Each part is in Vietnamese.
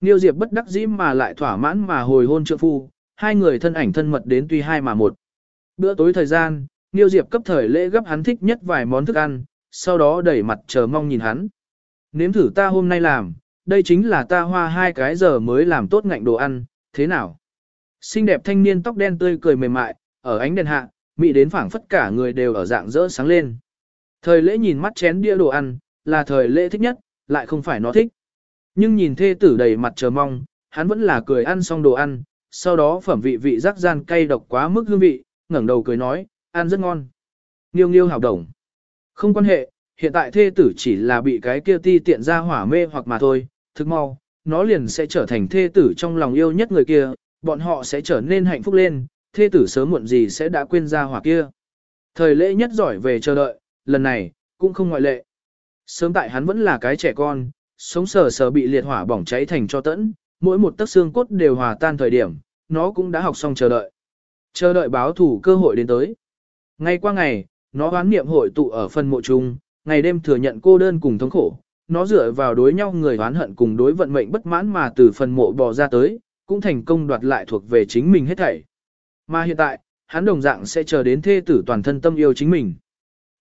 Niêu Diệp bất đắc dĩ mà lại thỏa mãn mà hồi hôn trượng phu, hai người thân ảnh thân mật đến tuy hai mà một. Bữa tối thời gian, Niêu Diệp cấp thời lễ gấp hắn thích nhất vài món thức ăn, sau đó đẩy mặt chờ mong nhìn hắn. Nếm thử ta hôm nay làm, đây chính là ta hoa hai cái giờ mới làm tốt ngạnh đồ ăn, thế nào? Xinh đẹp thanh niên tóc đen tươi cười mềm mại, ở ánh đèn hạ, mị đến phảng phất cả người đều ở dạng rỡ sáng lên. Thời lễ nhìn mắt chén đĩa đồ ăn, là thời lễ thích nhất, lại không phải nó thích. Nhưng nhìn thê tử đầy mặt chờ mong, hắn vẫn là cười ăn xong đồ ăn, sau đó phẩm vị vị rắc gian cay độc quá mức hương vị, ngẩng đầu cười nói, ăn rất ngon. Nghiêu nghiêu hào đồng. Không quan hệ, hiện tại thê tử chỉ là bị cái kia ti tiện ra hỏa mê hoặc mà thôi, thức mau, nó liền sẽ trở thành thê tử trong lòng yêu nhất người kia, bọn họ sẽ trở nên hạnh phúc lên, thê tử sớm muộn gì sẽ đã quên ra hỏa kia. Thời lễ nhất giỏi về chờ đợi, lần này, cũng không ngoại lệ. Sớm tại hắn vẫn là cái trẻ con, sống sờ sờ bị liệt hỏa bỏng cháy thành cho tẫn, mỗi một tấc xương cốt đều hòa tan thời điểm, nó cũng đã học xong chờ đợi. Chờ đợi báo thủ cơ hội đến tới. Ngay qua ngày, nó hoán niệm hội tụ ở phần mộ chung, ngày đêm thừa nhận cô đơn cùng thống khổ. Nó dựa vào đối nhau người oán hận cùng đối vận mệnh bất mãn mà từ phần mộ bò ra tới, cũng thành công đoạt lại thuộc về chính mình hết thảy. Mà hiện tại, hắn đồng dạng sẽ chờ đến thê tử toàn thân tâm yêu chính mình.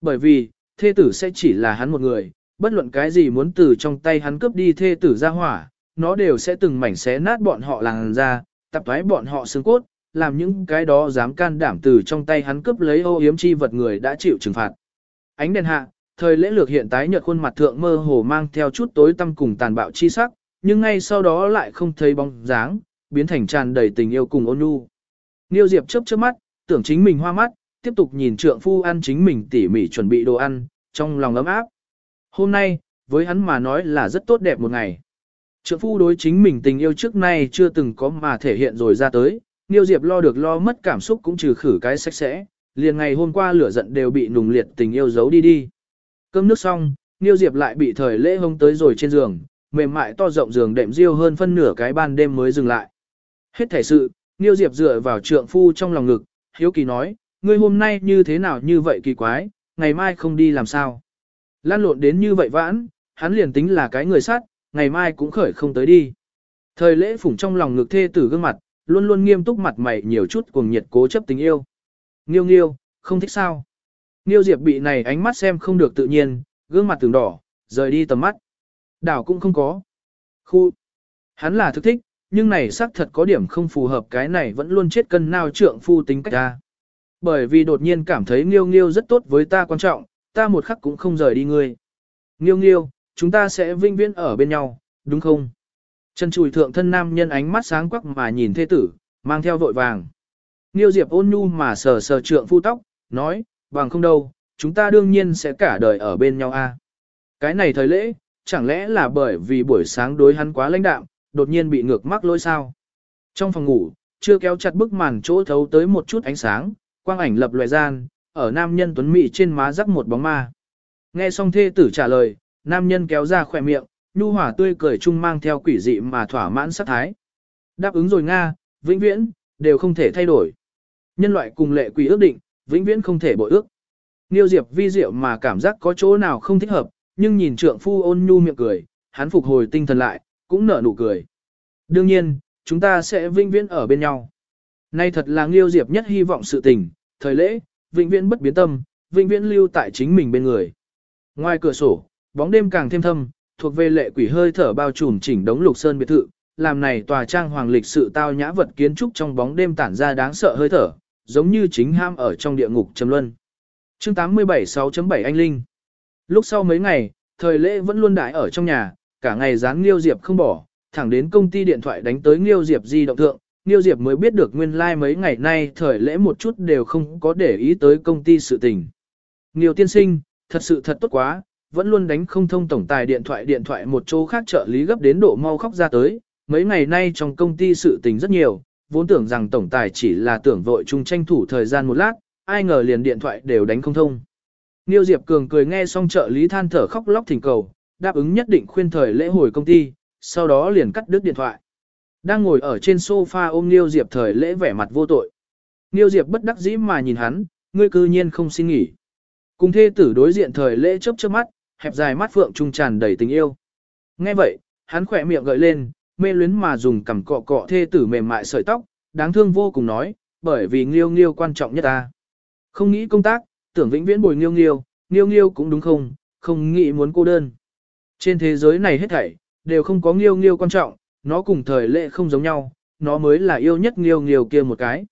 Bởi vì, thê tử sẽ chỉ là hắn một người, bất luận cái gì muốn từ trong tay hắn cướp đi thê tử ra hỏa, nó đều sẽ từng mảnh xé nát bọn họ làng ra, tập thoái bọn họ xương cốt, làm những cái đó dám can đảm từ trong tay hắn cướp lấy ô yếm chi vật người đã chịu trừng phạt. Ánh đèn hạ, thời lễ lược hiện tái nhợt khuôn mặt thượng mơ hồ mang theo chút tối tâm cùng tàn bạo chi sắc, nhưng ngay sau đó lại không thấy bóng dáng, biến thành tràn đầy tình yêu cùng ôn nhu. Niêu Diệp chớp chớp mắt, tưởng chính mình hoa mắt, tiếp tục nhìn trượng phu ăn chính mình tỉ mỉ chuẩn bị đồ ăn, trong lòng ấm áp. Hôm nay, với hắn mà nói là rất tốt đẹp một ngày. Trượng phu đối chính mình tình yêu trước nay chưa từng có mà thể hiện rồi ra tới, Niêu Diệp lo được lo mất cảm xúc cũng trừ khử cái sạch sẽ, liền ngày hôm qua lửa giận đều bị nùng liệt tình yêu giấu đi đi. Cơm nước xong, Niêu Diệp lại bị thời lễ hông tới rồi trên giường, mềm mại to rộng giường đệm riêu hơn phân nửa cái ban đêm mới dừng lại. Hết thể sự, Niêu Diệp dựa vào trượng phu trong lòng ngực, hiếu kỳ nói, ngươi hôm nay như thế nào như vậy kỳ quái, ngày mai không đi làm sao. Lan lộn đến như vậy vãn, hắn liền tính là cái người sát, ngày mai cũng khởi không tới đi. Thời lễ phủng trong lòng ngực thê tử gương mặt, luôn luôn nghiêm túc mặt mày nhiều chút cuồng nhiệt cố chấp tình yêu. Nghiêu nghiêu, không thích sao. Nghiêu Diệp bị này ánh mắt xem không được tự nhiên, gương mặt từng đỏ, rời đi tầm mắt. Đảo cũng không có. Khu. Hắn là thức thích, nhưng này xác thật có điểm không phù hợp cái này vẫn luôn chết cân nào trượng phu tính cách ta. Bởi vì đột nhiên cảm thấy nghiêu nghiêu rất tốt với ta quan trọng, ta một khắc cũng không rời đi ngươi. Nghiêu nghiêu, chúng ta sẽ vinh viễn ở bên nhau, đúng không? Chân chùi thượng thân nam nhân ánh mắt sáng quắc mà nhìn thê tử, mang theo vội vàng. Nghiêu Diệp ôn nhu mà sờ sờ trượng phu tóc, nói, bằng không đâu, chúng ta đương nhiên sẽ cả đời ở bên nhau a. Cái này thời lễ, chẳng lẽ là bởi vì buổi sáng đối hắn quá lãnh đạm, đột nhiên bị ngược mắc lỗi sao? Trong phòng ngủ, chưa kéo chặt bức màn chỗ thấu tới một chút ánh sáng, quang ảnh lập loè gian, ở nam nhân tuấn mỹ trên má rắc một bóng ma. Nghe xong thê tử trả lời, nam nhân kéo ra khỏe miệng, nhu hỏa tươi cười chung mang theo quỷ dị mà thỏa mãn sát thái. Đáp ứng rồi Nga, vĩnh viễn, đều không thể thay đổi. Nhân loại cùng lệ quỷ ước định, vĩnh viễn không thể bội ước. Niêu Diệp vi diệu mà cảm giác có chỗ nào không thích hợp, nhưng nhìn trượng phu ôn nhu miệng cười, hắn phục hồi tinh thần lại, cũng nở nụ cười. Đương nhiên, chúng ta sẽ vĩnh viễn ở bên nhau. Nay thật là Niêu Diệp nhất hy vọng sự tình, thời lễ, vĩnh viễn bất biến tâm, vĩnh viễn lưu tại chính mình bên người. Ngoài cửa sổ, bóng đêm càng thêm thâm, thuộc về lệ quỷ hơi thở bao trùm chỉnh đống lục sơn biệt thự, làm này tòa trang hoàng lịch sự tao nhã vật kiến trúc trong bóng đêm tản ra đáng sợ hơi thở, giống như chính ham ở trong địa ngục trầm luân. Chương 87 6.7 Anh Linh Lúc sau mấy ngày, thời lễ vẫn luôn đại ở trong nhà, cả ngày dán Nghiêu Diệp không bỏ, thẳng đến công ty điện thoại đánh tới Nghiêu Diệp di động thượng, Niêu Diệp mới biết được nguyên lai like mấy ngày nay thời lễ một chút đều không có để ý tới công ty sự tình. Niêu tiên sinh, thật sự thật tốt quá, vẫn luôn đánh không thông tổng tài điện thoại điện thoại một chỗ khác trợ lý gấp đến độ mau khóc ra tới. Mấy ngày nay trong công ty sự tình rất nhiều, vốn tưởng rằng tổng tài chỉ là tưởng vội chung tranh thủ thời gian một lát, ai ngờ liền điện thoại đều đánh không thông. Niêu Diệp Cường cười nghe xong trợ lý than thở khóc lóc thỉnh cầu, đáp ứng nhất định khuyên thời lễ hồi công ty, sau đó liền cắt đứt điện thoại. Đang ngồi ở trên sofa ôm Niêu Diệp thời lễ vẻ mặt vô tội. Niêu Diệp bất đắc dĩ mà nhìn hắn, ngươi cư nhiên không xin nghỉ. Cùng thê tử đối diện thời lễ chớp chớp mắt, hẹp dài mắt phượng trung tràn đầy tình yêu. Nghe vậy, hắn khỏe miệng gợi lên, mê luyến mà dùng cằm cọ cọ thê tử mềm mại sợi tóc, đáng thương vô cùng nói, bởi vì nghiêu nghiêu quan trọng nhất ta. Không nghĩ công tác, tưởng vĩnh viễn bồi nghiêu nghiêu, nghiêu nghiêu cũng đúng không, không nghĩ muốn cô đơn. Trên thế giới này hết thảy, đều không có nghiêu nghiêu quan trọng, nó cùng thời lệ không giống nhau, nó mới là yêu nhất nghiêu nghiêu kia một cái.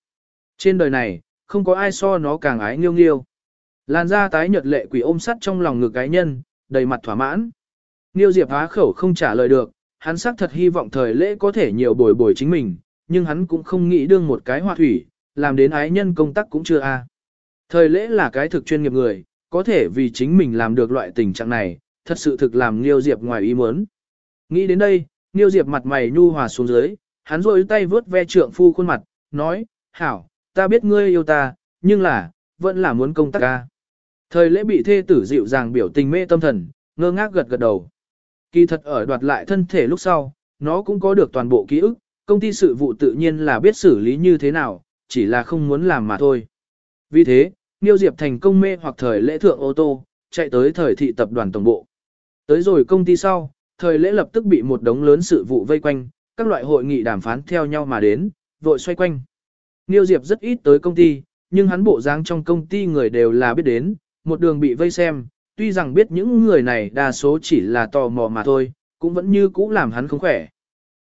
Trên đời này, không có ai so nó càng ái nghiêu nghiêu. Làn da tái nhợt lệ quỷ ôm sắt trong lòng ngực cái nhân, đầy mặt thỏa mãn. Nghiêu Diệp há khẩu không trả lời được, hắn xác thật hy vọng thời lễ có thể nhiều bồi bồi chính mình, nhưng hắn cũng không nghĩ đương một cái hoa thủy, làm đến ái nhân công tác cũng chưa a. Thời lễ là cái thực chuyên nghiệp người, có thể vì chính mình làm được loại tình trạng này, thật sự thực làm Nghiêu Diệp ngoài ý muốn. Nghĩ đến đây, Niêu Diệp mặt mày nhu hòa xuống dưới, hắn rôi tay vớt ve trượng phu khuôn mặt, nói, hảo, ta biết ngươi yêu ta, nhưng là, vẫn là muốn công tác ca. Thời lễ bị thê tử dịu dàng biểu tình mê tâm thần, ngơ ngác gật gật đầu. Kỳ thật ở đoạt lại thân thể lúc sau, nó cũng có được toàn bộ ký ức, công ty sự vụ tự nhiên là biết xử lý như thế nào, chỉ là không muốn làm mà thôi. Vì thế, Niêu Diệp thành công mê hoặc thời lễ thượng ô tô, chạy tới thời thị tập đoàn tổng bộ. Tới rồi công ty sau, thời lễ lập tức bị một đống lớn sự vụ vây quanh, các loại hội nghị đàm phán theo nhau mà đến, vội xoay quanh. Niêu Diệp rất ít tới công ty, nhưng hắn bộ dáng trong công ty người đều là biết đến, một đường bị vây xem, tuy rằng biết những người này đa số chỉ là tò mò mà thôi, cũng vẫn như cũ làm hắn không khỏe.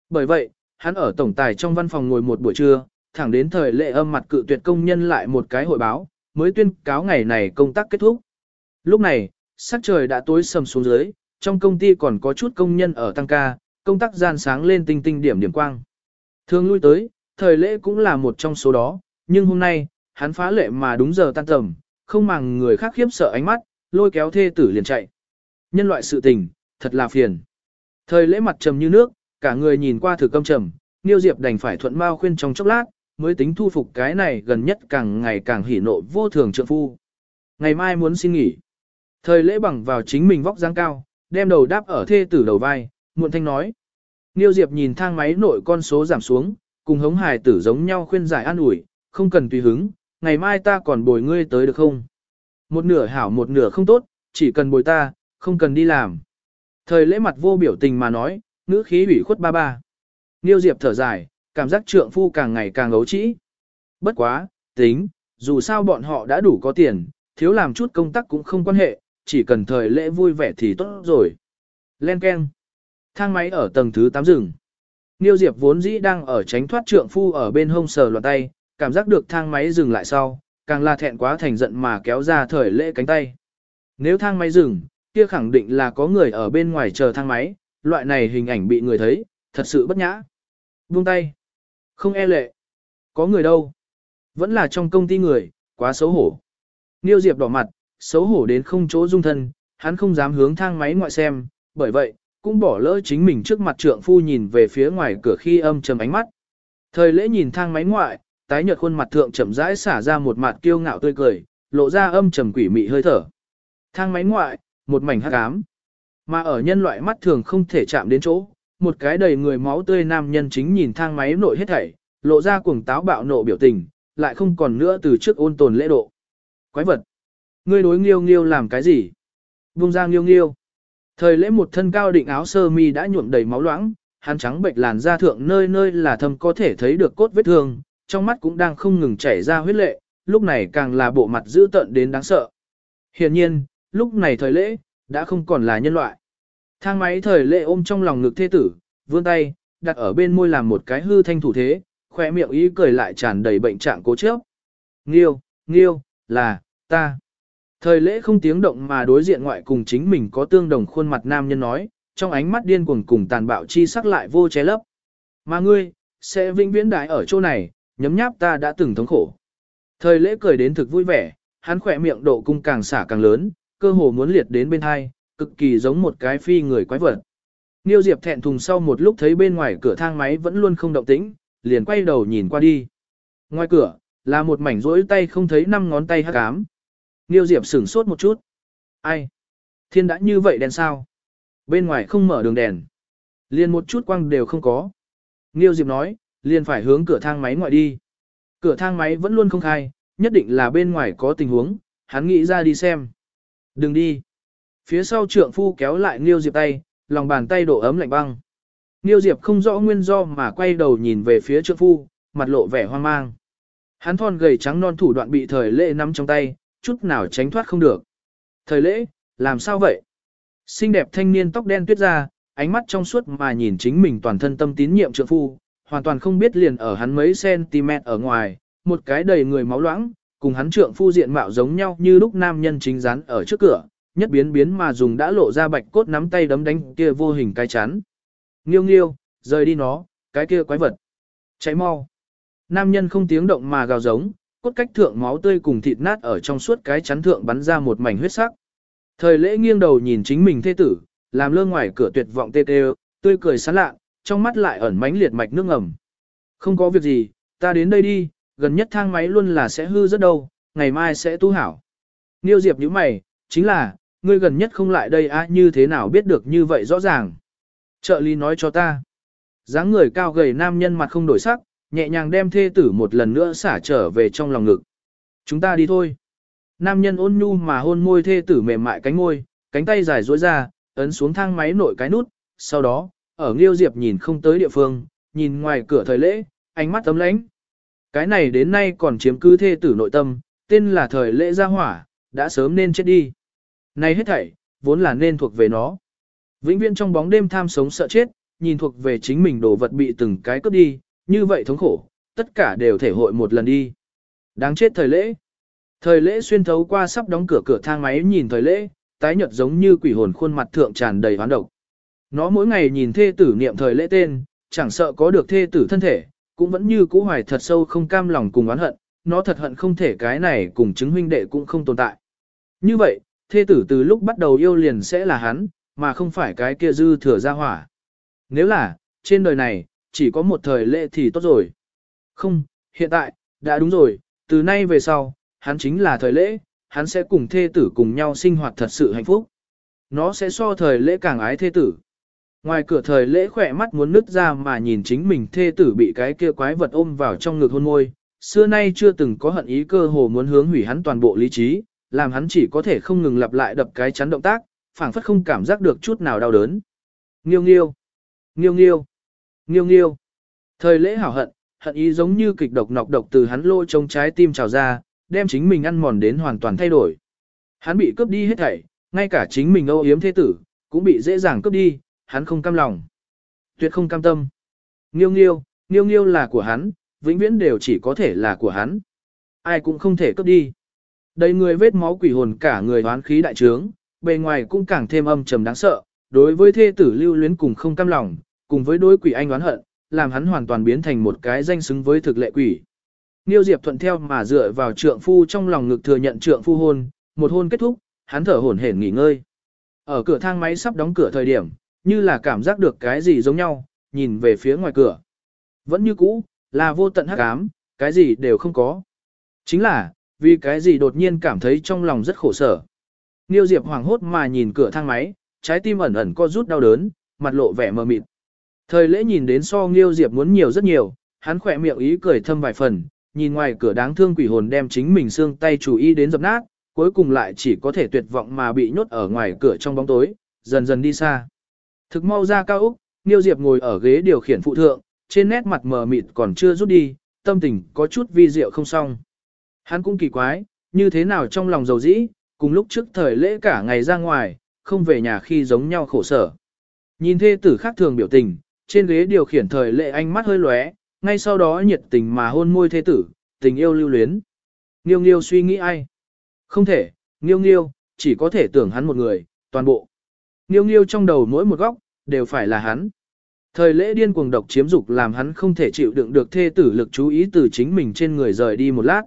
Bởi vậy, hắn ở tổng tài trong văn phòng ngồi một buổi trưa, thẳng đến thời lệ âm mặt cự tuyệt công nhân lại một cái hội báo, mới tuyên cáo ngày này công tác kết thúc. Lúc này, sắc trời đã tối sầm xuống dưới, trong công ty còn có chút công nhân ở tăng ca, công tác gian sáng lên tinh tinh điểm điểm quang. Thường lui tới, thời lễ cũng là một trong số đó, nhưng hôm nay, hắn phá lệ mà đúng giờ tan tầm, không màng người khác khiếp sợ ánh mắt, lôi kéo thê tử liền chạy. Nhân loại sự tình, thật là phiền. Thời lễ mặt trầm như nước, cả người nhìn qua thử câm trầm, Niêu Diệp đành phải thuận bao khuyên trong chốc lát, mới tính thu phục cái này gần nhất càng ngày càng hỉ nộ vô thường trượng phu. Ngày mai muốn xin nghỉ. Thời lễ bằng vào chính mình vóc dáng cao, đem đầu đáp ở thê tử đầu vai, muộn thanh nói. Niêu Diệp nhìn thang máy nội con số giảm xuống, cùng hống hài tử giống nhau khuyên giải an ủi, không cần tùy hứng, ngày mai ta còn bồi ngươi tới được không? Một nửa hảo một nửa không tốt, chỉ cần bồi ta, không cần đi làm. Thời lễ mặt vô biểu tình mà nói, ngữ khí ủy khuất ba ba. Niêu Diệp thở dài, cảm giác trượng phu càng ngày càng ấu trĩ. Bất quá, tính, dù sao bọn họ đã đủ có tiền, thiếu làm chút công tác cũng không quan hệ, chỉ cần thời lễ vui vẻ thì tốt rồi. Len keng. Thang máy ở tầng thứ 8 rừng. Niêu Diệp vốn dĩ đang ở tránh thoát trượng phu ở bên hông sờ loạn tay, cảm giác được thang máy dừng lại sau, càng là thẹn quá thành giận mà kéo ra thời lễ cánh tay. Nếu thang máy dừng, kia khẳng định là có người ở bên ngoài chờ thang máy, loại này hình ảnh bị người thấy, thật sự bất nhã. Buông tay. Không e lệ. Có người đâu. Vẫn là trong công ty người, quá xấu hổ. Niêu Diệp đỏ mặt, xấu hổ đến không chỗ dung thân, hắn không dám hướng thang máy ngoại xem, bởi vậy, cũng bỏ lỡ chính mình trước mặt trượng phu nhìn về phía ngoài cửa khi âm trầm ánh mắt. Thời lễ nhìn thang máy ngoại, tái nhợt khuôn mặt thượng chậm rãi xả ra một mặt kiêu ngạo tươi cười, lộ ra âm trầm quỷ mị hơi thở. Thang máy ngoại, một mảnh hắc ám. Mà ở nhân loại mắt thường không thể chạm đến chỗ, một cái đầy người máu tươi nam nhân chính nhìn thang máy nội hết thảy, lộ ra cuồng táo bạo nộ biểu tình, lại không còn nữa từ trước ôn tồn lễ độ. Quái vật! Ngươi đối nghiêu nghiêu làm cái gì? Vung ra nghiêu nghiêu. Thời lễ một thân cao định áo sơ mi đã nhuộm đầy máu loãng, hắn trắng bệnh làn da thượng nơi nơi là thâm có thể thấy được cốt vết thương, trong mắt cũng đang không ngừng chảy ra huyết lệ, lúc này càng là bộ mặt dữ tợn đến đáng sợ. Hiển nhiên, lúc này thời lễ, đã không còn là nhân loại. Thang máy thời lễ ôm trong lòng ngực thê tử, vươn tay, đặt ở bên môi làm một cái hư thanh thủ thế, khoe miệng ý cười lại tràn đầy bệnh trạng cố chấp. Nghiêu, nghiêu, là, ta. Thời lễ không tiếng động mà đối diện ngoại cùng chính mình có tương đồng khuôn mặt nam nhân nói, trong ánh mắt điên cuồng cùng tàn bạo chi sắc lại vô ché lấp. Mà ngươi, sẽ vĩnh viễn đại ở chỗ này, nhấm nháp ta đã từng thống khổ. Thời lễ cười đến thực vui vẻ, hắn khỏe miệng độ cung càng xả càng lớn, cơ hồ muốn liệt đến bên hai, cực kỳ giống một cái phi người quái vật. Niêu Diệp thẹn thùng sau một lúc thấy bên ngoài cửa thang máy vẫn luôn không động tĩnh, liền quay đầu nhìn qua đi. Ngoài cửa, là một mảnh rỗi tay không thấy năm ngón tay hắc ám. Niêu Diệp sửng sốt một chút. Ai? Thiên đã như vậy đèn sao? Bên ngoài không mở đường đèn. Liền một chút quang đều không có. Niêu Diệp nói, liền phải hướng cửa thang máy ngoại đi. Cửa thang máy vẫn luôn không khai, nhất định là bên ngoài có tình huống, hắn nghĩ ra đi xem. Đừng đi. Phía sau trượng phu kéo lại Nghiêu Diệp tay, lòng bàn tay đổ ấm lạnh băng. Niêu Diệp không rõ nguyên do mà quay đầu nhìn về phía trượng phu, mặt lộ vẻ hoang mang. Hắn thon gầy trắng non thủ đoạn bị thời lệ nắm trong tay, chút nào tránh thoát không được. Thời lễ, làm sao vậy? Xinh đẹp thanh niên tóc đen tuyết ra, ánh mắt trong suốt mà nhìn chính mình toàn thân tâm tín nhiệm trượng phu, hoàn toàn không biết liền ở hắn mấy cm ở ngoài, một cái đầy người máu loãng, cùng hắn trượng phu diện mạo giống nhau như lúc nam nhân chính rán ở trước cửa, nhất biến biến mà dùng đã lộ ra bạch cốt nắm tay đấm đánh kia vô hình cái chán. Nghiêu nghiêu, rời đi nó, cái kia quái vật. Cháy mau. Nam nhân không tiếng động mà gào giống, cốt cách thượng máu tươi cùng thịt nát ở trong suốt cái chắn thượng bắn ra một mảnh huyết sắc. Thời lễ nghiêng đầu nhìn chính mình thê tử, làm lơ ngoài cửa tuyệt vọng tê tê, tươi cười sán lạ, trong mắt lại ẩn mánh liệt mạch nước ngầm. Không có việc gì, ta đến đây đi, gần nhất thang máy luôn là sẽ hư rất đâu, ngày mai sẽ tu hảo. Niêu Diệp như mày, chính là, ngươi gần nhất không lại đây á như thế nào biết được như vậy rõ ràng. Trợ lý nói cho ta. dáng người cao gầy nam nhân mặt không đổi sắc, nhẹ nhàng đem thê tử một lần nữa xả trở về trong lòng ngực. Chúng ta đi thôi. Nam nhân ôn nhu mà hôn môi thê tử mềm mại cánh môi, cánh tay dài duỗi ra, ấn xuống thang máy nội cái nút, sau đó, ở Nghiêu Diệp nhìn không tới địa phương, nhìn ngoài cửa thời lễ, ánh mắt tấm lánh. Cái này đến nay còn chiếm cứ thê tử nội tâm, tên là thời lễ gia hỏa, đã sớm nên chết đi. Này hết thảy, vốn là nên thuộc về nó. Vĩnh viễn trong bóng đêm tham sống sợ chết, nhìn thuộc về chính mình đồ vật bị từng cái cướp đi, như vậy thống khổ, tất cả đều thể hội một lần đi. Đáng chết thời lễ. Thời lễ xuyên thấu qua sắp đóng cửa cửa thang máy nhìn thời lễ, tái nhợt giống như quỷ hồn khuôn mặt thượng tràn đầy hoán độc. Nó mỗi ngày nhìn thê tử niệm thời lễ tên, chẳng sợ có được thê tử thân thể, cũng vẫn như cũ hoài thật sâu không cam lòng cùng oán hận, nó thật hận không thể cái này cùng chứng huynh đệ cũng không tồn tại. Như vậy, thê tử từ lúc bắt đầu yêu liền sẽ là hắn, mà không phải cái kia dư thừa ra hỏa. Nếu là, trên đời này, chỉ có một thời lễ thì tốt rồi. Không, hiện tại, đã đúng rồi, từ nay về sau, hắn chính là thời lễ, hắn sẽ cùng thê tử cùng nhau sinh hoạt thật sự hạnh phúc. Nó sẽ so thời lễ càng ái thê tử. Ngoài cửa thời lễ khỏe mắt muốn nứt ra mà nhìn chính mình thê tử bị cái kia quái vật ôm vào trong ngực hôn môi, xưa nay chưa từng có hận ý cơ hồ muốn hướng hủy hắn toàn bộ lý trí, làm hắn chỉ có thể không ngừng lặp lại đập cái chắn động tác, phảng phất không cảm giác được chút nào đau đớn. Nghiêu nghiêu, nghiêu nghiêu, nghiêu nghiêu. Thời lễ hảo hận, hận ý giống như kịch độc nọc độc từ hắn lô trong trái tim trào ra, đem chính mình ăn mòn đến hoàn toàn thay đổi. Hắn bị cướp đi hết thảy, ngay cả chính mình âu yếm thế tử, cũng bị dễ dàng cướp đi, hắn không cam lòng. Tuyệt không cam tâm. Nghiêu nghiêu, nghiêu nghiêu là của hắn, vĩnh viễn đều chỉ có thể là của hắn. Ai cũng không thể cướp đi. Đầy người vết máu quỷ hồn cả người hoán khí đại trướng, bề ngoài cũng càng thêm âm trầm đáng sợ, đối với thê tử lưu luyến cùng không cam lòng, cùng với đối quỷ anh oán hận, làm hắn hoàn toàn biến thành một cái danh xứng với thực lệ quỷ. Niêu Diệp thuận theo mà dựa vào trượng phu trong lòng ngực thừa nhận trượng phu hôn, một hôn kết thúc, hắn thở hổn hển nghỉ ngơi. Ở cửa thang máy sắp đóng cửa thời điểm, như là cảm giác được cái gì giống nhau, nhìn về phía ngoài cửa. Vẫn như cũ, là vô tận hắc ám, cái gì đều không có. Chính là, vì cái gì đột nhiên cảm thấy trong lòng rất khổ sở. Niêu Diệp hoảng hốt mà nhìn cửa thang máy, trái tim ẩn ẩn co rút đau đớn, mặt lộ vẻ mờ mịt. Thời lễ nhìn đến so Nghiêu Diệp muốn nhiều rất nhiều, hắn khỏe miệng ý cười thâm vài phần, nhìn ngoài cửa đáng thương quỷ hồn đem chính mình xương tay chủ ý đến dập nát, cuối cùng lại chỉ có thể tuyệt vọng mà bị nhốt ở ngoài cửa trong bóng tối, dần dần đi xa. Thực mau ra cao Úc, Nghiêu Diệp ngồi ở ghế điều khiển phụ thượng, trên nét mặt mờ mịt còn chưa rút đi, tâm tình có chút vi diệu không xong. Hắn cũng kỳ quái, như thế nào trong lòng dầu dĩ, cùng lúc trước thời lễ cả ngày ra ngoài, không về nhà khi giống nhau khổ sở. Nhìn thê tử khác thường biểu tình, trên ghế điều khiển thời lễ ánh mắt hơi lóe, ngay sau đó nhiệt tình mà hôn môi thế tử, tình yêu lưu luyến. Nghiêu nghiêu suy nghĩ ai? Không thể, nghiêu nghiêu, chỉ có thể tưởng hắn một người, toàn bộ. Nghiêu nghiêu trong đầu mỗi một góc, đều phải là hắn. Thời lễ điên cuồng độc chiếm dục làm hắn không thể chịu đựng được thê tử lực chú ý từ chính mình trên người rời đi một lát.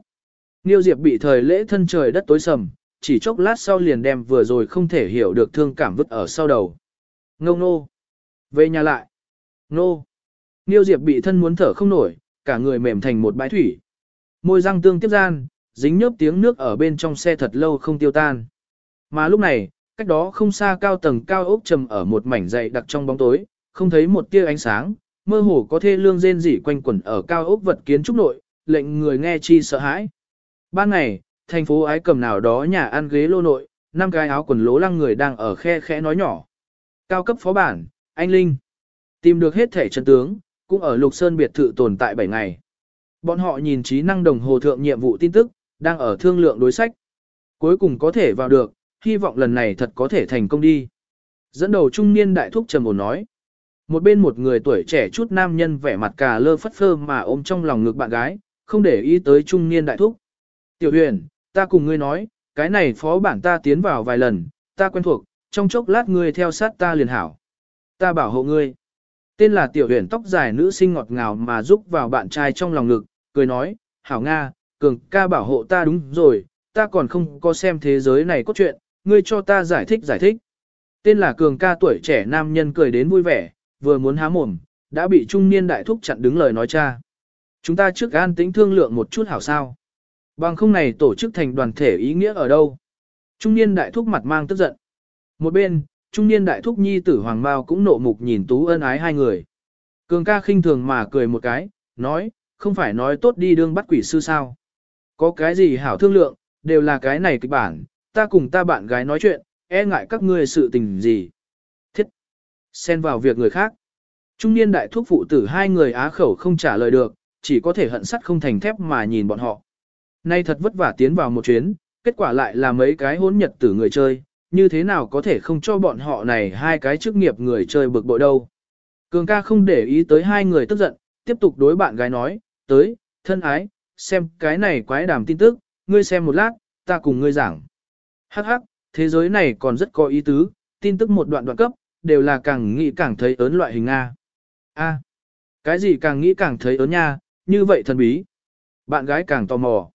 Nghiêu Diệp bị thời lễ thân trời đất tối sầm, chỉ chốc lát sau liền đem vừa rồi không thể hiểu được thương cảm vứt ở sau đầu. Ngô nô. Về nhà lại. Nô. Niêu Diệp bị thân muốn thở không nổi, cả người mềm thành một bãi thủy. Môi răng tương tiếp gian, dính nhớp tiếng nước ở bên trong xe thật lâu không tiêu tan. Mà lúc này, cách đó không xa cao tầng cao ốc trầm ở một mảnh dày đặc trong bóng tối, không thấy một tia ánh sáng, mơ hồ có thê lương rên rỉ quanh quẩn ở cao ốc vật kiến trúc nội, lệnh người nghe chi sợ hãi. Ban ngày, thành phố ái cầm nào đó nhà ăn ghế lô nội, năm cái áo quần lố lăng người đang ở khe khẽ nói nhỏ. Cao cấp phó bản, anh Linh. Tìm được hết thể chân tướng, cũng ở Lục Sơn biệt thự tồn tại 7 ngày. Bọn họ nhìn trí năng đồng hồ thượng nhiệm vụ tin tức, đang ở thương lượng đối sách. Cuối cùng có thể vào được, hy vọng lần này thật có thể thành công đi. Dẫn đầu trung niên đại thúc trầm ổn nói. Một bên một người tuổi trẻ chút nam nhân vẻ mặt cà lơ phất phơ mà ôm trong lòng ngực bạn gái, không để ý tới trung niên đại thúc. Tiểu huyền, ta cùng ngươi nói, cái này phó bản ta tiến vào vài lần, ta quen thuộc, trong chốc lát ngươi theo sát ta liền hảo. Ta bảo hộ ngươi. Tên là tiểu huyền tóc dài nữ sinh ngọt ngào mà giúp vào bạn trai trong lòng ngực, cười nói, hảo Nga, cường ca bảo hộ ta đúng rồi, ta còn không có xem thế giới này có chuyện, ngươi cho ta giải thích giải thích. Tên là cường ca tuổi trẻ nam nhân cười đến vui vẻ, vừa muốn há mồm, đã bị trung niên đại thúc chặn đứng lời nói cha. Chúng ta trước an tĩnh thương lượng một chút hảo sao. Bằng không này tổ chức thành đoàn thể ý nghĩa ở đâu. Trung niên đại thúc mặt mang tức giận. Một bên, trung niên đại thúc nhi tử Hoàng Mao cũng nộ mục nhìn tú ân ái hai người. Cường ca khinh thường mà cười một cái, nói, không phải nói tốt đi đương bắt quỷ sư sao. Có cái gì hảo thương lượng, đều là cái này kịch bản, ta cùng ta bạn gái nói chuyện, e ngại các ngươi sự tình gì. Thiết! Xen vào việc người khác. Trung niên đại thúc phụ tử hai người á khẩu không trả lời được, chỉ có thể hận sắt không thành thép mà nhìn bọn họ. Nay thật vất vả tiến vào một chuyến, kết quả lại là mấy cái hỗn nhật tử người chơi, như thế nào có thể không cho bọn họ này hai cái chức nghiệp người chơi bực bội đâu. Cường ca không để ý tới hai người tức giận, tiếp tục đối bạn gái nói, tới, thân ái, xem cái này quái đàm tin tức, ngươi xem một lát, ta cùng ngươi giảng. Hắc hắc, thế giới này còn rất có ý tứ, tin tức một đoạn đoạn cấp, đều là càng nghĩ càng thấy ớn loại hình A. A, cái gì càng nghĩ càng thấy ớn nha, như vậy thần bí. Bạn gái càng tò mò.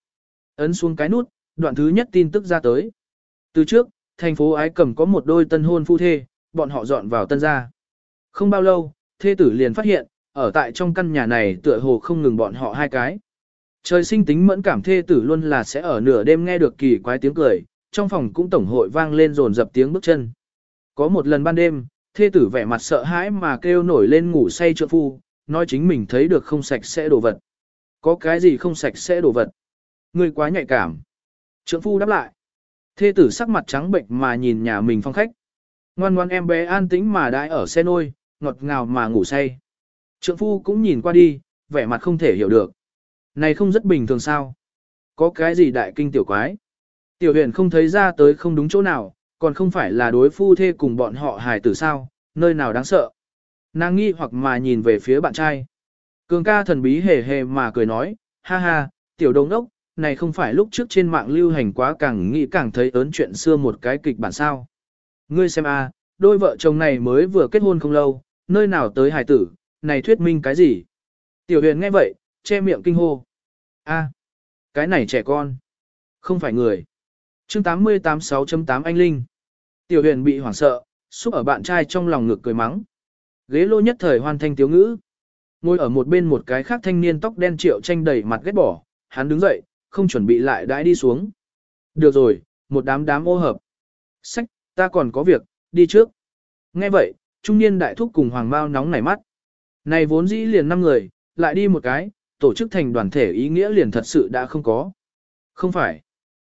Ấn xuống cái nút, đoạn thứ nhất tin tức ra tới. Từ trước, thành phố Ái Cầm có một đôi tân hôn phu thê, bọn họ dọn vào tân gia. Không bao lâu, thê tử liền phát hiện, ở tại trong căn nhà này tựa hồ không ngừng bọn họ hai cái. Trời sinh tính mẫn cảm thê tử luôn là sẽ ở nửa đêm nghe được kỳ quái tiếng cười, trong phòng cũng tổng hội vang lên rồn dập tiếng bước chân. Có một lần ban đêm, thê tử vẻ mặt sợ hãi mà kêu nổi lên ngủ say trượng phu, nói chính mình thấy được không sạch sẽ đồ vật. Có cái gì không sạch sẽ đồ vật? Người quá nhạy cảm. Trượng phu đáp lại. Thê tử sắc mặt trắng bệnh mà nhìn nhà mình phong khách. Ngoan ngoan em bé an tĩnh mà đãi ở xe nôi, ngọt ngào mà ngủ say. Trượng phu cũng nhìn qua đi, vẻ mặt không thể hiểu được. Này không rất bình thường sao? Có cái gì đại kinh tiểu quái? Tiểu huyền không thấy ra tới không đúng chỗ nào, còn không phải là đối phu thê cùng bọn họ hài tử sao, nơi nào đáng sợ. Nàng nghi hoặc mà nhìn về phía bạn trai. Cường ca thần bí hề hề mà cười nói, ha ha, tiểu đồng đốc, này không phải lúc trước trên mạng lưu hành quá càng nghĩ càng thấy ớn chuyện xưa một cái kịch bản sao. Ngươi xem a, đôi vợ chồng này mới vừa kết hôn không lâu, nơi nào tới hài tử, này thuyết minh cái gì? Tiểu huyền nghe vậy, che miệng kinh hô. a cái này trẻ con, không phải người. chương 886.8 anh Linh. Tiểu huyền bị hoảng sợ, xúc ở bạn trai trong lòng ngực cười mắng. Ghế lô nhất thời hoàn thành tiếu ngữ. Ngồi ở một bên một cái khác thanh niên tóc đen triệu tranh đầy mặt ghét bỏ, hắn đứng dậy, không chuẩn bị lại đãi đi xuống. Được rồi, một đám đám ô hợp. Sách, ta còn có việc, đi trước. Nghe vậy, trung niên đại thúc cùng hoàng bao nóng nảy mắt. Này vốn dĩ liền năm người, lại đi một cái, tổ chức thành đoàn thể ý nghĩa liền thật sự đã không có. Không phải.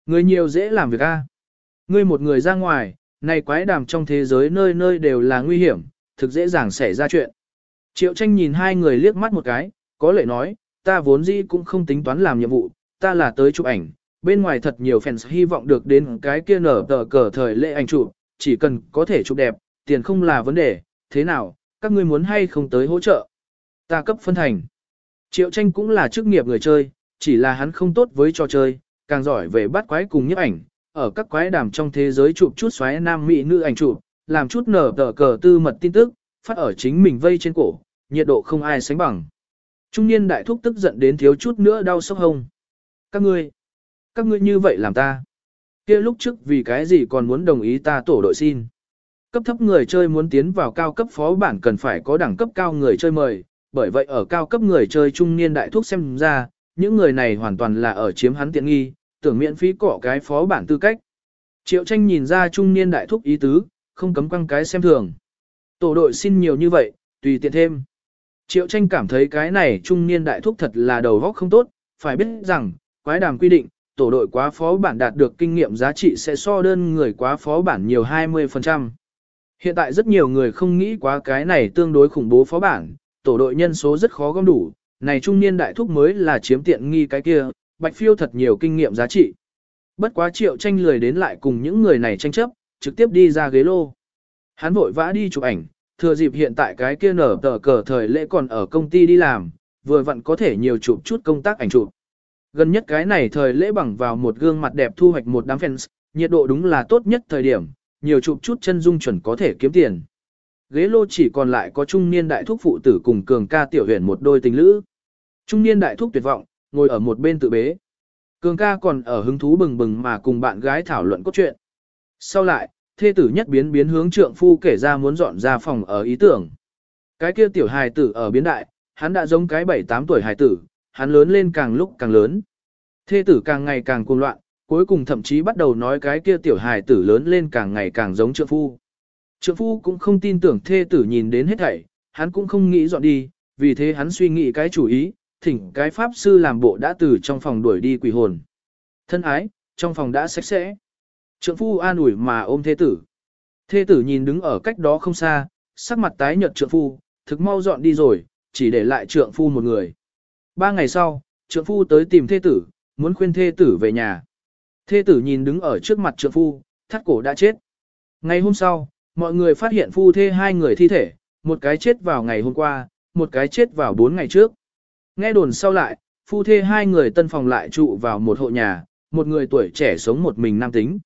Người nhiều dễ làm việc a. Ngươi một người ra ngoài, này quái đàm trong thế giới nơi nơi đều là nguy hiểm, thực dễ dàng xảy ra chuyện. Triệu tranh nhìn hai người liếc mắt một cái, có lệ nói, ta vốn dĩ cũng không tính toán làm nhiệm vụ, ta là tới chụp ảnh, bên ngoài thật nhiều fans hy vọng được đến cái kia nở tờ cờ thời lễ ảnh chụp, chỉ cần có thể chụp đẹp, tiền không là vấn đề, thế nào, các ngươi muốn hay không tới hỗ trợ. Ta cấp phân thành. Triệu tranh cũng là chức nghiệp người chơi, chỉ là hắn không tốt với trò chơi, càng giỏi về bắt quái cùng nhiếp ảnh, ở các quái đàm trong thế giới chụp chút xoáy nam mỹ nữ ảnh chụp, làm chút nở tờ cờ tư mật tin tức, phát ở chính mình vây trên cổ, nhiệt độ không ai sánh bằng. Trung niên đại thúc tức giận đến thiếu chút nữa đau sốc hông. Các ngươi, các ngươi như vậy làm ta. kia lúc trước vì cái gì còn muốn đồng ý ta tổ đội xin. Cấp thấp người chơi muốn tiến vào cao cấp phó bản cần phải có đẳng cấp cao người chơi mời, bởi vậy ở cao cấp người chơi trung niên đại thúc xem ra, những người này hoàn toàn là ở chiếm hắn tiện nghi, tưởng miễn phí cỏ cái phó bản tư cách. Triệu tranh nhìn ra trung niên đại thúc ý tứ, không cấm quăng cái xem thường. Tổ đội xin nhiều như vậy, tùy tiện thêm. Triệu tranh cảm thấy cái này trung niên đại thúc thật là đầu góc không tốt, phải biết rằng, quái đàm quy định, tổ đội quá phó bản đạt được kinh nghiệm giá trị sẽ so đơn người quá phó bản nhiều 20%. Hiện tại rất nhiều người không nghĩ quá cái này tương đối khủng bố phó bản, tổ đội nhân số rất khó gom đủ, này trung niên đại thúc mới là chiếm tiện nghi cái kia, bạch phiêu thật nhiều kinh nghiệm giá trị. Bất quá triệu tranh lười đến lại cùng những người này tranh chấp, trực tiếp đi ra ghế lô. Hắn vội vã đi chụp ảnh, thừa dịp hiện tại cái kia nở tờ cờ thời lễ còn ở công ty đi làm, vừa vặn có thể nhiều chụp chút công tác ảnh chụp. Gần nhất cái này thời lễ bằng vào một gương mặt đẹp thu hoạch một đám fans, nhiệt độ đúng là tốt nhất thời điểm, nhiều chụp chút chân dung chuẩn có thể kiếm tiền. Ghế lô chỉ còn lại có trung niên đại thúc phụ tử cùng cường ca tiểu huyền một đôi tình lữ. Trung niên đại thúc tuyệt vọng, ngồi ở một bên tự bế. Cường ca còn ở hứng thú bừng bừng mà cùng bạn gái thảo luận cốt truyện. Sau lại, thê tử nhất biến biến hướng trượng phu kể ra muốn dọn ra phòng ở ý tưởng. Cái kia tiểu hài tử ở biến đại, hắn đã giống cái 7-8 tuổi hài tử, hắn lớn lên càng lúc càng lớn. Thê tử càng ngày càng cuồng loạn, cuối cùng thậm chí bắt đầu nói cái kia tiểu hài tử lớn lên càng ngày càng giống trượng phu. Trượng phu cũng không tin tưởng thê tử nhìn đến hết thảy, hắn cũng không nghĩ dọn đi, vì thế hắn suy nghĩ cái chủ ý, thỉnh cái pháp sư làm bộ đã từ trong phòng đuổi đi quỷ hồn. Thân ái, trong phòng đã sạch sẽ. Trượng phu an ủi mà ôm thê tử. Thê tử nhìn đứng ở cách đó không xa, sắc mặt tái nhợt trượng phu, thực mau dọn đi rồi, chỉ để lại trượng phu một người. Ba ngày sau, trượng phu tới tìm thê tử, muốn khuyên thê tử về nhà. Thê tử nhìn đứng ở trước mặt trượng phu, thắt cổ đã chết. Ngày hôm sau, mọi người phát hiện phu thê hai người thi thể, một cái chết vào ngày hôm qua, một cái chết vào bốn ngày trước. Nghe đồn sau lại, phu thê hai người tân phòng lại trụ vào một hộ nhà, một người tuổi trẻ sống một mình nam tính.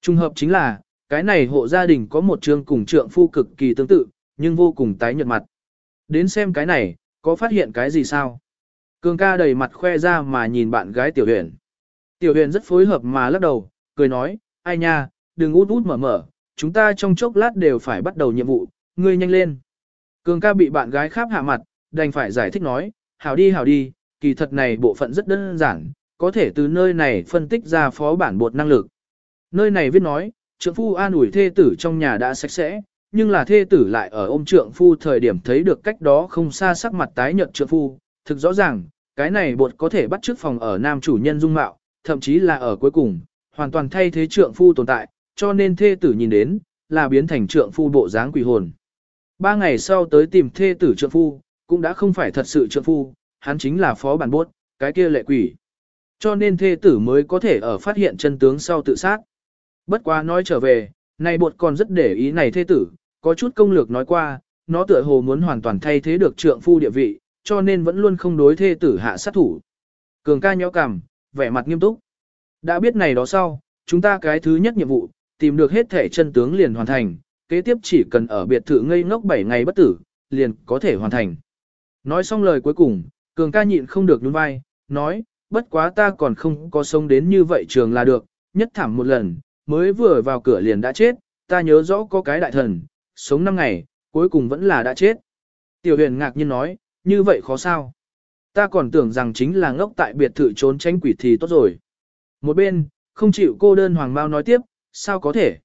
Trung hợp chính là, cái này hộ gia đình có một trương cùng trượng phu cực kỳ tương tự, nhưng vô cùng tái nhợt mặt. Đến xem cái này, có phát hiện cái gì sao? Cường ca đầy mặt khoe ra mà nhìn bạn gái tiểu huyền. Tiểu huyền rất phối hợp mà lắc đầu, cười nói, ai nha, đừng út út mở mở, chúng ta trong chốc lát đều phải bắt đầu nhiệm vụ, ngươi nhanh lên. Cường ca bị bạn gái kháp hạ mặt, đành phải giải thích nói, hảo đi hảo đi, kỳ thật này bộ phận rất đơn giản, có thể từ nơi này phân tích ra phó bản bột năng lực. Nơi này viết nói, trượng phu an ủi thê tử trong nhà đã sạch sẽ, nhưng là thê tử lại ở ôm trượng phu thời điểm thấy được cách đó không xa sắc mặt tái nhợt trượng phu, thực rõ ràng, cái này bột có thể bắt trước phòng ở nam chủ nhân dung mạo, thậm chí là ở cuối cùng, hoàn toàn thay thế trượng phu tồn tại, cho nên thê tử nhìn đến, là biến thành trượng phu bộ dáng quỷ hồn. Ba ngày sau tới tìm thê tử trượng phu, cũng đã không phải thật sự trượng phu, hắn chính là phó bản bốt, cái kia lệ quỷ. Cho nên thê tử mới có thể ở phát hiện chân tướng sau tự sát. Bất quá nói trở về, này bột còn rất để ý này thê tử, có chút công lược nói qua, nó tựa hồ muốn hoàn toàn thay thế được trượng phu địa vị, cho nên vẫn luôn không đối thê tử hạ sát thủ. Cường ca nhó cằm, vẻ mặt nghiêm túc. Đã biết này đó sau, chúng ta cái thứ nhất nhiệm vụ, tìm được hết thể chân tướng liền hoàn thành, kế tiếp chỉ cần ở biệt thự ngây ngốc 7 ngày bất tử, liền có thể hoàn thành. Nói xong lời cuối cùng, cường ca nhịn không được nhún vai, nói, bất quá ta còn không có sống đến như vậy trường là được, nhất thảm một lần, mới vừa vào cửa liền đã chết, ta nhớ rõ có cái đại thần, sống 5 ngày, cuối cùng vẫn là đã chết. Tiểu huyền ngạc nhiên nói, như vậy khó sao? Ta còn tưởng rằng chính là ngốc tại biệt thự trốn tránh quỷ thì tốt rồi. Một bên, không chịu cô đơn Hoàng Mao nói tiếp, sao có thể?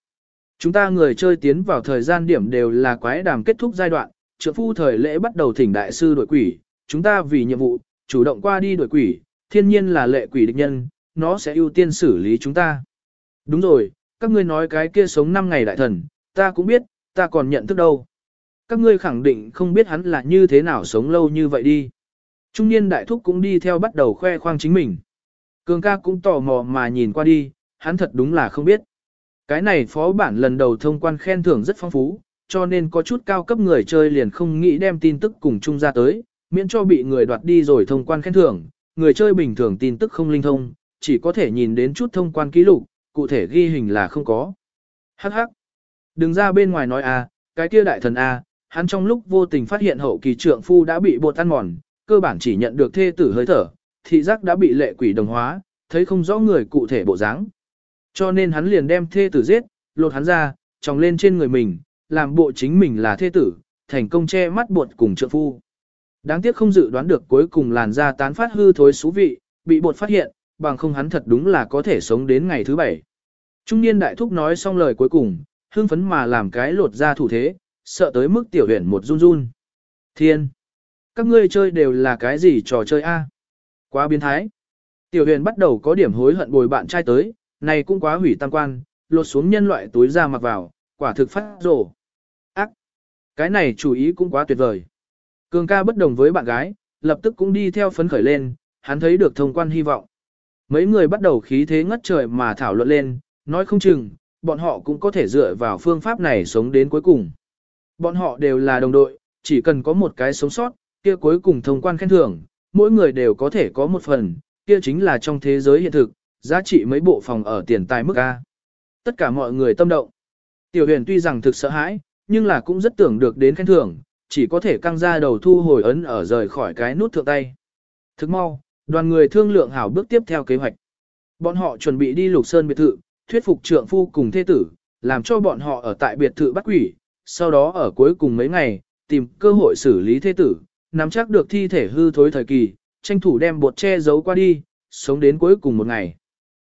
Chúng ta người chơi tiến vào thời gian điểm đều là quái đàm kết thúc giai đoạn, trượng phu thời lễ bắt đầu thỉnh đại sư đổi quỷ, chúng ta vì nhiệm vụ, chủ động qua đi đổi quỷ, thiên nhiên là lệ quỷ địch nhân, nó sẽ ưu tiên xử lý chúng ta. Đúng rồi, các ngươi nói cái kia sống 5 ngày đại thần, ta cũng biết, ta còn nhận thức đâu. Các ngươi khẳng định không biết hắn là như thế nào sống lâu như vậy đi. Trung niên đại thúc cũng đi theo bắt đầu khoe khoang chính mình. Cường ca cũng tò mò mà nhìn qua đi, hắn thật đúng là không biết. Cái này phó bản lần đầu thông quan khen thưởng rất phong phú, cho nên có chút cao cấp người chơi liền không nghĩ đem tin tức cùng chung ra tới, miễn cho bị người đoạt đi rồi thông quan khen thưởng. Người chơi bình thường tin tức không linh thông, chỉ có thể nhìn đến chút thông quan ký lục, cụ thể ghi hình là không có. Hắc hắc. Đừng ra bên ngoài nói a, cái kia đại thần a, hắn trong lúc vô tình phát hiện hậu kỳ trượng phu đã bị bột ăn mòn, cơ bản chỉ nhận được thê tử hơi thở, thị giác đã bị lệ quỷ đồng hóa, thấy không rõ người cụ thể bộ dáng. Cho nên hắn liền đem thê tử giết, lột hắn ra, tròng lên trên người mình, làm bộ chính mình là thê tử, thành công che mắt bột cùng trượng phu. Đáng tiếc không dự đoán được cuối cùng làn da tán phát hư thối xú vị, bị bột phát hiện, bằng không hắn thật đúng là có thể sống đến ngày thứ bảy. Trung niên đại thúc nói xong lời cuối cùng, hưng phấn mà làm cái lột da thủ thế, sợ tới mức tiểu huyền một run run. Thiên! Các ngươi chơi đều là cái gì trò chơi a? Quá biến thái. Tiểu huyền bắt đầu có điểm hối hận bồi bạn trai tới, này cũng quá hủy tam quan, lột xuống nhân loại túi ra mặc vào, quả thực phát rổ. Cái này chủ ý cũng quá tuyệt vời. Cường ca bất đồng với bạn gái, lập tức cũng đi theo phấn khởi lên, hắn thấy được thông quan hy vọng. Mấy người bắt đầu khí thế ngất trời mà thảo luận lên, nói không chừng, bọn họ cũng có thể dựa vào phương pháp này sống đến cuối cùng. Bọn họ đều là đồng đội, chỉ cần có một cái sống sót, kia cuối cùng thông quan khen thưởng, mỗi người đều có thể có một phần, kia chính là trong thế giới hiện thực, giá trị mấy bộ phòng ở tiền tài mức A. Tất cả mọi người tâm động. Tiểu huyền tuy rằng thực sợ hãi, nhưng là cũng rất tưởng được đến khen thưởng, chỉ có thể căng ra đầu thu hồi ấn ở rời khỏi cái nút thượng tay. Thức mau, đoàn người thương lượng hảo bước tiếp theo kế hoạch. Bọn họ chuẩn bị đi lục sơn biệt thự, thuyết phục trượng phu cùng thế tử, làm cho bọn họ ở tại biệt thự bắt quỷ, sau đó ở cuối cùng mấy ngày, tìm cơ hội xử lý thế tử, nắm chắc được thi thể hư thối thời kỳ, tranh thủ đem bột che giấu qua đi, sống đến cuối cùng một ngày.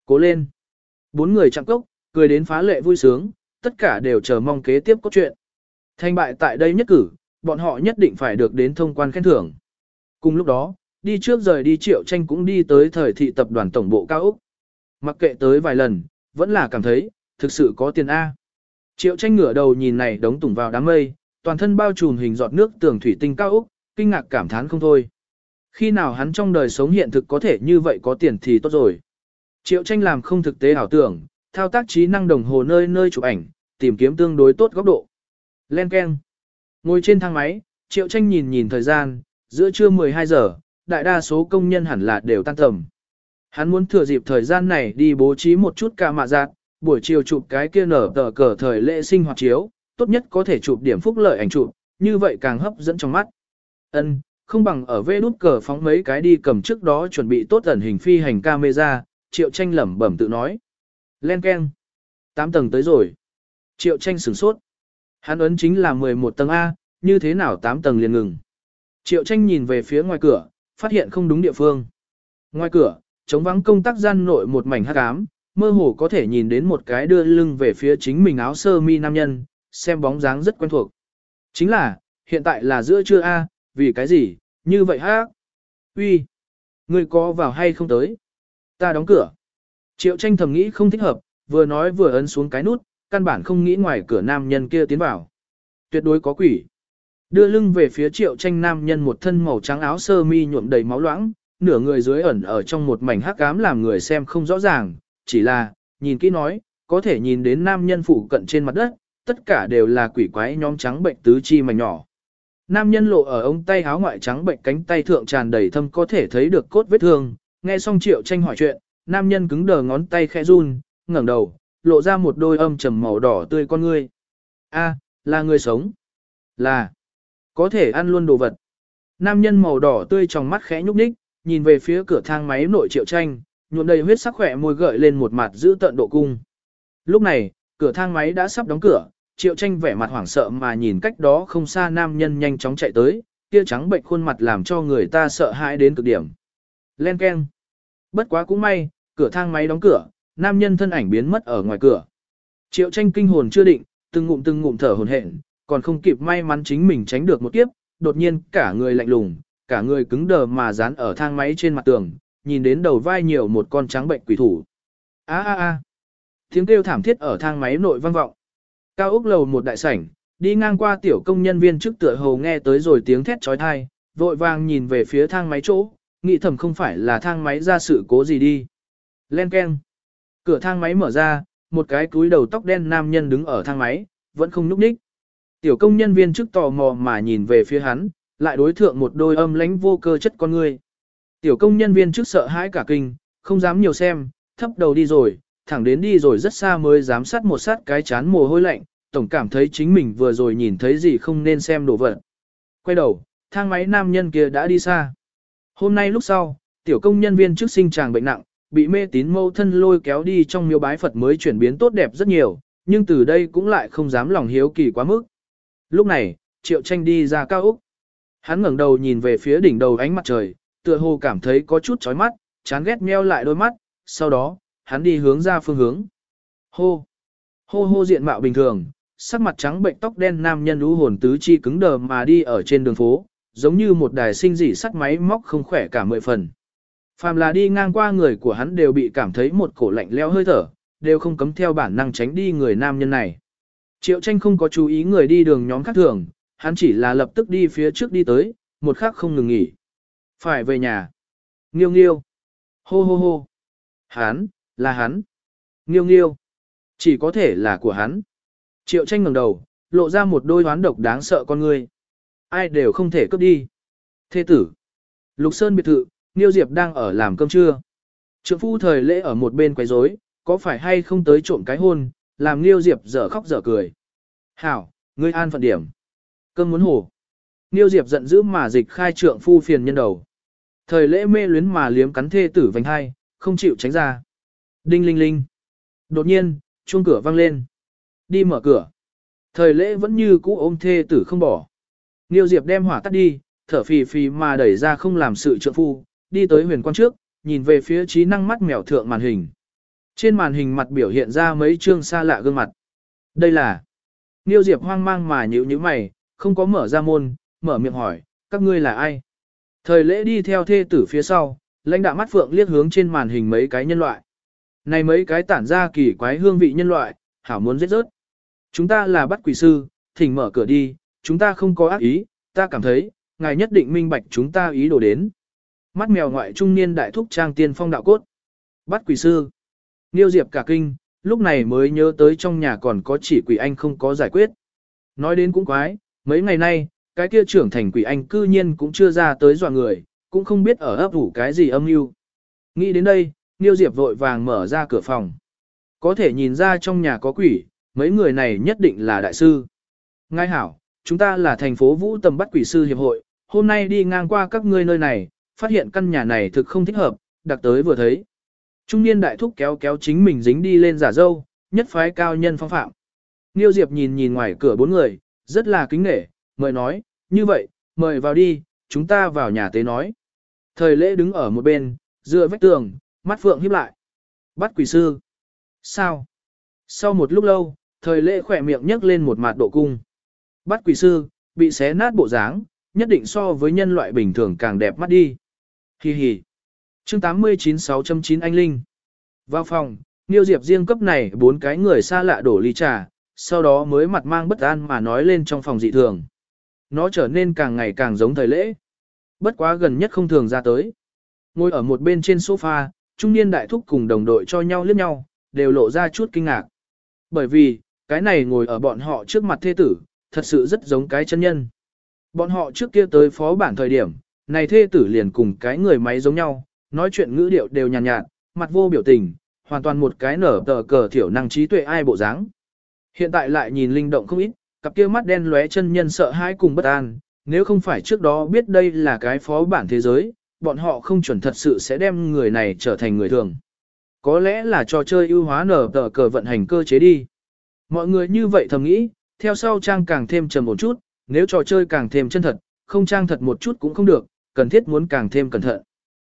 Cố lên! Bốn người chạm cốc, cười đến phá lệ vui sướng, tất cả đều chờ mong kế tiếp cốt truyện. Thành bại tại đây nhất cử, bọn họ nhất định phải được đến thông quan khen thưởng. Cùng lúc đó, đi trước rời đi triệu tranh cũng đi tới thời thị tập đoàn tổng bộ cao Úc. Mặc kệ tới vài lần, vẫn là cảm thấy, thực sự có tiền A. Triệu tranh ngửa đầu nhìn này đống tủng vào đám mây, toàn thân bao trùm hình giọt nước tường thủy tinh cao Úc, kinh ngạc cảm thán không thôi. Khi nào hắn trong đời sống hiện thực có thể như vậy có tiền thì tốt rồi. Triệu tranh làm không thực tế ảo tưởng, thao tác trí năng đồng hồ nơi nơi chụp ảnh, tìm kiếm tương đối tốt góc độ. Len Ken. Ngồi trên thang máy, Triệu tranh nhìn nhìn thời gian, giữa trưa 12 giờ, đại đa số công nhân hẳn là đều tan tầm. Hắn muốn thừa dịp thời gian này đi bố trí một chút ca mạ giác, buổi chiều chụp cái kia nở tờ cờ thời lễ sinh hoạt chiếu, tốt nhất có thể chụp điểm phúc lợi ảnh chụp, như vậy càng hấp dẫn trong mắt. Ân, không bằng ở vê nút cờ phóng mấy cái đi cầm trước đó chuẩn bị tốt ẩn hình phi hành camera, triệu tranh lẩm bẩm tự nói. Len keng. 8 tầng tới rồi. Triệu tranh sửng sốt. Hắn ấn chính là 11 tầng A, như thế nào 8 tầng liền ngừng. Triệu tranh nhìn về phía ngoài cửa, phát hiện không đúng địa phương. Ngoài cửa, chống vắng công tác gian nội một mảnh hắc ám, mơ hồ có thể nhìn đến một cái đưa lưng về phía chính mình áo sơ mi nam nhân, xem bóng dáng rất quen thuộc. Chính là, hiện tại là giữa trưa A, vì cái gì, như vậy ha? Uy, Người có vào hay không tới? Ta đóng cửa. Triệu tranh thầm nghĩ không thích hợp, vừa nói vừa ấn xuống cái nút, căn bản không nghĩ ngoài cửa nam nhân kia tiến vào. Tuyệt đối có quỷ. Đưa lưng về phía triệu tranh nam nhân một thân màu trắng áo sơ mi nhuộm đầy máu loãng, nửa người dưới ẩn ở trong một mảnh hắc ám làm người xem không rõ ràng, chỉ là, nhìn kỹ nói, có thể nhìn đến nam nhân phụ cận trên mặt đất, tất cả đều là quỷ quái nhóm trắng bệnh tứ chi mảnh nhỏ. Nam nhân lộ ở ống tay áo ngoại trắng bệnh cánh tay thượng tràn đầy thâm có thể thấy được cốt vết thương, nghe xong triệu tranh hỏi chuyện, nam nhân cứng đờ ngón tay khẽ run, ngẩng đầu, lộ ra một đôi âm trầm màu đỏ tươi con ngươi. A, là người sống. Là, có thể ăn luôn đồ vật. Nam nhân màu đỏ tươi trong mắt khẽ nhúc nhích, nhìn về phía cửa thang máy nội triệu tranh, nhuộm đầy huyết sắc khỏe môi gợi lên một mặt giữ tận độ cung. Lúc này, cửa thang máy đã sắp đóng cửa, triệu tranh vẻ mặt hoảng sợ mà nhìn cách đó không xa nam nhân nhanh chóng chạy tới, kia trắng bệnh khuôn mặt làm cho người ta sợ hãi đến cực điểm. Len keng. Bất quá cũng may, cửa thang máy đóng cửa, nam nhân thân ảnh biến mất ở ngoài cửa. Triệu tranh kinh hồn chưa định, từng ngụm từng ngụm thở hổn hển, còn không kịp may mắn chính mình tránh được một kiếp, đột nhiên cả người lạnh lùng, cả người cứng đờ mà dán ở thang máy trên mặt tường, nhìn đến đầu vai nhiều một con trắng bệnh quỷ thủ. A a a. Tiếng kêu thảm thiết ở thang máy nội vang vọng. Cao ốc lầu một đại sảnh, đi ngang qua tiểu công nhân viên trước tựa hồ nghe tới rồi tiếng thét chói tai, vội vàng nhìn về phía thang máy chỗ, nghĩ thầm không phải là thang máy ra sự cố gì đi. Len keng. Cửa thang máy mở ra, một cái cúi đầu tóc đen nam nhân đứng ở thang máy, vẫn không núp ních. Tiểu công nhân viên trước tò mò mà nhìn về phía hắn, lại đối thượng một đôi âm lãnh vô cơ chất con người. Tiểu công nhân viên trước sợ hãi cả kinh, không dám nhiều xem, thấp đầu đi rồi, thẳng đến đi rồi rất xa mới dám sát một sát cái chán mồ hôi lạnh, tổng cảm thấy chính mình vừa rồi nhìn thấy gì không nên xem đồ vật. Quay đầu, thang máy nam nhân kia đã đi xa. Hôm nay lúc sau, tiểu công nhân viên trước sinh chàng bệnh nặng, bị mê tín mâu thân lôi kéo đi trong miếu bái Phật mới chuyển biến tốt đẹp rất nhiều, nhưng từ đây cũng lại không dám lòng hiếu kỳ quá mức. Lúc này, Triệu Tranh đi ra cao Úc. Hắn ngẩng đầu nhìn về phía đỉnh đầu ánh mặt trời, tựa hồ cảm thấy có chút chói mắt, chán ghét meo lại đôi mắt, sau đó, hắn đi hướng ra phương hướng. Hô! Hô hô diện mạo bình thường, sắc mặt trắng bệnh tóc đen nam nhân lũ hồn tứ chi cứng đờ mà đi ở trên đường phố, giống như một đài sinh dị sắt máy móc không khỏe cả mười phần. Phàm là đi ngang qua người của hắn đều bị cảm thấy một cổ lạnh leo hơi thở, đều không cấm theo bản năng tránh đi người nam nhân này. Triệu tranh không có chú ý người đi đường nhóm khác thường, hắn chỉ là lập tức đi phía trước đi tới, một khắc không ngừng nghỉ. Phải về nhà. Nghiêu nghiêu. Hô hô hô. Hắn, là hắn. Nghiêu nghiêu. Chỉ có thể là của hắn. Triệu tranh ngẩng đầu, lộ ra một đôi hoán độc đáng sợ con người. Ai đều không thể cướp đi. Thế tử. Lục Sơn biệt thự, Nghiêu Diệp đang ở làm cơm trưa. Trượng phu thời lễ ở một bên quấy rối, có phải hay không tới trộm cái hôn, làm Nghiêu Diệp dở khóc dở cười. Hảo, ngươi an phận điểm. Cơm muốn hổ. Niêu Diệp giận dữ mà dịch khai trượng phu phiền nhân đầu. Thời lễ mê luyến mà liếm cắn thê tử vành hai, không chịu tránh ra. Đinh linh linh. Đột nhiên, chuông cửa vang lên. Đi mở cửa. Thời lễ vẫn như cũ ôm thê tử không bỏ. Niêu Diệp đem hỏa tắt đi, thở phì phì mà đẩy ra không làm sự trượng phu, đi tới huyền quan trước, nhìn về phía trí năng mắt mèo thượng màn hình. Trên màn hình mặt biểu hiện ra mấy chương xa lạ gương mặt. Đây là... Niêu Diệp hoang mang mà nhữ như mày, không có mở ra môn, mở miệng hỏi, các ngươi là ai? Thời lễ đi theo thê tử phía sau, lãnh đạo mắt phượng liếc hướng trên màn hình mấy cái nhân loại. Này mấy cái tản ra kỳ quái hương vị nhân loại, hảo muốn giết rớt. Chúng ta là bắt quỷ sư, thỉnh mở cửa đi, chúng ta không có ác ý, ta cảm thấy, ngài nhất định minh bạch chúng ta ý đồ đến. Mắt mèo ngoại trung niên đại thúc trang tiên phong đạo cốt. Bắt quỷ sư. Niêu Diệp cả kinh, lúc này mới nhớ tới trong nhà còn có chỉ quỷ anh không có giải quyết. Nói đến cũng quái, mấy ngày nay, cái kia trưởng thành quỷ anh cư nhiên cũng chưa ra tới dọa người, cũng không biết ở ấp ủ cái gì âm mưu. Nghĩ đến đây, Niêu Diệp vội vàng mở ra cửa phòng. Có thể nhìn ra trong nhà có quỷ, mấy người này nhất định là đại sư. Ngay hảo, chúng ta là thành phố Vũ Tầm Bắt Quỷ Sư Hiệp hội, hôm nay đi ngang qua các ngươi nơi này, phát hiện căn nhà này thực không thích hợp, đặc tới vừa thấy. Trung niên đại thúc kéo kéo chính mình dính đi lên giả dâu, nhất phái cao nhân phong phạm. Niêu Diệp nhìn nhìn ngoài cửa bốn người, rất là kính nể, mời nói, như vậy, mời vào đi, chúng ta vào nhà tế nói. Thời lễ đứng ở một bên, dựa vách tường, mắt phượng híp lại. Bắt quỷ sư. Sao? Sau một lúc lâu, thời lễ khỏe miệng nhấc lên một mặt độ cung. Bắt quỷ sư, bị xé nát bộ dáng, nhất định so với nhân loại bình thường càng đẹp mắt đi. Hi hi. Chương 89-6.9 Anh Linh. Vào phòng, Niêu Diệp riêng cấp này bốn cái người xa lạ đổ ly trà, sau đó mới mặt mang bất an mà nói lên trong phòng dị thường. Nó trở nên càng ngày càng giống thời lễ. Bất quá gần nhất không thường ra tới. Ngồi ở một bên trên sofa, trung niên đại thúc cùng đồng đội cho nhau liếc nhau, đều lộ ra chút kinh ngạc. Bởi vì, cái này ngồi ở bọn họ trước mặt thê tử, thật sự rất giống cái chân nhân. Bọn họ trước kia tới phó bản thời điểm, này thê tử liền cùng cái người máy giống nhau, nói chuyện ngữ điệu đều nhàn nhạt, nhạt, mặt vô biểu tình, hoàn toàn một cái nở tờ cờ thiểu năng trí tuệ ai bộ dáng. Hiện tại lại nhìn linh động không ít, cặp kia mắt đen lóe chân nhân sợ hãi cùng bất an, nếu không phải trước đó biết đây là cái phó bản thế giới, bọn họ không chuẩn thật sự sẽ đem người này trở thành người thường. Có lẽ là trò chơi ưu hóa nở tờ cờ vận hành cơ chế đi. Mọi người như vậy thầm nghĩ, theo sau trang càng thêm trầm một chút, nếu trò chơi càng thêm chân thật, không trang thật một chút cũng không được, cần thiết muốn càng thêm cẩn thận.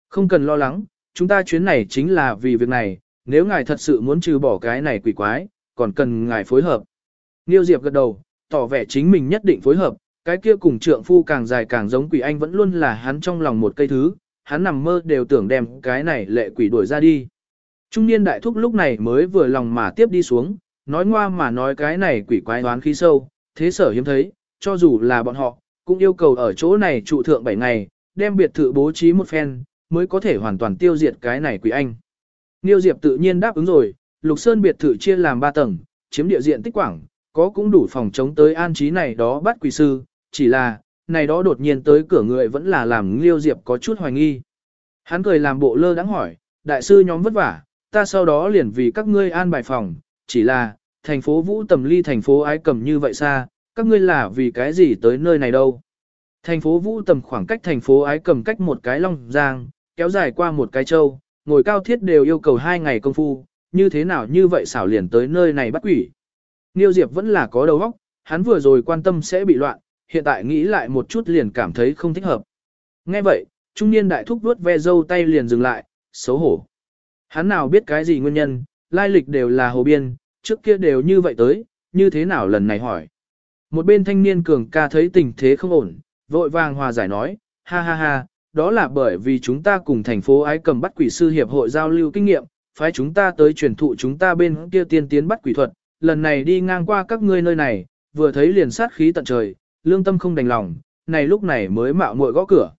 Không cần lo lắng, chúng ta chuyến này chính là vì việc này, nếu ngài thật sự muốn trừ bỏ cái này quỷ quái, còn cần ngài phối hợp. Niêu Diệp gật đầu, tỏ vẻ chính mình nhất định phối hợp, cái kia cùng trượng phu càng dài càng giống quỷ anh vẫn luôn là hắn trong lòng một cây thứ, hắn nằm mơ đều tưởng đem cái này lệ quỷ đuổi ra đi. Trung niên đại thúc lúc này mới vừa lòng mà tiếp đi xuống, nói ngoa mà nói cái này quỷ quái đoán khí sâu, thế sở hiếm thấy, cho dù là bọn họ, cũng yêu cầu ở chỗ này trụ thượng 7 ngày, đem biệt thự bố trí một phen, mới có thể hoàn toàn tiêu diệt cái này quỷ anh. Niêu Diệp tự nhiên đáp ứng rồi, Lục Sơn biệt thự chia làm 3 tầng, chiếm địa diện tích quảng, có cũng đủ phòng chống tới an trí này đó bắt quỷ sư, chỉ là, này đó đột nhiên tới cửa người vẫn là làm Liêu Diệp có chút hoài nghi. Hắn cười làm bộ lơ đắng hỏi, đại sư nhóm vất vả, ta sau đó liền vì các ngươi an bài phòng, chỉ là, thành phố Vũ Tầm ly thành phố Ái Cầm như vậy xa, các ngươi là vì cái gì tới nơi này đâu. Thành phố Vũ Tầm khoảng cách thành phố Ái Cầm cách một cái long giang, kéo dài qua một cái châu, ngồi cao thiết đều yêu cầu hai ngày công phu, như thế nào như vậy xảo liền tới nơi này bắt quỷ. Niêu Diệp vẫn là có đầu óc, hắn vừa rồi quan tâm sẽ bị loạn, hiện tại nghĩ lại một chút liền cảm thấy không thích hợp. Nghe vậy, trung niên đại thúc vuốt ve dâu tay liền dừng lại, xấu hổ. Hắn nào biết cái gì nguyên nhân, lai lịch đều là hồ biên, trước kia đều như vậy tới, như thế nào lần này hỏi. Một bên thanh niên cường ca thấy tình thế không ổn, vội vàng hòa giải nói, ha ha ha, đó là bởi vì chúng ta cùng thành phố Ái cầm bắt quỷ sư hiệp hội giao lưu kinh nghiệm, phái chúng ta tới truyền thụ chúng ta bên kia tiên tiến bắt quỷ thuật, lần này đi ngang qua các ngươi nơi này, vừa thấy liền sát khí tận trời, lương tâm không đành lòng, này lúc này mới mạo muội gõ cửa.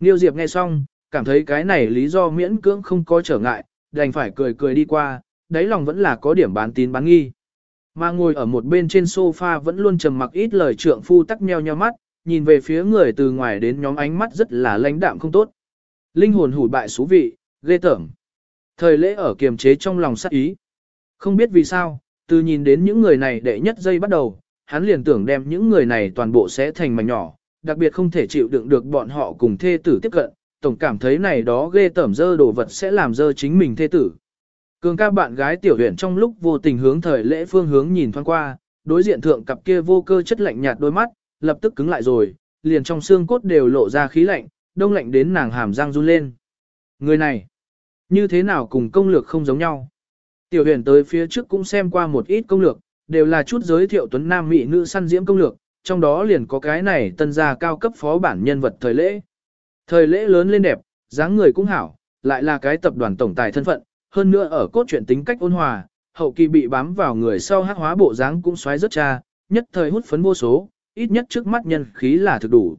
Niêu Diệp nghe xong, cảm thấy cái này lý do miễn cưỡng không có trở ngại, đành phải cười cười đi qua, đáy lòng vẫn là có điểm bán tín bán nghi. Mà ngồi ở một bên trên sofa vẫn luôn trầm mặc ít lời trượng phu tắc meo nheo mắt, nhìn về phía người từ ngoài đến nhóm ánh mắt rất là lãnh đạm không tốt. Linh hồn hủ bại số vị, ghê tởm. Thời lễ ở kiềm chế trong lòng sát ý. Không biết vì sao, từ nhìn đến những người này đệ nhất giây bắt đầu, hắn liền tưởng đem những người này toàn bộ sẽ thành mảnh nhỏ, đặc biệt không thể chịu đựng được bọn họ cùng thê tử tiếp cận, tổng cảm thấy này đó ghê tởm dơ đồ vật sẽ làm dơ chính mình thê tử. Cường ca bạn gái tiểu huyện trong lúc vô tình hướng thời lễ phương hướng nhìn thoáng qua, đối diện thượng cặp kia vô cơ chất lạnh nhạt đôi mắt, lập tức cứng lại rồi, liền trong xương cốt đều lộ ra khí lạnh, đông lạnh đến nàng hàm răng run lên. Người này, như thế nào cùng công lược không giống nhau. Tiểu huyền tới phía trước cũng xem qua một ít công lược, đều là chút giới thiệu tuấn nam mỹ nữ săn diễm công lược, trong đó liền có cái này tân gia cao cấp phó bản nhân vật thời lễ. Thời lễ lớn lên đẹp, dáng người cũng hảo, lại là cái tập đoàn tổng tài thân phận, hơn nữa ở cốt truyện tính cách ôn hòa, hậu kỳ bị bám vào người sau hắc hóa bộ dáng cũng xoáy rất cha, nhất thời hút phấn vô số, ít nhất trước mắt nhân khí là thực đủ.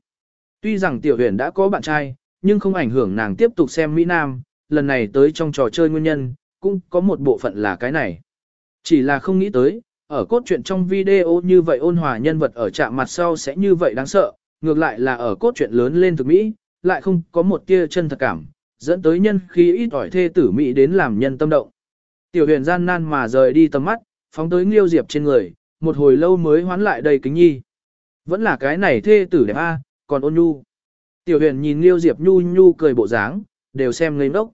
Tuy rằng tiểu huyền đã có bạn trai, nhưng không ảnh hưởng nàng tiếp tục xem Mỹ Nam, lần này tới trong trò chơi nguyên nhân, cũng có một bộ phận là cái này. Chỉ là không nghĩ tới, ở cốt truyện trong video như vậy ôn hòa nhân vật ở chạm mặt sau sẽ như vậy đáng sợ, ngược lại là ở cốt truyện lớn lên thực Mỹ, lại không có một tia chân thật cảm, dẫn tới nhân khi ít ỏi thê tử Mỹ đến làm nhân tâm động. Tiểu huyền gian nan mà rời đi tầm mắt, phóng tới Nghiêu Diệp trên người, một hồi lâu mới hoán lại đầy kính nhi. Vẫn là cái này thê tử đẹp a, còn ôn nhu. Tiểu huyền nhìn Nghiêu Diệp nhu nhu cười bộ dáng, đều xem ngây ngốc.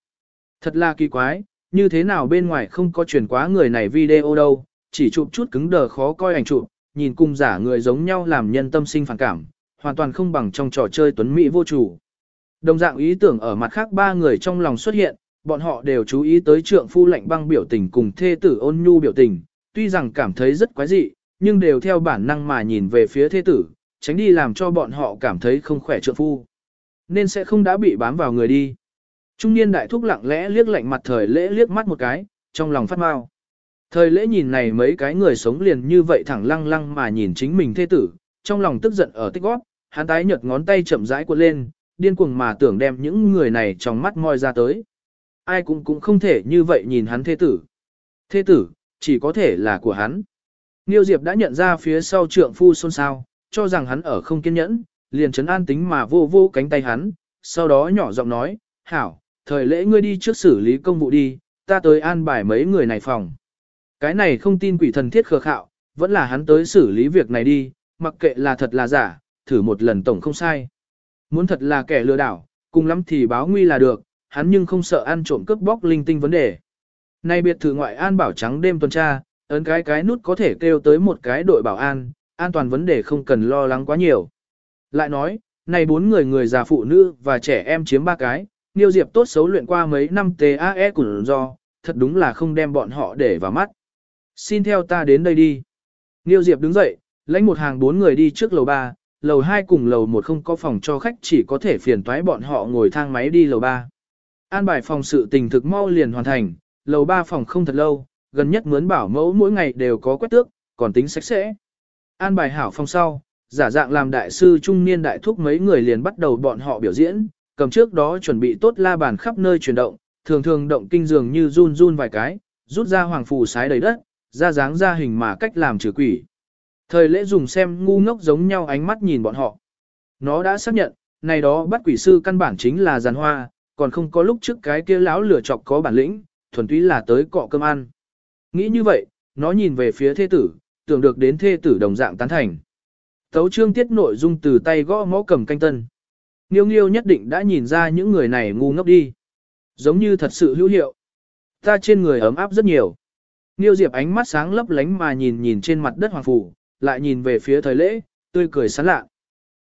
Thật là kỳ quái, như thế nào bên ngoài không có truyền quá người này video đâu, chỉ chụp chút cứng đờ khó coi ảnh chụp, nhìn cùng giả người giống nhau làm nhân tâm sinh phản cảm, hoàn toàn không bằng trong trò chơi tuấn mỹ vô chủ. Đồng dạng ý tưởng ở mặt khác ba người trong lòng xuất hiện, bọn họ đều chú ý tới trượng phu lạnh băng biểu tình cùng thê tử ôn nhu biểu tình, tuy rằng cảm thấy rất quái dị, nhưng đều theo bản năng mà nhìn về phía thê tử, tránh đi làm cho bọn họ cảm thấy không khỏe trượng phu. Nên sẽ không đã bị bám vào người đi. Trung niên đại thúc lặng lẽ liếc lạnh mặt thời lễ liếc mắt một cái, trong lòng phát mau. Thời lễ nhìn này mấy cái người sống liền như vậy thẳng lăng lăng mà nhìn chính mình thê tử, trong lòng tức giận ở tích gót, hắn tái nhợt ngón tay chậm rãi cuộn lên, điên cuồng mà tưởng đem những người này trong mắt moi ra tới. Ai cũng cũng không thể như vậy nhìn hắn thê tử. Thê tử, chỉ có thể là của hắn. Niêu Diệp đã nhận ra phía sau trượng phu xôn xao, cho rằng hắn ở không kiên nhẫn, liền chấn an tính mà vô vô cánh tay hắn, sau đó nhỏ giọng nói, hảo, thời lễ ngươi đi trước xử lý công vụ đi, ta tới an bài mấy người này phòng. Cái này không tin quỷ thần thiết khờ khạo, vẫn là hắn tới xử lý việc này đi, mặc kệ là thật là giả, thử một lần tổng không sai. Muốn thật là kẻ lừa đảo, cùng lắm thì báo nguy là được, hắn nhưng không sợ ăn trộm cướp bóc linh tinh vấn đề. Nay biệt thự ngoại an bảo trắng đêm tuần tra, ấn cái cái nút có thể kêu tới một cái đội bảo an, an toàn vấn đề không cần lo lắng quá nhiều. Lại nói, này bốn người người già phụ nữ và trẻ em chiếm ba cái, Niêu Diệp tốt xấu luyện qua mấy năm TAE của do, thật đúng là không đem bọn họ để vào mắt. Xin theo ta đến đây đi. Niêu Diệp đứng dậy, lãnh một hàng bốn người đi trước lầu ba, lầu 2 cùng lầu 1 không có phòng cho khách chỉ có thể phiền toái bọn họ ngồi thang máy đi lầu 3. An bài phòng sự tình thực mau liền hoàn thành, lầu 3 phòng không thật lâu, gần nhất mướn bảo mẫu mỗi ngày đều có quét tước, còn tính sạch sẽ. An bài hảo phòng sau, giả dạng làm đại sư trung niên đại thúc mấy người liền bắt đầu bọn họ biểu diễn, cầm trước đó chuẩn bị tốt la bàn khắp nơi chuyển động, thường thường động kinh dường như run run vài cái, rút ra hoàng phù sái đầy đất, ra dáng ra hình mà cách làm trừ quỷ. Thời lễ dùng xem ngu ngốc giống nhau ánh mắt nhìn bọn họ. Nó đã xác nhận, này đó bắt quỷ sư căn bản chính là giàn hoa, còn không có lúc trước cái kia lão lửa chọc có bản lĩnh, thuần túy là tới cọ cơm ăn. Nghĩ như vậy, nó nhìn về phía thê tử, tưởng được đến thê tử đồng dạng tán thành. Tấu trương tiết nội dung từ tay gõ mõ cầm canh tân. Nghiêu nghiêu nhất định đã nhìn ra những người này ngu ngốc đi. Giống như thật sự hữu hiệu. Ta trên người ấm áp rất nhiều. Nghiêu Diệp ánh mắt sáng lấp lánh mà nhìn nhìn trên mặt đất hoàng phủ, lại nhìn về phía thời lễ, tươi cười sán lạ.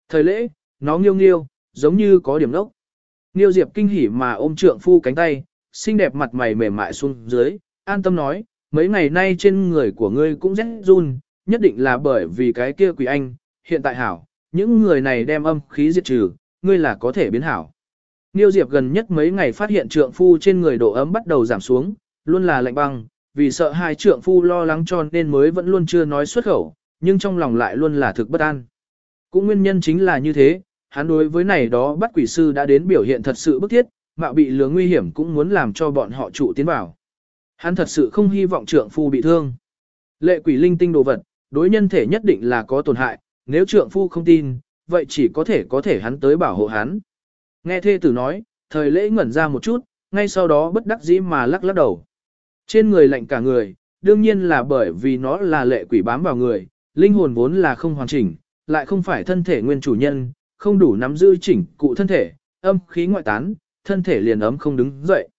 Thời lễ, nó nghiêu nghiêu, giống như có điểm đốc. Nghiêu Diệp kinh hỉ mà ôm trượng phu cánh tay, xinh đẹp mặt mày mềm mại xuống dưới, an tâm nói, mấy ngày nay trên người của ngươi cũng rét run, nhất định là bởi vì cái kia quỷ anh, hiện tại hảo, những người này đem âm khí diệt trừ, ngươi là có thể biến hảo. Nghiêu Diệp gần nhất mấy ngày phát hiện trượng phu trên người độ ấm bắt đầu giảm xuống, luôn là lạnh băng, vì sợ hai trượng phu lo lắng cho nên mới vẫn luôn chưa nói xuất khẩu, nhưng trong lòng lại luôn là thực bất an. Cũng nguyên nhân chính là như thế, hắn đối với này đó bắt quỷ sư đã đến biểu hiện thật sự bức thiết, mạo bị lừa nguy hiểm cũng muốn làm cho bọn họ trụ tiến vào. Hắn thật sự không hy vọng trượng phu bị thương. Lệ quỷ linh tinh đồ vật, đối nhân thể nhất định là có tổn hại, nếu trượng phu không tin, vậy chỉ có thể có thể hắn tới bảo hộ hắn. Nghe thê tử nói, thời lễ ngẩn ra một chút, ngay sau đó bất đắc dĩ mà lắc lắc đầu. Trên người lạnh cả người, đương nhiên là bởi vì nó là lệ quỷ bám vào người, linh hồn vốn là không hoàn chỉnh, lại không phải thân thể nguyên chủ nhân, không đủ nắm giữ chỉnh cụ thân thể, âm khí ngoại tán, thân thể liền ấm không đứng dậy.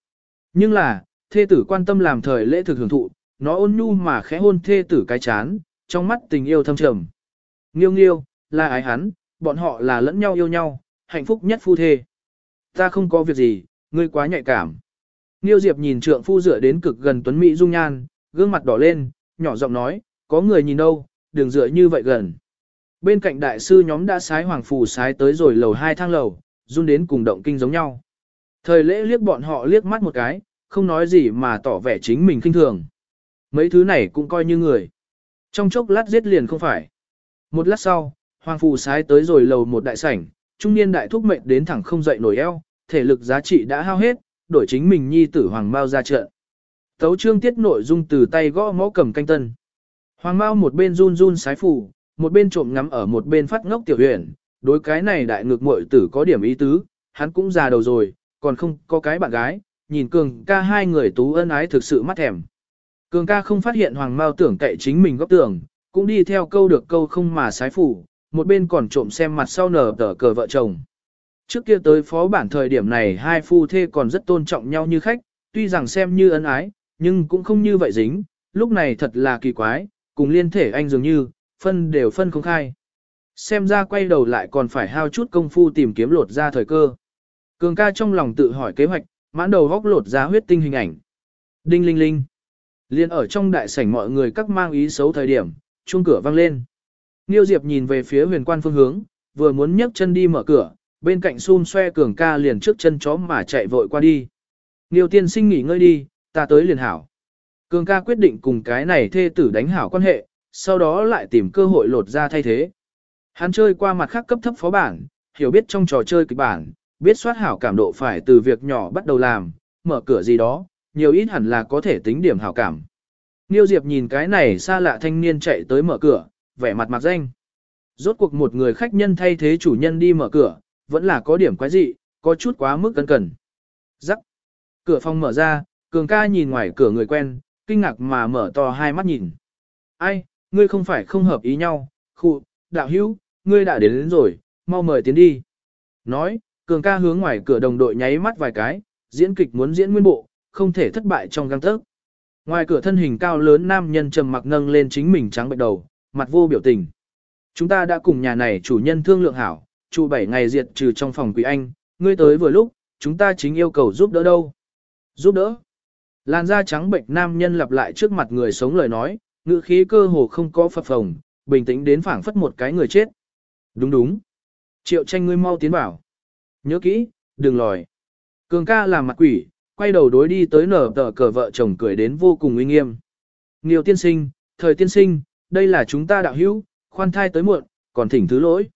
Nhưng là, thê tử quan tâm làm thời lễ thực hưởng thụ, nó ôn nhu mà khẽ hôn thê tử cái chán, trong mắt tình yêu thâm trầm. Nghiêu nghiêu, là ái hắn, bọn họ là lẫn nhau yêu nhau, hạnh phúc nhất phu thê. Ta không có việc gì, ngươi quá nhạy cảm. Nghiêu Diệp nhìn trượng phu dựa đến cực gần Tuấn Mỹ dung nhan, gương mặt đỏ lên, nhỏ giọng nói, có người nhìn đâu, đừng dựa như vậy gần. Bên cạnh đại sư nhóm đã sái hoàng phù sái tới rồi lầu hai thang lầu, run đến cùng động kinh giống nhau. Thời lễ liếc bọn họ liếc mắt một cái, không nói gì mà tỏ vẻ chính mình kinh thường. Mấy thứ này cũng coi như người. Trong chốc lát giết liền không phải. Một lát sau, hoàng phù sái tới rồi lầu một đại sảnh, trung niên đại thúc mệnh đến thẳng không dậy nổi eo, thể lực giá trị đã hao hết, đổi chính mình nhi tử hoàng mao ra trận. Tấu trương tiết nội dung từ tay gõ mõ cầm canh tân. Hoàng mao một bên run run sái phù, một bên trộm ngắm ở một bên phát ngốc tiểu huyền, đối cái này đại ngược muội tử có điểm ý tứ, hắn cũng già đầu rồi, còn không có cái bạn gái, nhìn cường ca hai người tú ân ái thực sự mắt thèm. Cường ca không phát hiện hoàng mao tưởng cậy chính mình góc tưởng, cũng đi theo câu được câu không mà sái phủ, một bên còn trộm xem mặt sau nở tờ cờ vợ chồng. Trước kia tới phó bản thời điểm này hai phu thê còn rất tôn trọng nhau như khách, tuy rằng xem như ân ái, nhưng cũng không như vậy dính, lúc này thật là kỳ quái, cùng liên thể anh dường như, phân đều phân không khai. Xem ra quay đầu lại còn phải hao chút công phu tìm kiếm lột ra thời cơ. Cường ca trong lòng tự hỏi kế hoạch, mãn đầu góc lột ra huyết tinh hình ảnh. Đinh linh linh. Liên ở trong đại sảnh mọi người các mang ý xấu thời điểm, chuông cửa vang lên. Niêu Diệp nhìn về phía huyền quan phương hướng, vừa muốn nhấc chân đi mở cửa, bên cạnh xun xoe cường ca liền trước chân chó mà chạy vội qua đi. Niêu tiên sinh nghỉ ngơi đi, ta tới liền hảo. Cường ca quyết định cùng cái này thê tử đánh hảo quan hệ, sau đó lại tìm cơ hội lột ra thay thế. Hắn chơi qua mặt khác cấp thấp phó bản, hiểu biết trong trò chơi kịch bản, biết soát hảo cảm độ phải từ việc nhỏ bắt đầu làm, mở cửa gì đó, nhiều ít hẳn là có thể tính điểm hảo cảm. Niêu Diệp nhìn cái này xa lạ thanh niên chạy tới mở cửa, vẻ mặt mặc danh. Rốt cuộc một người khách nhân thay thế chủ nhân đi mở cửa, vẫn là có điểm quái dị, có chút quá mức cẩn cẩn. Rắc. Cửa phòng mở ra, cường ca nhìn ngoài cửa người quen, kinh ngạc mà mở to hai mắt nhìn. Ai, ngươi không phải không hợp ý nhau, khu, đạo hữu, ngươi đã đến, đến rồi, mau mời tiến đi. Nói, cường ca hướng ngoài cửa đồng đội nháy mắt vài cái, diễn kịch muốn diễn nguyên bộ, không thể thất bại trong găng tớc. Ngoài cửa thân hình cao lớn nam nhân trầm mặc nâng lên chính mình trắng bệnh đầu, mặt vô biểu tình. Chúng ta đã cùng nhà này chủ nhân thương lượng hảo, trụ 7 ngày diệt trừ trong phòng quý anh, ngươi tới vừa lúc, chúng ta chính yêu cầu giúp đỡ đâu. Giúp đỡ. Làn da trắng bệnh nam nhân lặp lại trước mặt người sống lời nói, ngữ khí cơ hồ không có phập phồng, bình tĩnh đến phảng phất một cái người chết. Đúng đúng. Triệu tranh ngươi mau tiến bảo. Nhớ kỹ, đừng lòi. Cường ca làm mặt quỷ, quay đầu đối đi tới nở tờ cờ vợ chồng cười đến vô cùng uy nghiêm. Nhiều tiên sinh, thời tiên sinh, đây là chúng ta đạo hữu, khoan thai tới muộn, còn thỉnh thứ lỗi.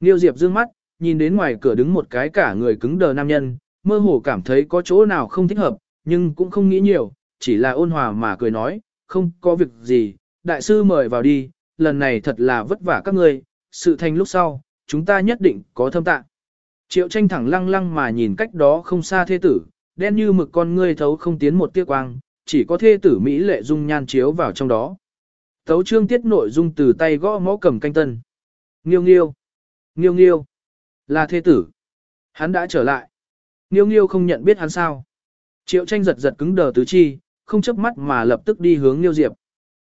Nghiêu Diệp dương mắt, nhìn đến ngoài cửa đứng một cái cả người cứng đờ nam nhân, mơ hồ cảm thấy có chỗ nào không thích hợp, nhưng cũng không nghĩ nhiều, chỉ là ôn hòa mà cười nói, không có việc gì, đại sư mời vào đi, lần này thật là vất vả các ngươi, sự thành lúc sau, chúng ta nhất định có thâm tạng. Triệu tranh thẳng lăng lăng mà nhìn cách đó không xa thế tử, đen như mực con ngươi thấu không tiến một tia quang, chỉ có thê tử Mỹ lệ dung nhan chiếu vào trong đó tấu trương tiết nội dung từ tay gõ mõ cầm canh tân. Nghiêu nghiêu. Nghiêu nghiêu. Là thê tử. Hắn đã trở lại. Nghiêu nghiêu không nhận biết hắn sao. Triệu tranh giật giật cứng đờ tứ chi, không chớp mắt mà lập tức đi hướng Nghiêu Diệp.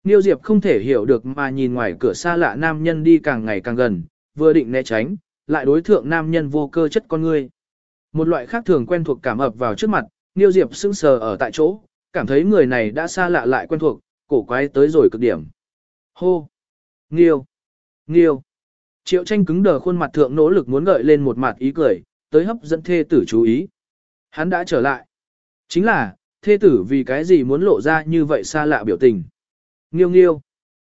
Nghiêu Diệp không thể hiểu được mà nhìn ngoài cửa xa lạ nam nhân đi càng ngày càng gần, vừa định né tránh, lại đối thượng nam nhân vô cơ chất con người. Một loại khác thường quen thuộc cảm ập vào trước mặt, nghiêu Diệp sững sờ ở tại chỗ, cảm thấy người này đã xa lạ lại quen thuộc, cổ quái tới rồi cực điểm. Hô! Nghiêu! Nghiêu! Triệu tranh cứng đờ khuôn mặt thượng nỗ lực muốn gợi lên một mặt ý cười, tới hấp dẫn thê tử chú ý. Hắn đã trở lại. Chính là, thê tử vì cái gì muốn lộ ra như vậy xa lạ biểu tình. Nghiêu nghiêu!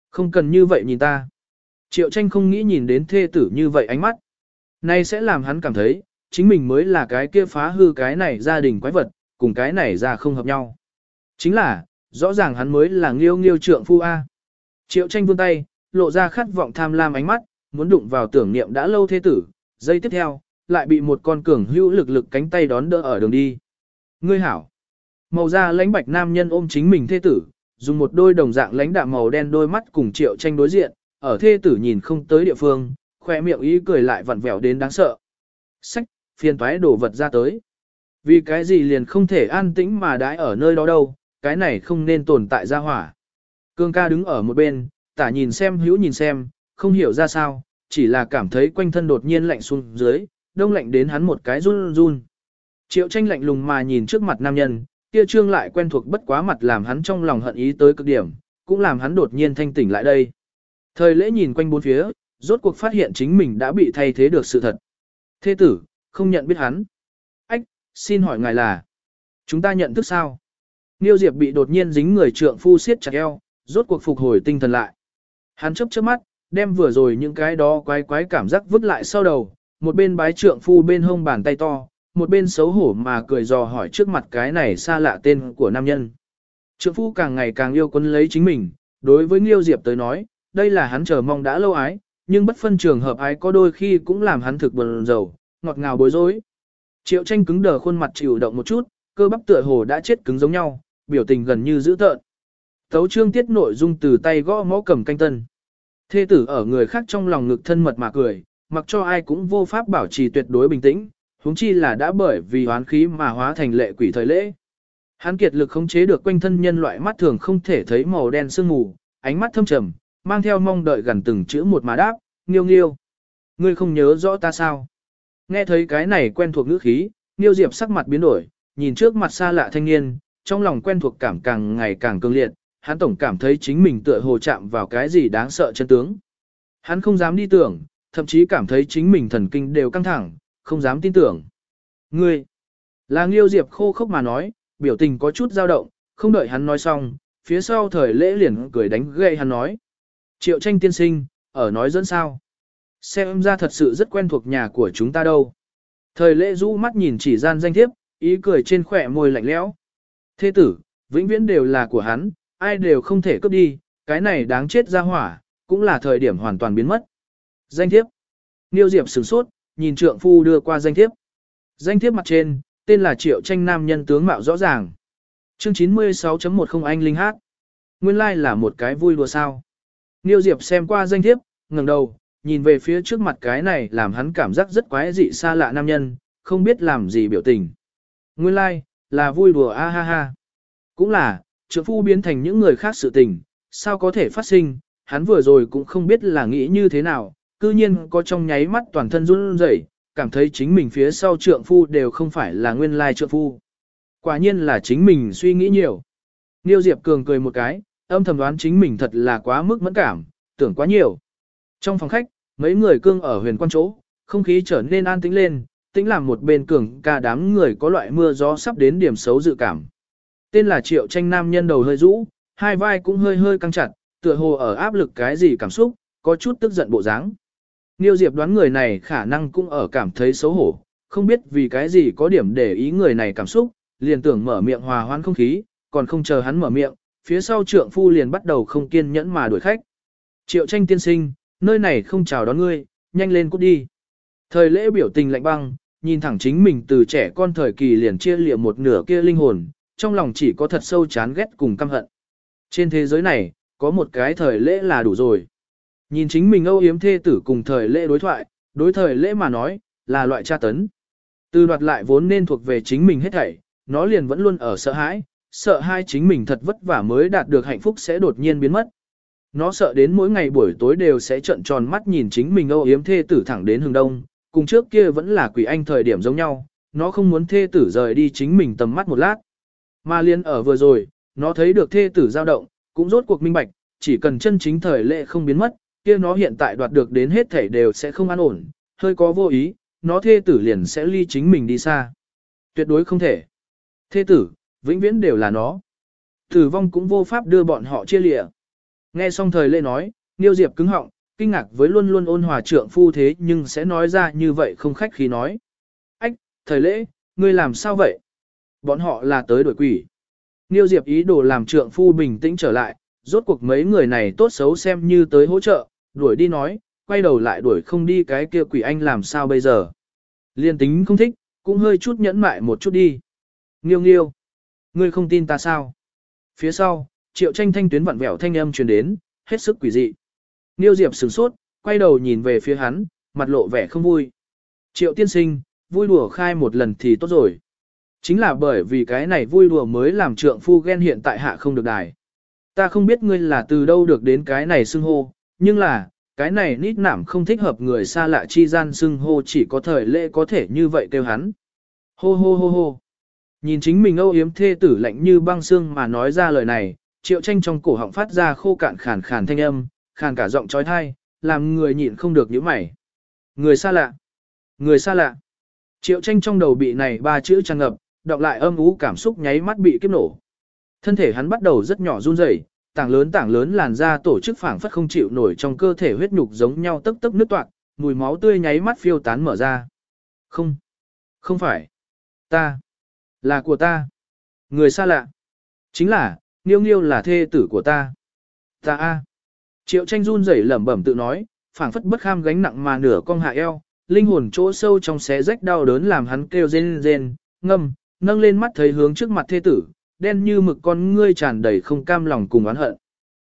Không cần như vậy nhìn ta. Triệu tranh không nghĩ nhìn đến thê tử như vậy ánh mắt. nay sẽ làm hắn cảm thấy, chính mình mới là cái kia phá hư cái này gia đình quái vật, cùng cái này ra không hợp nhau. Chính là, rõ ràng hắn mới là nghiêu nghiêu trượng phu A. Triệu tranh vươn tay, lộ ra khát vọng tham lam ánh mắt, muốn đụng vào tưởng niệm đã lâu thế tử, giây tiếp theo, lại bị một con cường hữu lực lực cánh tay đón đỡ ở đường đi. Ngươi hảo. Màu da lãnh bạch nam nhân ôm chính mình thế tử, dùng một đôi đồng dạng lãnh đạm màu đen đôi mắt cùng triệu tranh đối diện, ở thê tử nhìn không tới địa phương, khoe miệng ý cười lại vặn vẹo đến đáng sợ. Sách, phiền toái đổ vật ra tới. Vì cái gì liền không thể an tĩnh mà đãi ở nơi đó đâu, cái này không nên tồn tại ra hỏa. Cương ca đứng ở một bên, tả nhìn xem hữu nhìn xem, không hiểu ra sao, chỉ là cảm thấy quanh thân đột nhiên lạnh xuống dưới, đông lạnh đến hắn một cái run run. Triệu tranh lạnh lùng mà nhìn trước mặt nam nhân, kia trương lại quen thuộc bất quá mặt làm hắn trong lòng hận ý tới cực điểm, cũng làm hắn đột nhiên thanh tỉnh lại đây. Thời lễ nhìn quanh bốn phía, rốt cuộc phát hiện chính mình đã bị thay thế được sự thật. Thế tử, không nhận biết hắn. Ách, xin hỏi ngài là, chúng ta nhận thức sao? Niêu Diệp bị đột nhiên dính người trượng phu siết chặt eo, rốt cuộc phục hồi tinh thần lại. Hắn chấp chớp mắt, đem vừa rồi những cái đó quái quái cảm giác vứt lại sau đầu, một bên bái trượng phu bên hông bàn tay to, một bên xấu hổ mà cười dò hỏi trước mặt cái này xa lạ tên của nam nhân. Trượng phu càng ngày càng yêu quân lấy chính mình, đối với Nghiêu Diệp tới nói, đây là hắn chờ mong đã lâu ái, nhưng bất phân trường hợp ái có đôi khi cũng làm hắn thực buồn rầu, ngọt ngào bối rối. Triệu tranh cứng đờ khuôn mặt chịu động một chút, cơ bắp tựa hồ đã chết cứng giống nhau, biểu tình gần như dữ tợn. Tấu trương tiết nội dung từ tay gõ mõ cầm canh tân. Thê tử ở người khác trong lòng ngực thân mật mà cười, mặc cho ai cũng vô pháp bảo trì tuyệt đối bình tĩnh, huống chi là đã bởi vì hoán khí mà hóa thành lệ quỷ thời lễ. Hắn kiệt lực khống chế được quanh thân nhân loại mắt thường không thể thấy màu đen sương mù, ánh mắt thâm trầm, mang theo mong đợi gần từng chữ một mà đáp, nghiêu nghiêu. Ngươi không nhớ rõ ta sao? Nghe thấy cái này quen thuộc ngữ khí, nghiêu diệp sắc mặt biến đổi, nhìn trước mặt xa lạ thanh niên, trong lòng quen thuộc cảm càng ngày càng cương liệt, hắn tổng cảm thấy chính mình tựa hồ chạm vào cái gì đáng sợ chân tướng. Hắn không dám đi tưởng, thậm chí cảm thấy chính mình thần kinh đều căng thẳng, không dám tin tưởng. Ngươi, là Nghiêu Diệp khô khốc mà nói, biểu tình có chút dao động, không đợi hắn nói xong, phía sau thời lễ liền cười đánh gây hắn nói. Triệu tranh tiên sinh, ở nói dẫn sao. Xem ra thật sự rất quen thuộc nhà của chúng ta đâu. Thời lễ rũ mắt nhìn chỉ gian danh thiếp, ý cười trên khỏe môi lạnh lẽo. Thế tử, vĩnh viễn đều là của hắn, ai đều không thể cướp đi, cái này đáng chết ra hỏa, cũng là thời điểm hoàn toàn biến mất. Danh thiếp. Niêu Diệp sửng sốt, nhìn trượng phu đưa qua danh thiếp. Danh thiếp mặt trên, tên là Triệu Tranh Nam nhân tướng mạo rõ ràng. Chương 96.10 anh linh hát. Nguyên lai like là một cái vui đùa sao. Niêu Diệp xem qua danh thiếp, ngẩng đầu, nhìn về phía trước mặt cái này làm hắn cảm giác rất quái dị xa lạ nam nhân, không biết làm gì biểu tình. Nguyên lai, like, là vui đùa a ha ha. Cũng là, trượng phu biến thành những người khác sự tình, sao có thể phát sinh, hắn vừa rồi cũng không biết là nghĩ như thế nào, cư nhiên có trong nháy mắt toàn thân run rẩy, cảm thấy chính mình phía sau trượng phu đều không phải là nguyên lai trượng phu. Quả nhiên là chính mình suy nghĩ nhiều. Niêu Diệp Cường cười một cái, âm thầm đoán chính mình thật là quá mức mẫn cảm, tưởng quá nhiều. Trong phòng khách, mấy người cương ở huyền quan chỗ, không khí trở nên an tĩnh lên, tĩnh làm một bên cường ca đám người có loại mưa gió sắp đến điểm xấu dự cảm. Tên là Triệu Tranh Nam nhân đầu hơi rũ, hai vai cũng hơi hơi căng chặt, tựa hồ ở áp lực cái gì cảm xúc, có chút tức giận bộ dáng. Niêu Diệp đoán người này khả năng cũng ở cảm thấy xấu hổ, không biết vì cái gì có điểm để ý người này cảm xúc, liền tưởng mở miệng hòa hoãn không khí, còn không chờ hắn mở miệng, phía sau trượng phu liền bắt đầu không kiên nhẫn mà đuổi khách. Triệu tranh tiên sinh, nơi này không chào đón ngươi, nhanh lên cút đi. Thời lễ biểu tình lạnh băng, nhìn thẳng chính mình từ trẻ con thời kỳ liền chia liệm một nửa kia linh hồn, trong lòng chỉ có thật sâu chán ghét cùng căm hận. Trên thế giới này, có một cái thời lễ là đủ rồi. Nhìn chính mình âu yếm thê tử cùng thời lễ đối thoại, đối thời lễ mà nói, là loại tra tấn. Từ đoạt lại vốn nên thuộc về chính mình hết thảy, nó liền vẫn luôn ở sợ hãi, sợ hai chính mình thật vất vả mới đạt được hạnh phúc sẽ đột nhiên biến mất. Nó sợ đến mỗi ngày buổi tối đều sẽ trợn tròn mắt nhìn chính mình âu yếm thê tử thẳng đến hướng đông, cùng trước kia vẫn là quỷ anh thời điểm giống nhau, nó không muốn thê tử rời đi chính mình tầm mắt một lát. Mà liên ở vừa rồi, nó thấy được thê tử dao động, cũng rốt cuộc minh bạch, chỉ cần chân chính thời lệ không biến mất, kia nó hiện tại đoạt được đến hết thảy đều sẽ không an ổn, hơi có vô ý, nó thê tử liền sẽ ly chính mình đi xa. Tuyệt đối không thể. Thê tử, vĩnh viễn đều là nó. Tử vong cũng vô pháp đưa bọn họ chia lìa. Nghe xong thời lệ nói, Niêu Diệp cứng họng, kinh ngạc với luôn luôn ôn hòa trượng phu thế nhưng sẽ nói ra như vậy không khách khí nói. Ách, thời lễ, ngươi làm sao vậy? Bọn họ là tới đổi quỷ. Niêu Diệp ý đồ làm trượng phu bình tĩnh trở lại, rốt cuộc mấy người này tốt xấu xem như tới hỗ trợ, đuổi đi nói, quay đầu lại đuổi không đi cái kia quỷ anh làm sao bây giờ. Liên tính không thích, cũng hơi chút nhẫn mại một chút đi. Nghiêu nghiêu, ngươi không tin ta sao? Phía sau, triệu tranh thanh tuyến vặn vẹo thanh âm truyền đến, hết sức quỷ dị. Niêu Diệp sửng sốt, quay đầu nhìn về phía hắn, mặt lộ vẻ không vui. Triệu tiên sinh, vui đùa khai một lần thì tốt rồi. Chính là bởi vì cái này vui đùa mới làm trượng phu ghen hiện tại hạ không được đài. Ta không biết ngươi là từ đâu được đến cái này xưng hô, nhưng là, cái này nít nảm không thích hợp người xa lạ chi gian xưng hô chỉ có thời lễ có thể như vậy kêu hắn. Hô hô hô hô. Nhìn chính mình âu yếm thê tử lạnh như băng xương mà nói ra lời này, triệu tranh trong cổ họng phát ra khô cạn khàn khàn thanh âm, khàn cả giọng trói thai, làm người nhịn không được những mày. Người xa lạ. Người xa lạ. Triệu tranh trong đầu bị này ba chữ tràn ngập, đọc lại âm ú cảm xúc nháy mắt bị kiếp nổ. Thân thể hắn bắt đầu rất nhỏ run rẩy, tảng lớn tảng lớn làn da tổ chức phảng phất không chịu nổi trong cơ thể huyết nhục giống nhau tấp tấp nứt toạc, mùi máu tươi nháy mắt phiêu tán mở ra. Không, không phải, ta, là của ta, người xa lạ, chính là, Niêu Niêu là thê tử của ta. Ta a. Triệu tranh run rẩy lẩm bẩm tự nói, phảng phất bất kham gánh nặng mà nửa cong hạ eo, linh hồn chỗ sâu trong xé rách đau đớn làm hắn kêu rên rên, ngâm, nâng lên mắt thấy hướng trước mặt thê tử, đen như mực con ngươi tràn đầy không cam lòng cùng oán hận.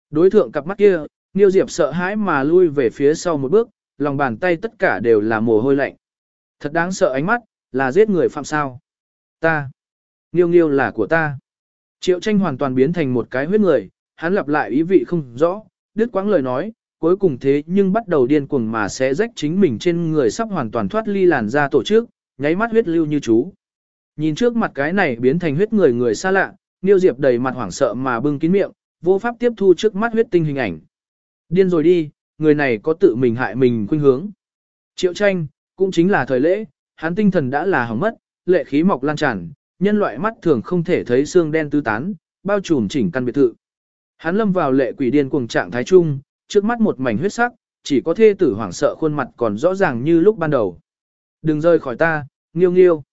Đối thượng cặp mắt kia, Niêu Diệp sợ hãi mà lui về phía sau một bước, lòng bàn tay tất cả đều là mồ hôi lạnh. Thật đáng sợ ánh mắt, là giết người phạm sao. Ta. Niêu Niêu là của ta. Triệu tranh hoàn toàn biến thành một cái huyết người, hắn lặp lại ý vị không rõ, đứt quãng lời nói, cuối cùng thế nhưng bắt đầu điên cuồng mà sẽ rách chính mình trên người sắp hoàn toàn thoát ly làn da tổ chức, nháy mắt huyết lưu như chú. Nhìn trước mặt cái này biến thành huyết người người xa lạ, Niêu Diệp đầy mặt hoảng sợ mà bưng kín miệng, vô pháp tiếp thu trước mắt huyết tinh hình ảnh. Điên rồi đi, người này có tự mình hại mình khuynh hướng. Triệu tranh, cũng chính là thời lễ, hắn tinh thần đã là hỏng mất, lệ khí mọc lan tràn, nhân loại mắt thường không thể thấy xương đen tứ tán, bao trùm chỉnh căn biệt thự. Hắn lâm vào lệ quỷ điên cuồng trạng thái trung, trước mắt một mảnh huyết sắc, chỉ có thê tử hoảng sợ khuôn mặt còn rõ ràng như lúc ban đầu. Đừng rơi khỏi ta, nghiêu nghiêu.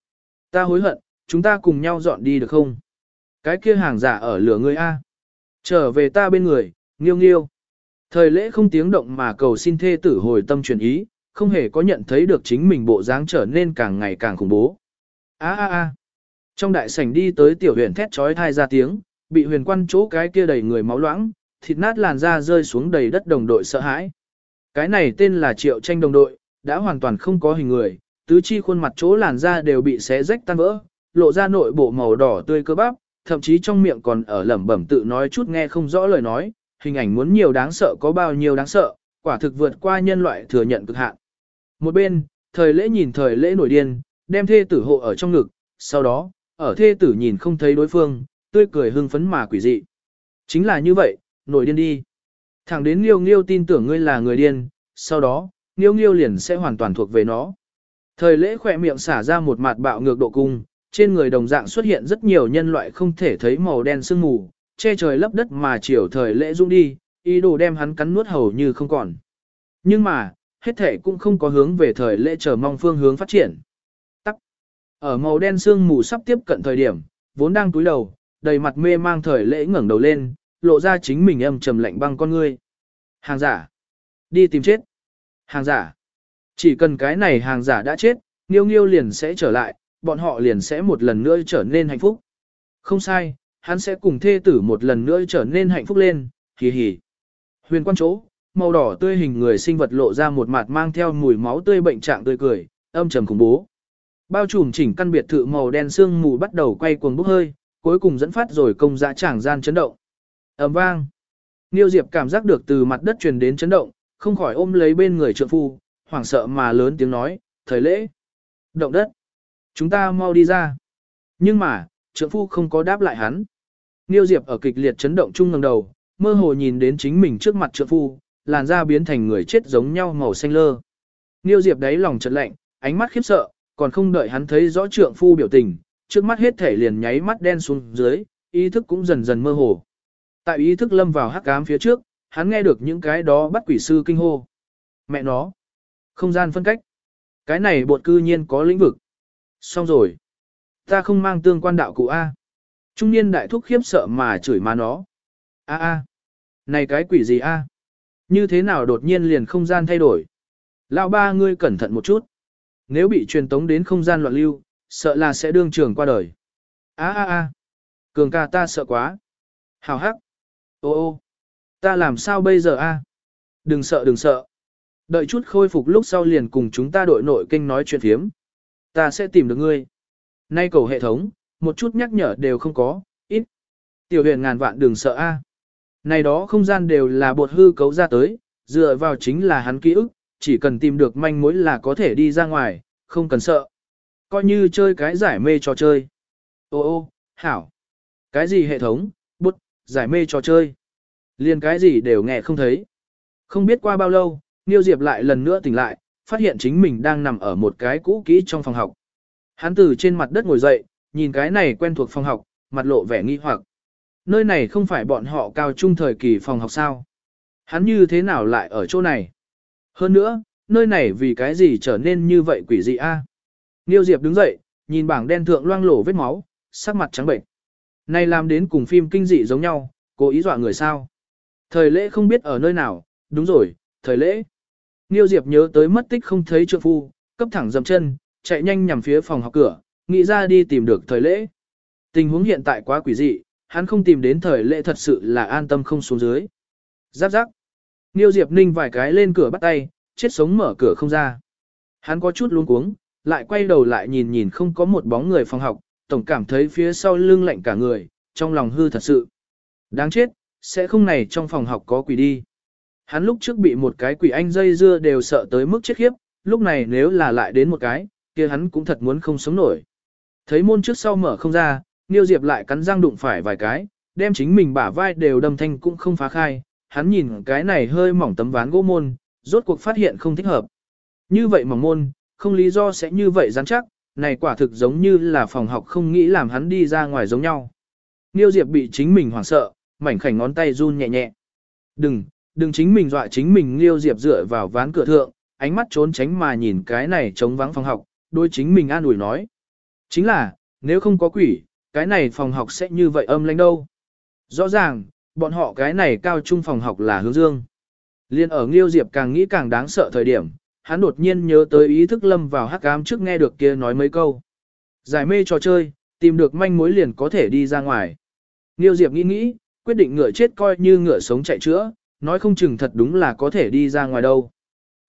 Ta hối hận, chúng ta cùng nhau dọn đi được không? Cái kia hàng giả ở lửa ngươi A. Trở về ta bên người, nghiêu nghiêu. Thời lễ không tiếng động mà cầu xin thê tử hồi tâm chuyển ý, không hề có nhận thấy được chính mình bộ dáng trở nên càng ngày càng khủng bố. A a a. Trong đại sảnh đi tới tiểu huyền thét trói thai ra tiếng, bị huyền quan chỗ cái kia đầy người máu loãng, thịt nát làn da rơi xuống đầy đất đồng đội sợ hãi. Cái này tên là triệu tranh đồng đội, đã hoàn toàn không có hình người, tứ chi khuôn mặt chỗ làn da đều bị xé rách tan vỡ, lộ ra nội bộ màu đỏ tươi cơ bắp, thậm chí trong miệng còn ở lẩm bẩm tự nói chút nghe không rõ lời nói, hình ảnh muốn nhiều đáng sợ có bao nhiêu đáng sợ, quả thực vượt qua nhân loại thừa nhận cực hạn. Một bên, thời lễ nhìn thời lễ nổi điên, đem thê tử hộ ở trong ngực, sau đó, ở thê tử nhìn không thấy đối phương, tươi cười hưng phấn mà quỷ dị. Chính là như vậy, nổi điên đi. Thẳng đến Nghiêu Nghiêu tin tưởng ngươi là người điên, sau đó, Nghiêu Nghiêu liền sẽ hoàn toàn thuộc về nó. Thời lễ khỏe miệng xả ra một mặt bạo ngược độ cung, trên người đồng dạng xuất hiện rất nhiều nhân loại không thể thấy màu đen sương mù, che trời lấp đất mà chiều thời lễ dung đi, ý đồ đem hắn cắn nuốt hầu như không còn. Nhưng mà, hết thể cũng không có hướng về thời lễ chờ mong phương hướng phát triển. Tắc. Ở màu đen sương mù sắp tiếp cận thời điểm, vốn đang túi đầu, đầy mặt mê mang thời lễ ngẩng đầu lên, lộ ra chính mình âm trầm lạnh băng con ngươi. Hàng giả. Đi tìm chết. Hàng giả. Chỉ cần cái này hàng giả đã chết, Nghiêu Nghiêu liền sẽ trở lại, bọn họ liền sẽ một lần nữa trở nên hạnh phúc. Không sai, hắn sẽ cùng thê tử một lần nữa trở nên hạnh phúc lên, hì hì. Huyền quan chỗ, màu đỏ tươi hình người sinh vật lộ ra một mặt mang theo mùi máu tươi bệnh trạng tươi cười, âm trầm khủng bố. Bao trùm chỉnh căn biệt thự màu đen sương mù bắt đầu quay cuồng bốc hơi, cuối cùng dẫn phát rồi công dã tràng gian chấn động. ầm vang. Niêu Diệp cảm giác được từ mặt đất truyền đến chấn động, không khỏi ôm lấy bên người trượng phu, hoảng sợ mà lớn tiếng nói, thời lễ. Động đất. Chúng ta mau đi ra. Nhưng mà, trượng phu không có đáp lại hắn. Niêu Diệp ở kịch liệt chấn động chung ngẩng đầu, mơ hồ nhìn đến chính mình trước mặt trượng phu, làn da biến thành người chết giống nhau màu xanh lơ. Niêu Diệp đáy lòng chợt lạnh, ánh mắt khiếp sợ, còn không đợi hắn thấy rõ trượng phu biểu tình, trước mắt hết thể liền nháy mắt đen xuống dưới, ý thức cũng dần dần mơ hồ. Tại ý thức lâm vào hắc ám phía trước, hắn nghe được những cái đó bắt quỷ sư kinh hô. Mẹ nó. Không gian phân cách. Cái này bột cư nhiên có lĩnh vực. Xong rồi. Ta không mang tương quan đạo cụ A. Trung niên đại thúc khiếp sợ mà chửi má nó. A a. Này cái quỷ gì A. Như thế nào đột nhiên liền không gian thay đổi. Lão ba ngươi cẩn thận một chút. Nếu bị truyền tống đến không gian loạn lưu, sợ là sẽ đương trường qua đời. A a a. Cường ca ta sợ quá. Hào hắc. Ô ô. Ta làm sao bây giờ a? Đừng sợ đừng sợ. Đợi chút khôi phục lúc sau liền cùng chúng ta đội nội kinh nói chuyện phiếm. Ta sẽ tìm được ngươi. Nay cầu hệ thống, một chút nhắc nhở đều không có, ít. Tiểu huyền ngàn vạn đừng sợ a. Này đó không gian đều là bột hư cấu ra tới, dựa vào chính là hắn ký ức, chỉ cần tìm được manh mối là có thể đi ra ngoài, không cần sợ. Coi như chơi cái giải mê trò chơi. Ô ô, hảo. Cái gì hệ thống, bút, giải mê trò chơi. Liên cái gì đều nghe không thấy. Không biết qua bao lâu, Niêu Diệp lại lần nữa tỉnh lại, phát hiện chính mình đang nằm ở một cái cũ kỹ trong phòng học. Hắn từ trên mặt đất ngồi dậy, nhìn cái này quen thuộc phòng học, mặt lộ vẻ nghi hoặc. Nơi này không phải bọn họ cao trung thời kỳ phòng học sao? Hắn như thế nào lại ở chỗ này? Hơn nữa, nơi này vì cái gì trở nên như vậy quỷ dị a? Niêu Diệp đứng dậy, nhìn bảng đen thượng loang lổ vết máu, sắc mặt trắng bệnh. Này làm đến cùng phim kinh dị giống nhau, cố ý dọa người sao? Thời lễ không biết ở nơi nào, đúng rồi, thời lễ. Niêu Diệp nhớ tới mất tích không thấy trượng phu, cấp thẳng dầm chân, chạy nhanh nhằm phía phòng học cửa, nghĩ ra đi tìm được thời lễ. Tình huống hiện tại quá quỷ dị, hắn không tìm đến thời lễ thật sự là an tâm không xuống dưới. Giáp giáp. Niêu Diệp ninh vài cái lên cửa bắt tay, chết sống mở cửa không ra. Hắn có chút luống cuống, lại quay đầu lại nhìn nhìn không có một bóng người phòng học, tổng cảm thấy phía sau lưng lạnh cả người, trong lòng hư thật sự. Đáng chết, sẽ không này trong phòng học có quỷ đi. Hắn lúc trước bị một cái quỷ anh dây dưa đều sợ tới mức chết khiếp, lúc này nếu là lại đến một cái, kia hắn cũng thật muốn không sống nổi. Thấy môn trước sau mở không ra, Niêu Diệp lại cắn răng đụng phải vài cái, đem chính mình bả vai đều đâm thanh cũng không phá khai, hắn nhìn cái này hơi mỏng tấm ván gỗ môn, rốt cuộc phát hiện không thích hợp. Như vậy mỏng môn, không lý do sẽ như vậy rắn chắc, này quả thực giống như là phòng học không nghĩ làm hắn đi ra ngoài giống nhau. Niêu Diệp bị chính mình hoảng sợ, mảnh khảnh ngón tay run nhẹ nhẹ. Đừng, đừng chính mình dọa chính mình liêu Diệp dựa vào ván cửa thượng, ánh mắt trốn tránh mà nhìn cái này trống vắng phòng học, đôi chính mình an ủi nói. Chính là, nếu không có quỷ, cái này phòng học sẽ như vậy âm lãnh đâu. Rõ ràng, bọn họ cái này cao trung phòng học là hướng dương. Liên ở Nghiêu Diệp càng nghĩ càng đáng sợ thời điểm, hắn đột nhiên nhớ tới ý thức lâm vào hắc ám trước nghe được kia nói mấy câu. Giải mê trò chơi, tìm được manh mối liền có thể đi ra ngoài. Nghiêu Diệp nghĩ nghĩ, quyết định ngựa chết coi như ngựa sống chạy chữa, nói không chừng thật đúng là có thể đi ra ngoài đâu.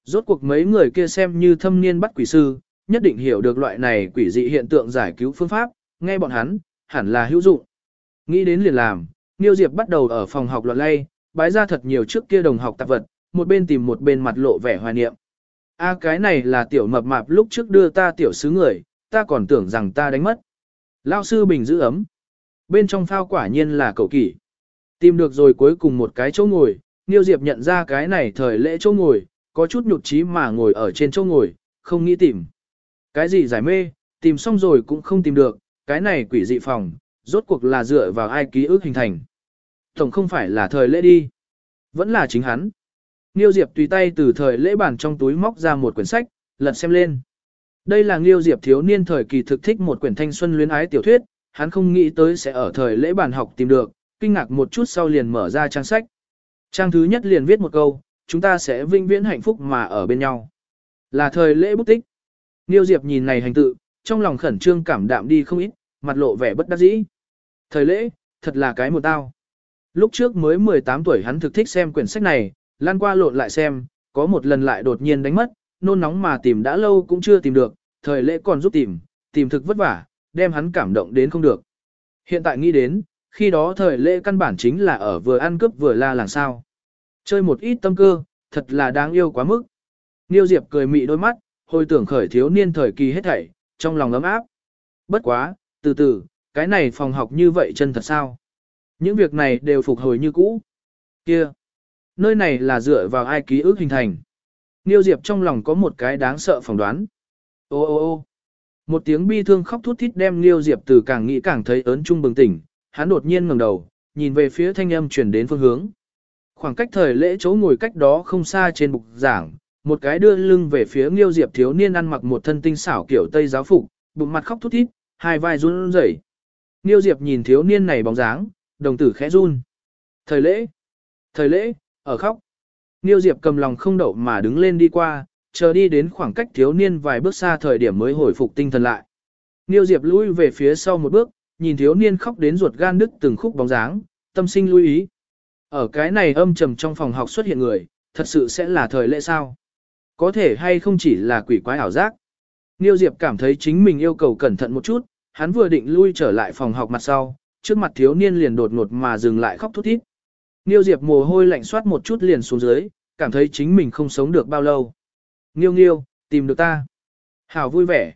Rốt cuộc mấy người kia xem như thâm niên bắt quỷ sư, nhất định hiểu được loại này quỷ dị hiện tượng giải cứu phương pháp, nghe bọn hắn, hẳn là hữu dụng. Nghĩ đến liền làm, Niêu Diệp bắt đầu ở phòng học loạn lay, bái ra thật nhiều trước kia đồng học tạp vật, một bên tìm một bên mặt lộ vẻ hoài niệm. A cái này là tiểu mập mạp lúc trước đưa ta tiểu sứ người, ta còn tưởng rằng ta đánh mất. Lao sư bình giữ ấm. Bên trong phao quả nhiên là cậu kỷ. Tìm được rồi cuối cùng một cái chỗ ngồi, Niêu Diệp nhận ra cái này thời lễ chỗ ngồi, có chút nhụt chí mà ngồi ở trên chỗ ngồi, không nghĩ tìm. Cái gì giải mê, tìm xong rồi cũng không tìm được, cái này quỷ dị phòng, rốt cuộc là dựa vào ai ký ức hình thành. Tổng không phải là thời lễ đi. Vẫn là chính hắn. Niêu Diệp tùy tay từ thời lễ bản trong túi móc ra một quyển sách, lật xem lên. Đây là Nghiêu Diệp thiếu niên thời kỳ thực thích một quyển thanh xuân luyến ái tiểu thuyết, hắn không nghĩ tới sẽ ở thời lễ bản học tìm được, kinh ngạc một chút sau liền mở ra trang sách. Trang thứ nhất liền viết một câu, chúng ta sẽ vinh viễn hạnh phúc mà ở bên nhau. Là thời lễ bút tích. Nghiêu Diệp nhìn này hành tự, trong lòng khẩn trương cảm đạm đi không ít, mặt lộ vẻ bất đắc dĩ. Thời lễ, thật là cái một tao. Lúc trước mới 18 tuổi hắn thực thích xem quyển sách này, lan qua lộn lại xem, có một lần lại đột nhiên đánh mất, nôn nóng mà tìm đã lâu cũng chưa tìm được, thời lễ còn giúp tìm, tìm thực vất vả, đem hắn cảm động đến không được. Hiện tại nghĩ đến, khi đó thời lễ căn bản chính là ở vừa ăn cướp vừa la làng sao. Chơi một ít tâm cơ, thật là đáng yêu quá mức. Niêu Diệp cười mị đôi mắt, hồi tưởng khởi thiếu niên thời kỳ hết thảy, trong lòng ấm áp. Bất quá, từ từ, cái này phòng học như vậy chân thật sao? Những việc này đều phục hồi như cũ. Kia, nơi này là dựa vào ai ký ức hình thành. Niêu Diệp trong lòng có một cái đáng sợ phỏng đoán. Ô ô ô một tiếng bi thương khóc thút thít đem Niêu Diệp từ càng nghĩ càng thấy ớn trung bừng tỉnh, hắn đột nhiên ngẩng đầu, nhìn về phía thanh âm truyền đến phương hướng. Khoảng cách thời lễ chỗ ngồi cách đó không xa trên bục giảng, một cái đưa lưng về phía Nghiêu Diệp thiếu niên ăn mặc một thân tinh xảo kiểu tây giáo phục, bụng mặt khóc thút thít, hai vai run rẩy. Nghiêu Diệp nhìn thiếu niên này bóng dáng, đồng tử khẽ run. Thời lễ, thời lễ, ở khóc. Nghiêu Diệp cầm lòng không đậu mà đứng lên đi qua, chờ đi đến khoảng cách thiếu niên vài bước xa thời điểm mới hồi phục tinh thần lại. Nghiêu Diệp lui về phía sau một bước, nhìn thiếu niên khóc đến ruột gan đứt từng khúc bóng dáng, tâm sinh lưu ý. Ở cái này âm trầm trong phòng học xuất hiện người, thật sự sẽ là thời lễ sao? Có thể hay không chỉ là quỷ quái ảo giác? Niêu Diệp cảm thấy chính mình yêu cầu cẩn thận một chút, hắn vừa định lui trở lại phòng học mặt sau, trước mặt thiếu niên liền đột ngột mà dừng lại khóc thút thít. Niêu Diệp mồ hôi lạnh soát một chút liền xuống dưới, cảm thấy chính mình không sống được bao lâu. Nghiêu nghiêu, tìm được ta. Hảo vui vẻ.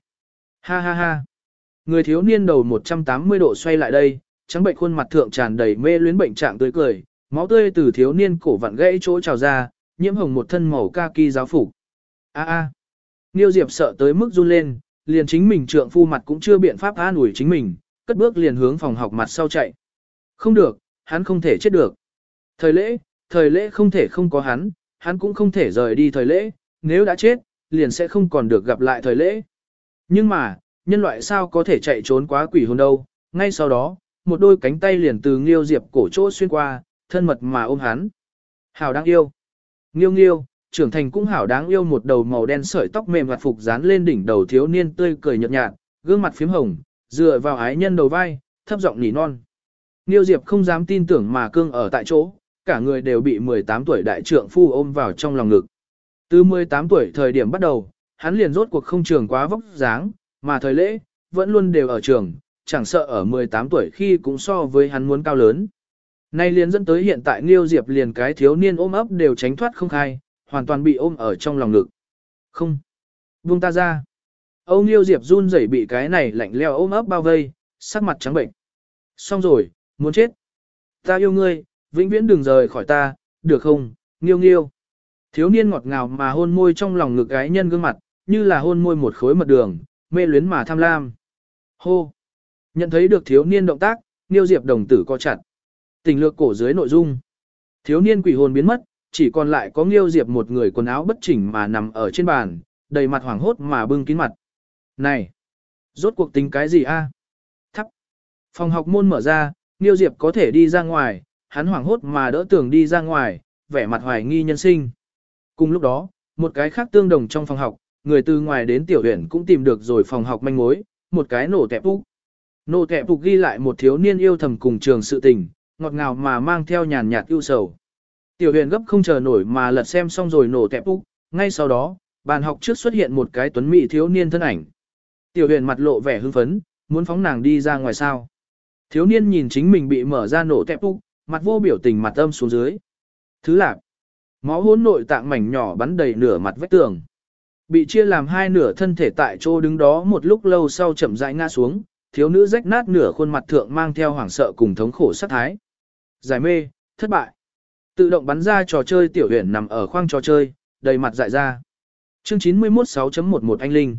Ha ha ha. Người thiếu niên đầu 180 độ xoay lại đây, trắng bệnh khuôn mặt thượng tràn đầy mê luyến bệnh trạng tươi cười, máu tươi từ thiếu niên cổ vặn gãy chỗ trào ra, nhiễm hồng một thân màu kaki giáo phục. A a. Niêu Diệp sợ tới mức run lên, liền chính mình trượng phu mặt cũng chưa biện pháp an ủi chính mình, cất bước liền hướng phòng học mặt sau chạy. Không được, hắn không thể chết được. Thời lễ, thời lễ không thể không có hắn, hắn cũng không thể rời đi thời lễ, nếu đã chết, liền sẽ không còn được gặp lại thời lễ. Nhưng mà, nhân loại sao có thể chạy trốn quá quỷ hồn đâu, ngay sau đó, một đôi cánh tay liền từ Nghiêu Diệp cổ chỗ xuyên qua, thân mật mà ôm hắn. Hảo đáng yêu. Nghiêu nghiêu, trưởng thành cũng hảo đáng yêu một đầu màu đen sợi tóc mềm mặt phục dán lên đỉnh đầu thiếu niên tươi cười nhợt nhạt, gương mặt phím hồng, dựa vào ái nhân đầu vai, thấp giọng nỉ non. Nghiêu Diệp không dám tin tưởng mà cương ở tại chỗ, cả người đều bị 18 tuổi đại trưởng phu ôm vào trong lòng ngực. Từ 18 tuổi thời điểm bắt đầu, hắn liền rốt cuộc không trường quá vóc dáng, mà thời lễ, vẫn luôn đều ở trường, chẳng sợ ở 18 tuổi khi cũng so với hắn muốn cao lớn. Nay liền dẫn tới hiện tại Nghiêu Diệp liền cái thiếu niên ôm ấp đều tránh thoát không khai, hoàn toàn bị ôm ở trong lòng ngực. Không. Buông ta ra. Âu Nghiêu Diệp run rẩy bị cái này lạnh leo ôm ấp bao vây, sắc mặt trắng bệnh. Xong rồi, muốn chết. Ta yêu ngươi, vĩnh viễn đừng rời khỏi ta, được không, Nghiêu Nghiêu. Thiếu niên ngọt ngào mà hôn môi trong lòng ngực gái nhân gương mặt, như là hôn môi một khối mật đường, mê luyến mà tham lam. Hô. Nhận thấy được thiếu niên động tác, Nghiêu Diệp đồng tử co chặt. Tình lược cổ dưới nội dung. Thiếu niên quỷ hồn biến mất, chỉ còn lại có Nghiêu Diệp một người quần áo bất chỉnh mà nằm ở trên bàn, đầy mặt hoảng hốt mà bưng kín mặt. Này! Rốt cuộc tính cái gì a? Thắp! Phòng học môn mở ra, Nghiêu Diệp có thể đi ra ngoài, hắn hoảng hốt mà đỡ tưởng đi ra ngoài, vẻ mặt hoài nghi nhân sinh. Cùng lúc đó, một cái khác tương đồng trong phòng học, người từ ngoài đến tiểu huyện cũng tìm được rồi phòng học manh mối, một cái nổ tẹp úc. Nổ tẹp úc ghi lại một thiếu niên yêu thầm cùng trường sự tình, ngọt ngào mà mang theo nhàn nhạt ưu sầu. Tiểu huyện gấp không chờ nổi mà lật xem xong rồi nổ tẹp úc, ngay sau đó, bàn học trước xuất hiện một cái tuấn mỹ thiếu niên thân ảnh. Tiểu huyện mặt lộ vẻ hưng phấn, muốn phóng nàng đi ra ngoài sao. Thiếu niên nhìn chính mình bị mở ra nổ tẹp úc, mặt vô biểu tình mặt âm xuống dưới. Thứ lạc, máu hỗn nội tạng mảnh nhỏ bắn đầy nửa mặt vách tường. Bị chia làm hai nửa thân thể tại chỗ đứng đó một lúc lâu sau chậm rãi ngã xuống, thiếu nữ rách nát nửa khuôn mặt thượng mang theo hoảng sợ cùng thống khổ sát thái. Giải mê, thất bại. Tự động bắn ra trò chơi tiểu huyền nằm ở khoang trò chơi, đầy mặt dại ra. Chương 91 6.11 anh Linh.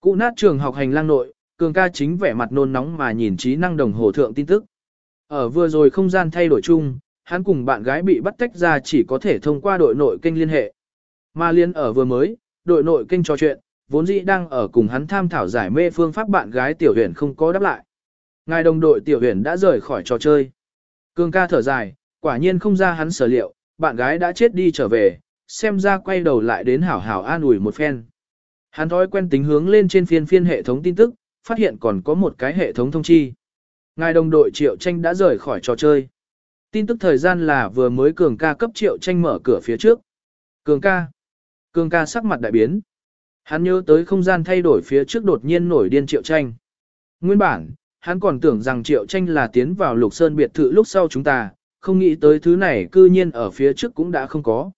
Cụ nát trường học hành lang nội, cường ca chính vẻ mặt nôn nóng mà nhìn trí năng đồng hồ thượng tin tức. Ở vừa rồi không gian thay đổi chung, hắn cùng bạn gái bị bắt tách ra chỉ có thể thông qua đội nội kênh liên hệ. Mà liên ở vừa mới, đội nội kênh trò chuyện, vốn dĩ đang ở cùng hắn tham thảo giải mê phương pháp bạn gái tiểu huyền không có đáp lại. Ngài đồng đội tiểu huyền đã rời khỏi trò chơi. Cường ca thở dài, quả nhiên không ra hắn sở liệu, bạn gái đã chết đi trở về, xem ra quay đầu lại đến hảo hảo an ủi một phen. Hắn thói quen tính hướng lên trên phiên phiên hệ thống tin tức, phát hiện còn có một cái hệ thống thông chi. Ngài đồng đội Triệu Tranh đã rời khỏi trò chơi. Tin tức thời gian là vừa mới Cường ca cấp Triệu Tranh mở cửa phía trước. Cường ca. Cường ca sắc mặt đại biến. Hắn nhớ tới không gian thay đổi phía trước đột nhiên nổi điên Triệu Tranh. Nguyên bản, hắn còn tưởng rằng Triệu Tranh là tiến vào Lục Sơn biệt thự lúc sau chúng ta, không nghĩ tới thứ này cư nhiên ở phía trước cũng đã không có.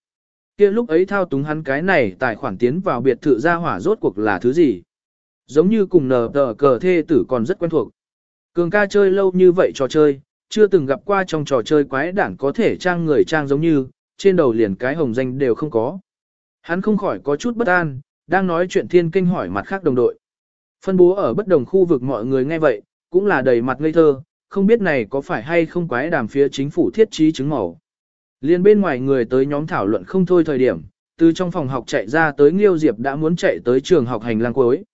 kia lúc ấy thao túng hắn cái này tài khoản tiến vào biệt thự ra hỏa rốt cuộc là thứ gì. Giống như cùng nờ tờ cờ thê tử còn rất quen thuộc. Cường ca chơi lâu như vậy trò chơi, chưa từng gặp qua trong trò chơi quái đản có thể trang người trang giống như, trên đầu liền cái hồng danh đều không có. Hắn không khỏi có chút bất an, đang nói chuyện thiên kinh hỏi mặt khác đồng đội. Phân bố ở bất đồng khu vực mọi người nghe vậy, cũng là đầy mặt ngây thơ, không biết này có phải hay không quái đàm phía chính phủ thiết trí chứng màu. Liên bên ngoài người tới nhóm thảo luận không thôi thời điểm, Từ trong phòng học chạy ra tới Nghiêu Diệp đã muốn chạy tới trường học hành lang cuối.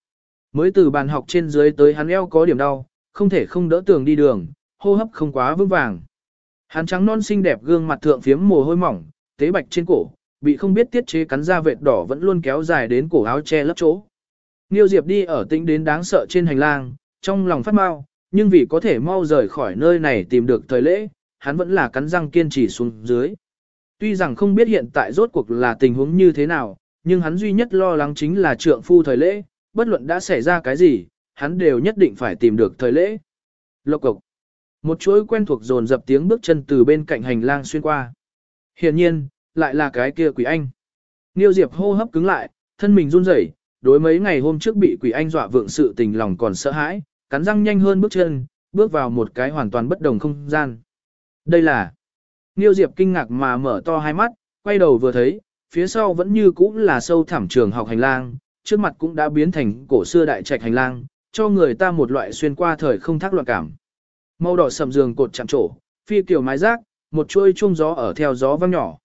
Mới từ bàn học trên dưới tới hắn eo có điểm đau, không thể không đỡ tường đi đường, hô hấp không quá vững vàng. Hắn trắng non xinh đẹp gương mặt thượng phiếm mồ hôi mỏng, tế bạch trên cổ, bị không biết tiết chế cắn ra vệt đỏ vẫn luôn kéo dài đến cổ áo che lấp chỗ. Niêu Diệp đi ở tĩnh đến đáng sợ trên hành lang, trong lòng phát mau, nhưng vì có thể mau rời khỏi nơi này tìm được thời lễ, hắn vẫn là cắn răng kiên trì xuống dưới. Tuy rằng không biết hiện tại rốt cuộc là tình huống như thế nào, nhưng hắn duy nhất lo lắng chính là trượng phu thời lễ, bất luận đã xảy ra cái gì, hắn đều nhất định phải tìm được thời lễ. Lộc cộc. Một chuỗi quen thuộc dồn dập tiếng bước chân từ bên cạnh hành lang xuyên qua. Hiển nhiên, lại là cái kia quỷ anh. Niêu Diệp hô hấp cứng lại, thân mình run rẩy, đối mấy ngày hôm trước bị quỷ anh dọa vượng sự tình lòng còn sợ hãi, cắn răng nhanh hơn bước chân, bước vào một cái hoàn toàn bất đồng không gian. Đây là... Niêu Diệp kinh ngạc mà mở to hai mắt, quay đầu vừa thấy, phía sau vẫn như cũ là sâu thẳm trường học hành lang, trước mặt cũng đã biến thành cổ xưa đại trạch hành lang, cho người ta một loại xuyên qua thời không thác loạn cảm. Màu đỏ sầm giường cột chạm trổ, phi kiểu mái rác, một chuôi chuông gió ở theo gió vang nhỏ.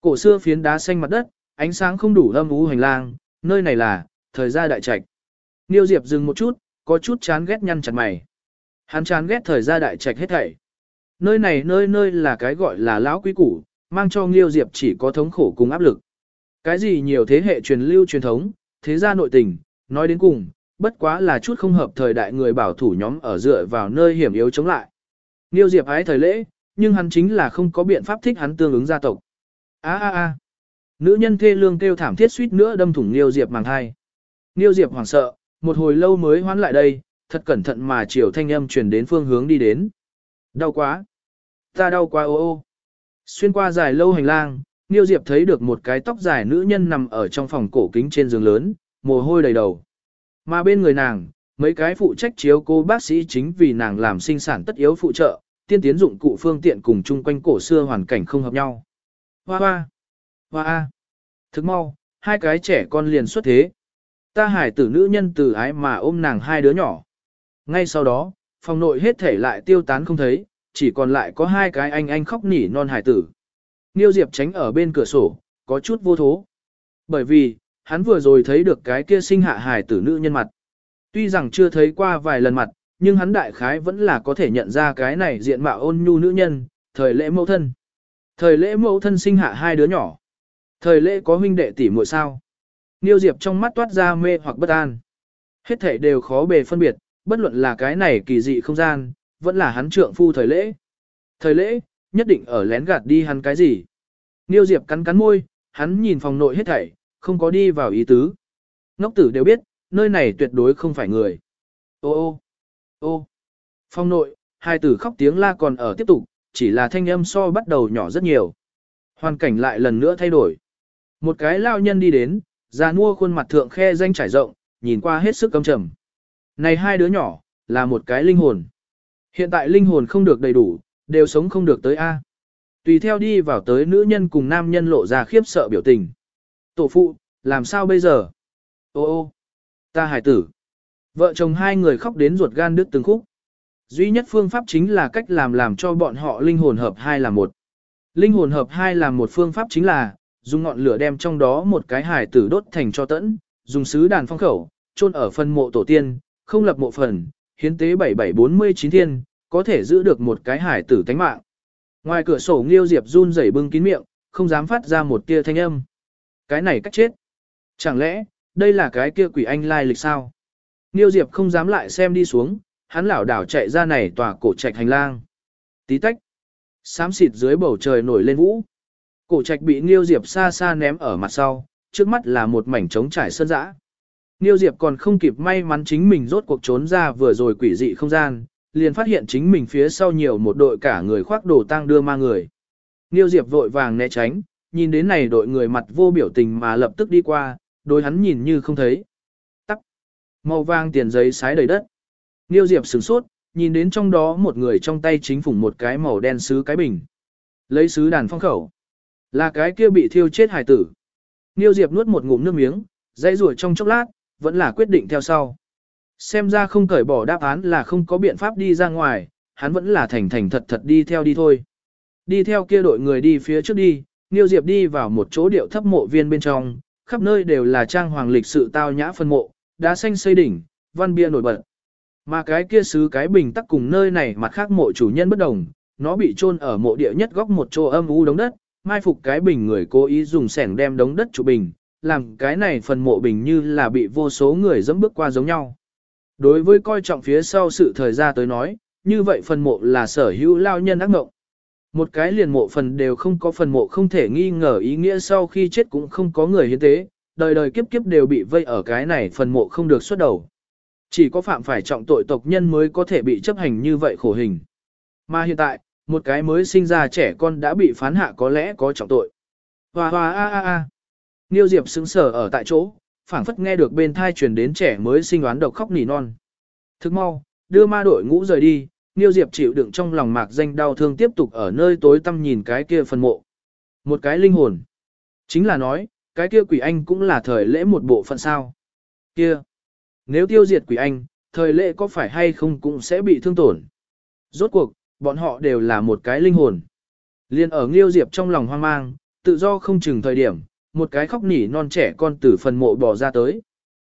Cổ xưa phiến đá xanh mặt đất, ánh sáng không đủ âm ú hành lang, nơi này là thời gia đại trạch. Niêu Diệp dừng một chút, có chút chán ghét nhăn chặt mày. Hắn chán ghét thời gia đại trạch hết thảy. Nơi này nơi nơi là cái gọi là lão quý củ, mang cho Niêu Diệp chỉ có thống khổ cùng áp lực. Cái gì nhiều thế hệ truyền lưu truyền thống, thế gia nội tình, nói đến cùng, bất quá là chút không hợp thời đại người bảo thủ nhóm ở dựa vào nơi hiểm yếu chống lại. Niêu Diệp ái thời lễ, nhưng hắn chính là không có biện pháp thích hắn tương ứng gia tộc. A a a. Nữ nhân thê lương kêu thảm thiết suýt nữa đâm thủng Niêu Diệp màng hai. Niêu Diệp hoảng sợ, một hồi lâu mới hoán lại đây, thật cẩn thận mà chiều thanh âm truyền đến phương hướng đi đến. Đau quá. Ta đau quá ô ô. Xuyên qua dài lâu hành lang, Niêu Diệp thấy được một cái tóc dài nữ nhân nằm ở trong phòng cổ kính trên giường lớn, mồ hôi đầy đầu. Mà bên người nàng, mấy cái phụ trách chiếu cô bác sĩ chính vì nàng làm sinh sản tất yếu phụ trợ, tiên tiến dụng cụ phương tiện cùng chung quanh cổ xưa hoàn cảnh không hợp nhau. Hoa hoa, hoa a. Thức mau, hai cái trẻ con liền xuất thế. Ta hải tử nữ nhân từ ái mà ôm nàng hai đứa nhỏ. Ngay sau đó, phòng nội hết thể lại tiêu tán không thấy, chỉ còn lại có hai cái anh anh khóc nỉ non hải tử. Niêu Diệp tránh ở bên cửa sổ, có chút vô thố. Bởi vì, hắn vừa rồi thấy được cái kia sinh hạ hải tử nữ nhân mặt. Tuy rằng chưa thấy qua vài lần mặt, nhưng hắn đại khái vẫn là có thể nhận ra cái này diện mạo ôn nhu nữ nhân, thời lễ mẫu thân. Thời lễ mẫu thân sinh hạ hai đứa nhỏ. Thời lễ có huynh đệ tỷ muội sao? Niêu Diệp trong mắt toát ra mê hoặc bất an. Hết thảy đều khó bề phân biệt, bất luận là cái này kỳ dị không gian, vẫn là hắn trượng phu thời lễ. Thời lễ, nhất định ở lén gạt đi hắn cái gì. Niêu Diệp cắn cắn môi, hắn nhìn phòng nội hết thảy, không có đi vào ý tứ. Ngốc tử đều biết, nơi này tuyệt đối không phải người. Ô ô, ô, phòng nội, hai tử khóc tiếng la còn ở tiếp tục, chỉ là thanh âm so bắt đầu nhỏ rất nhiều. Hoàn cảnh lại lần nữa thay đổi. Một cái lao nhân đi đến, già mua khuôn mặt thượng khe danh trải rộng, nhìn qua hết sức căm trầm. Này hai đứa nhỏ, là một cái linh hồn. Hiện tại linh hồn không được đầy đủ, đều sống không được tới A. Tùy theo đi vào tới nữ nhân cùng nam nhân lộ ra khiếp sợ biểu tình. Tổ phụ, làm sao bây giờ? Ô ô, ta hải tử. Vợ chồng hai người khóc đến ruột gan đứt từng khúc. Duy nhất phương pháp chính là cách làm làm cho bọn họ linh hồn hợp hai là một. Linh hồn hợp hai là một phương pháp chính là, dùng ngọn lửa đem trong đó một cái hải tử đốt thành cho tẫn, dùng sứ đàn phong khẩu, chôn ở phân mộ tổ tiên, không lập mộ phần, hiến tế 7749 thiên, có thể giữ được một cái hải tử tánh mạng. Ngoài cửa sổ Nghiêu Diệp run rẩy bưng kín miệng, không dám phát ra một tia thanh âm. Cái này cách chết. Chẳng lẽ, đây là cái kia quỷ anh lai lịch sao? Nghiêu Diệp không dám lại xem đi xuống, hắn lảo đảo chạy ra này tòa cổ trạch hành lang. Tí tách. Xám xịt dưới bầu trời nổi lên vũ. Cổ trạch bị Niêu Diệp xa xa ném ở mặt sau, trước mắt là một mảnh trống trải sơn dã. Niêu Diệp còn không kịp may mắn chính mình rốt cuộc trốn ra vừa rồi quỷ dị không gian, liền phát hiện chính mình phía sau nhiều một đội cả người khoác đồ tang đưa ma người. Niêu Diệp vội vàng né tránh, nhìn đến này đội người mặt vô biểu tình mà lập tức đi qua, đối hắn nhìn như không thấy. Tắc. Màu vàng tiền giấy sái đầy đất. Nghiêu Diệp sửng sốt, nhìn đến trong đó một người trong tay chính phủng một cái màu đen sứ cái bình. Lấy sứ đàn phong khẩu. Là cái kia bị thiêu chết hải tử. Nghiêu Diệp nuốt một ngụm nước miếng, dây rủa trong chốc lát, vẫn là quyết định theo sau. Xem ra không cởi bỏ đáp án là không có biện pháp đi ra ngoài, hắn vẫn là thành thành thật thật đi theo đi thôi. Đi theo kia đội người đi phía trước đi, Niêu Diệp đi vào một chỗ điệu thấp mộ viên bên trong, khắp nơi đều là trang hoàng lịch sự tao nhã phân mộ, đá xanh xây đỉnh, văn bia nổi bật. Mà cái kia sứ cái bình tắc cùng nơi này mặt khác mộ chủ nhân bất đồng, nó bị chôn ở mộ địa nhất góc một chỗ âm u đống đất, mai phục cái bình người cố ý dùng sẻng đem đống đất trụ bình, làm cái này phần mộ bình như là bị vô số người dẫm bước qua giống nhau. Đối với coi trọng phía sau sự thời gian tới nói, như vậy phần mộ là sở hữu lao nhân ác mộng. Một cái liền mộ phần đều không có phần mộ không thể nghi ngờ ý nghĩa sau khi chết cũng không có người hiến tế, đời đời kiếp kiếp đều bị vây ở cái này phần mộ không được xuất đầu. Chỉ có phạm phải trọng tội tộc nhân mới có thể bị chấp hành như vậy khổ hình. Mà hiện tại, một cái mới sinh ra trẻ con đã bị phán hạ có lẽ có trọng tội. Hoa hoa a a a. Niêu Diệp sững sờ ở tại chỗ, phảng phất nghe được bên thai truyền đến trẻ mới sinh oán độc khóc nỉ non. Thức mau, đưa ma đội ngũ rời đi, Niêu Diệp chịu đựng trong lòng mạc danh đau thương tiếp tục ở nơi tối tăm nhìn cái kia phần mộ. Một cái linh hồn. Chính là nói, cái kia quỷ anh cũng là thời lễ một bộ phận sao. Kia. Nếu tiêu diệt quỷ anh, thời lễ có phải hay không cũng sẽ bị thương tổn. Rốt cuộc, bọn họ đều là một cái linh hồn. Liên ở Nghiêu Diệp trong lòng hoang mang, tự do không chừng thời điểm, một cái khóc nỉ non trẻ con từ phần mộ bỏ ra tới.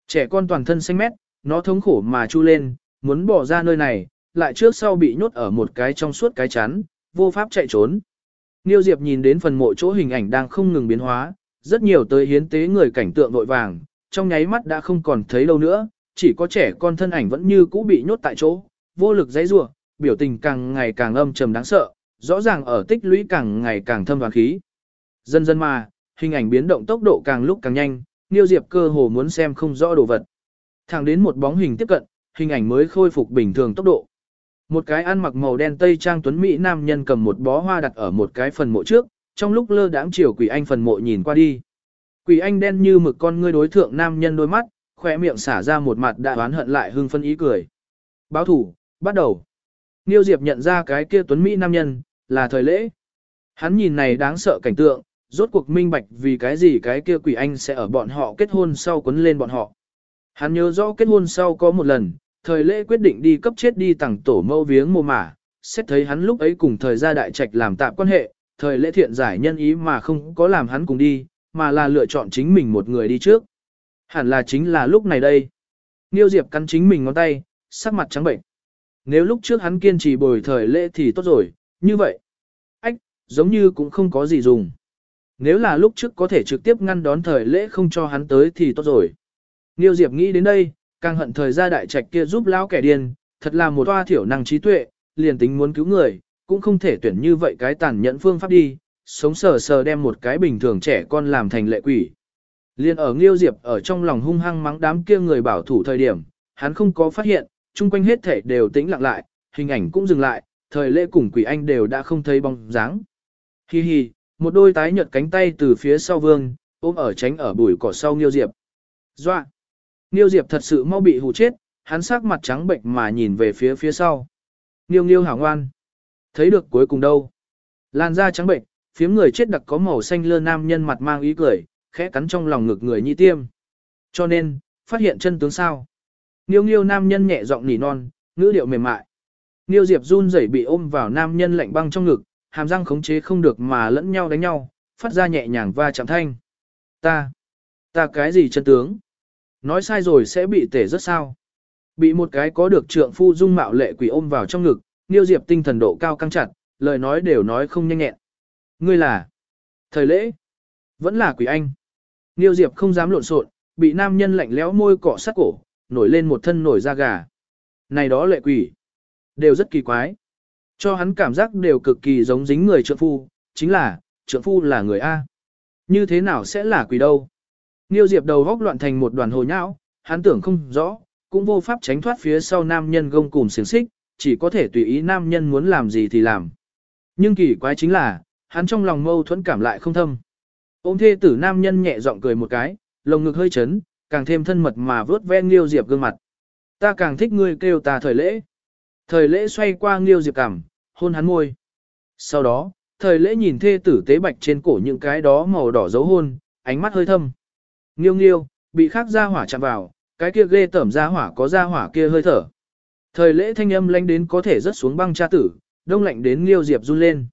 Trẻ con toàn thân xanh mét, nó thống khổ mà chu lên, muốn bỏ ra nơi này, lại trước sau bị nhốt ở một cái trong suốt cái chắn, vô pháp chạy trốn. Niêu Diệp nhìn đến phần mộ chỗ hình ảnh đang không ngừng biến hóa, rất nhiều tới hiến tế người cảnh tượng vội vàng, trong nháy mắt đã không còn thấy đâu nữa, chỉ có trẻ con thân ảnh vẫn như cũ bị nhốt tại chỗ, vô lực dãy rủa, biểu tình càng ngày càng âm trầm đáng sợ, rõ ràng ở tích lũy càng ngày càng thâm đoàn khí. Dần dần mà, hình ảnh biến động tốc độ càng lúc càng nhanh, Niêu Diệp cơ hồ muốn xem không rõ đồ vật. Thẳng đến một bóng hình tiếp cận, hình ảnh mới khôi phục bình thường tốc độ. Một cái ăn mặc màu đen tây trang tuấn mỹ nam nhân cầm một bó hoa đặt ở một cái phần mộ trước, trong lúc lơ đãng chiều quỷ anh phần mộ nhìn qua đi. Quỷ anh đen như mực con ngươi đối thượng nam nhân đôi mắt, khoe miệng xả ra một mặt đã oán hận lại hưng phân ý cười. Báo thủ, bắt đầu. Niêu Diệp nhận ra cái kia tuấn Mỹ nam nhân, là thời lễ. Hắn nhìn này đáng sợ cảnh tượng, rốt cuộc minh bạch vì cái gì cái kia quỷ anh sẽ ở bọn họ kết hôn sau quấn lên bọn họ. Hắn nhớ rõ kết hôn sau có một lần, thời lễ quyết định đi cấp chết đi tặng tổ mâu viếng mồ mả, xét thấy hắn lúc ấy cùng thời gia đại trạch làm tạm quan hệ, thời lễ thiện giải nhân ý mà không có làm hắn cùng đi, mà là lựa chọn chính mình một người đi trước. Hẳn là chính là lúc này đây. Niêu Diệp cắn chính mình ngón tay, sắc mặt trắng bệnh. Nếu lúc trước hắn kiên trì bồi thời lễ thì tốt rồi, như vậy. Ách, giống như cũng không có gì dùng. Nếu là lúc trước có thể trực tiếp ngăn đón thời lễ không cho hắn tới thì tốt rồi. Niêu Diệp nghĩ đến đây, càng hận thời gia đại trạch kia giúp lão kẻ điên, thật là một toa thiểu năng trí tuệ, liền tính muốn cứu người, cũng không thể tuyển như vậy cái tàn nhẫn phương pháp đi, sống sờ sờ đem một cái bình thường trẻ con làm thành lệ quỷ. Liên ở Nghiêu Diệp ở trong lòng hung hăng mắng đám kia người bảo thủ thời điểm, hắn không có phát hiện, chung quanh hết thể đều tĩnh lặng lại, hình ảnh cũng dừng lại, thời lễ cùng quỷ anh đều đã không thấy bóng dáng. Hi hi, một đôi tái nhợt cánh tay từ phía sau vương, ôm ở tránh ở bụi cỏ sau Nghiêu Diệp. Doa! Nghiêu Diệp thật sự mau bị hù chết, hắn sắc mặt trắng bệnh mà nhìn về phía phía sau. Nghiêu Nghiêu hảo ngoan. Thấy được cuối cùng đâu. Lan da trắng bệnh, phiếm người chết đặc có màu xanh lơ nam nhân mặt mang ý cười, khẽ cắn trong lòng ngực người nhi tiêm. Cho nên, phát hiện chân tướng sao. Nghiêu nghiêu nam nhân nhẹ giọng nỉ non, ngữ điệu mềm mại. Nghiêu Diệp run rẩy bị ôm vào nam nhân lạnh băng trong ngực, hàm răng khống chế không được mà lẫn nhau đánh nhau, phát ra nhẹ nhàng va chạm thanh. Ta, ta cái gì chân tướng? Nói sai rồi sẽ bị tể rất sao? Bị một cái có được trượng phu dung mạo lệ quỷ ôm vào trong ngực, Nghiêu Diệp tinh thần độ cao căng chặt, lời nói đều nói không nhanh nhẹn. Ngươi là thời lễ, vẫn là quỷ anh. Nghiêu Diệp không dám lộn xộn, bị nam nhân lạnh lẽo môi cọ sát cổ, nổi lên một thân nổi da gà. Này đó lệ quỷ, đều rất kỳ quái. Cho hắn cảm giác đều cực kỳ giống dính người trượng phu, chính là, trượng phu là người A. Như thế nào sẽ là quỷ đâu? Nghiêu Diệp đầu góc loạn thành một đoàn hồ nhão, hắn tưởng không rõ, cũng vô pháp tránh thoát phía sau nam nhân gông cùng xiềng xích, chỉ có thể tùy ý nam nhân muốn làm gì thì làm. Nhưng kỳ quái chính là, hắn trong lòng mâu thuẫn cảm lại không thâm. Ôm thê tử nam nhân nhẹ giọng cười một cái, lồng ngực hơi chấn, càng thêm thân mật mà vớt ve Nghiêu Diệp gương mặt. Ta càng thích ngươi kêu ta thời lễ. Thời lễ xoay qua Nghiêu Diệp cằm, hôn hắn môi. Sau đó, thời lễ nhìn thê tử tế bạch trên cổ những cái đó màu đỏ dấu hôn, ánh mắt hơi thâm. Nghiêu nghiêu, bị khắc ra hỏa chạm vào, cái kia ghê tẩm ra hỏa có ra hỏa kia hơi thở. Thời lễ thanh âm lanh đến có thể rớt xuống băng cha tử, đông lạnh đến Nghiêu Diệp run lên.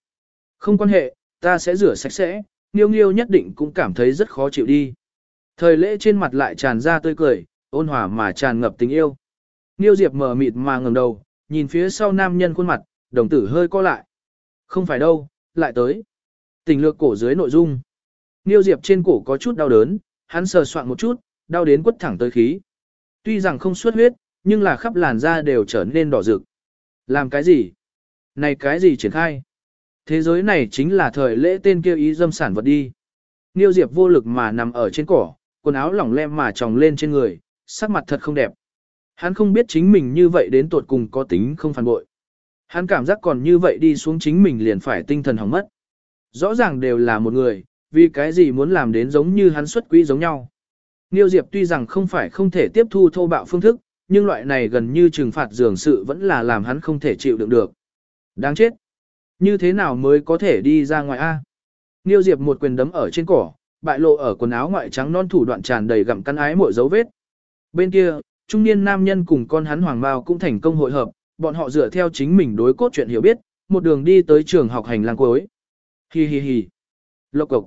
Không quan hệ, ta sẽ rửa sạch sẽ, Nghiêu Nghiêu nhất định cũng cảm thấy rất khó chịu đi. Thời lễ trên mặt lại tràn ra tươi cười, ôn hòa mà tràn ngập tình yêu. Nghiêu Diệp mở mịt mà ngẩng đầu, nhìn phía sau nam nhân khuôn mặt, đồng tử hơi co lại. Không phải đâu, lại tới. Tình lược cổ dưới nội dung. Nghiêu Diệp trên cổ có chút đau đớn, hắn sờ soạn một chút, đau đến quất thẳng tới khí. Tuy rằng không xuất huyết, nhưng là khắp làn da đều trở nên đỏ rực. Làm cái gì? Này cái gì triển khai? Thế giới này chính là thời lễ tên kia ý dâm sản vật đi. Niêu Diệp vô lực mà nằm ở trên cỏ, quần áo lỏng lem mà tròng lên trên người, sắc mặt thật không đẹp. Hắn không biết chính mình như vậy đến tuột cùng có tính không phản bội. Hắn cảm giác còn như vậy đi xuống chính mình liền phải tinh thần hỏng mất. Rõ ràng đều là một người, vì cái gì muốn làm đến giống như hắn xuất quỹ giống nhau. Niêu Diệp tuy rằng không phải không thể tiếp thu thô bạo phương thức, nhưng loại này gần như trừng phạt dường sự vẫn là làm hắn không thể chịu đựng được. Đáng chết! Như thế nào mới có thể đi ra ngoài A? Niêu Diệp một quyền đấm ở trên cỏ, bại lộ ở quần áo ngoại trắng non thủ đoạn tràn đầy gặm căn ái mọi dấu vết. Bên kia, trung niên nam nhân cùng con hắn hoàng Mao cũng thành công hội hợp, bọn họ dựa theo chính mình đối cốt chuyện hiểu biết, một đường đi tới trường học hành lang cuối. Hi hi hi. Lộc cộc.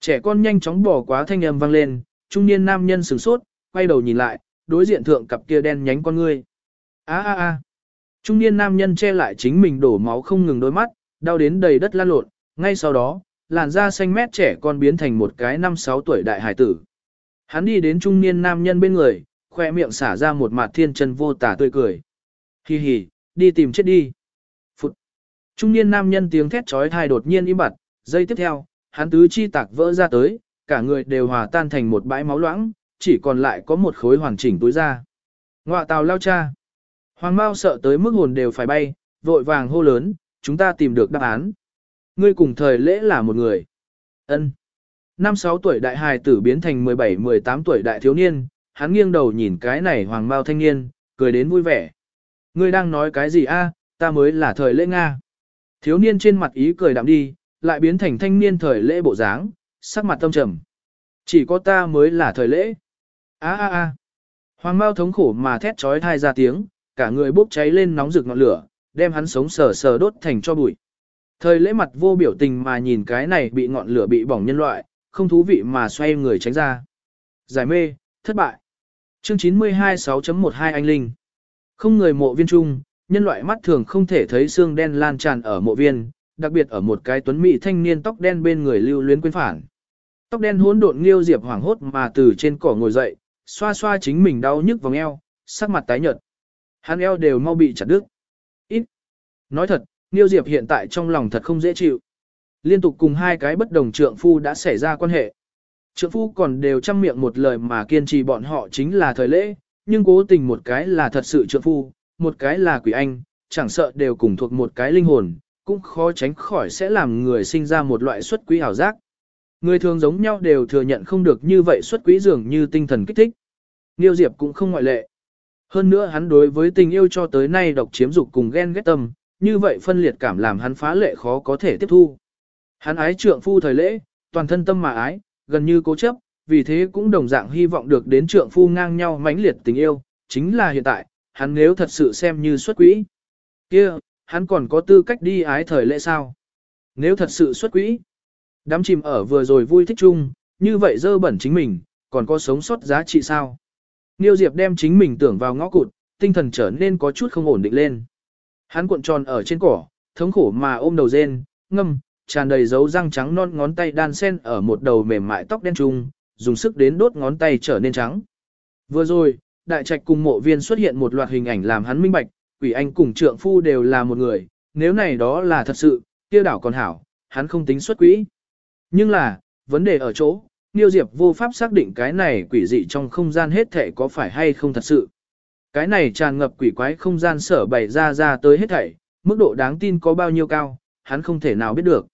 Trẻ con nhanh chóng bỏ quá thanh âm vang lên, trung niên nam nhân sửng sốt, quay đầu nhìn lại, đối diện thượng cặp kia đen nhánh con ngươi. A a a. Trung niên nam nhân che lại chính mình đổ máu không ngừng đôi mắt, đau đến đầy đất lan lộn, ngay sau đó, làn da xanh mét trẻ con biến thành một cái năm sáu tuổi đại hải tử. Hắn đi đến trung niên nam nhân bên người, khoe miệng xả ra một mặt thiên chân vô tả tươi cười. Hi hi, đi tìm chết đi. Phụt. Trung niên nam nhân tiếng thét trói thai đột nhiên im bặt, giây tiếp theo, hắn tứ chi tạc vỡ ra tới, cả người đều hòa tan thành một bãi máu loãng, chỉ còn lại có một khối hoàn chỉnh túi da. Ngoạ tàu lao cha. Hoàng Mao sợ tới mức hồn đều phải bay, vội vàng hô lớn, chúng ta tìm được đáp án. Ngươi cùng thời lễ là một người. ân Năm sáu tuổi đại hài tử biến thành 17-18 tuổi đại thiếu niên, hắn nghiêng đầu nhìn cái này hoàng Mao thanh niên, cười đến vui vẻ. Ngươi đang nói cái gì a? ta mới là thời lễ Nga. Thiếu niên trên mặt ý cười đạm đi, lại biến thành thanh niên thời lễ bộ dáng, sắc mặt tâm trầm. Chỉ có ta mới là thời lễ. A a a. Hoàng Mao thống khổ mà thét trói thai ra tiếng, cả người bốc cháy lên nóng rực ngọn lửa, đem hắn sống sờ sờ đốt thành cho bụi. Thời lễ mặt vô biểu tình mà nhìn cái này bị ngọn lửa bị bỏng nhân loại, không thú vị mà xoay người tránh ra. Giải mê, thất bại. Chương 92 6.12 anh Linh. Không người mộ viên trung, nhân loại mắt thường không thể thấy xương đen lan tràn ở mộ viên, đặc biệt ở một cái tuấn mỹ thanh niên tóc đen bên người lưu luyến quên phản. Tóc đen hỗn độn Nghiêu Diệp hoảng hốt mà từ trên cỏ ngồi dậy, xoa xoa chính mình đau nhức vòng eo, sắc mặt tái nhợt. Hắn eo đều mau bị chặt đứt. Ít. Nói thật, Niêu Diệp hiện tại trong lòng thật không dễ chịu. Liên tục cùng hai cái bất đồng trượng phu đã xảy ra quan hệ. Trượng phu còn đều chăm miệng một lời mà kiên trì bọn họ chính là thời lễ, nhưng cố tình một cái là thật sự trượng phu, một cái là quỷ anh, chẳng sợ đều cùng thuộc một cái linh hồn, cũng khó tránh khỏi sẽ làm người sinh ra một loại xuất quý hảo giác. Người thường giống nhau đều thừa nhận không được như vậy xuất quý dường như tinh thần kích thích. Niêu Diệp cũng không ngoại lệ. Hơn nữa hắn đối với tình yêu cho tới nay độc chiếm dục cùng ghen ghét tâm, như vậy phân liệt cảm làm hắn phá lệ khó có thể tiếp thu. Hắn ái trượng phu thời lễ, toàn thân tâm mà ái, gần như cố chấp, vì thế cũng đồng dạng hy vọng được đến trượng phu ngang nhau mãnh liệt tình yêu, chính là hiện tại, hắn nếu thật sự xem như xuất quỹ. kia hắn còn có tư cách đi ái thời lễ sao? Nếu thật sự xuất quỹ, đám chìm ở vừa rồi vui thích chung, như vậy dơ bẩn chính mình, còn có sống sót giá trị sao? Niêu Diệp đem chính mình tưởng vào ngõ cụt, tinh thần trở nên có chút không ổn định lên. Hắn cuộn tròn ở trên cỏ, thống khổ mà ôm đầu rên, ngâm, tràn đầy dấu răng trắng non ngón tay đan sen ở một đầu mềm mại tóc đen trung, dùng sức đến đốt ngón tay trở nên trắng. Vừa rồi, đại trạch cùng mộ viên xuất hiện một loạt hình ảnh làm hắn minh bạch, quỷ anh cùng trượng phu đều là một người, nếu này đó là thật sự, kia đảo còn hảo, hắn không tính xuất quỹ. Nhưng là, vấn đề ở chỗ, Niêu Diệp vô pháp xác định cái này quỷ dị trong không gian hết thảy có phải hay không thật sự. Cái này tràn ngập quỷ quái không gian sở bày ra ra tới hết thảy, mức độ đáng tin có bao nhiêu cao, hắn không thể nào biết được.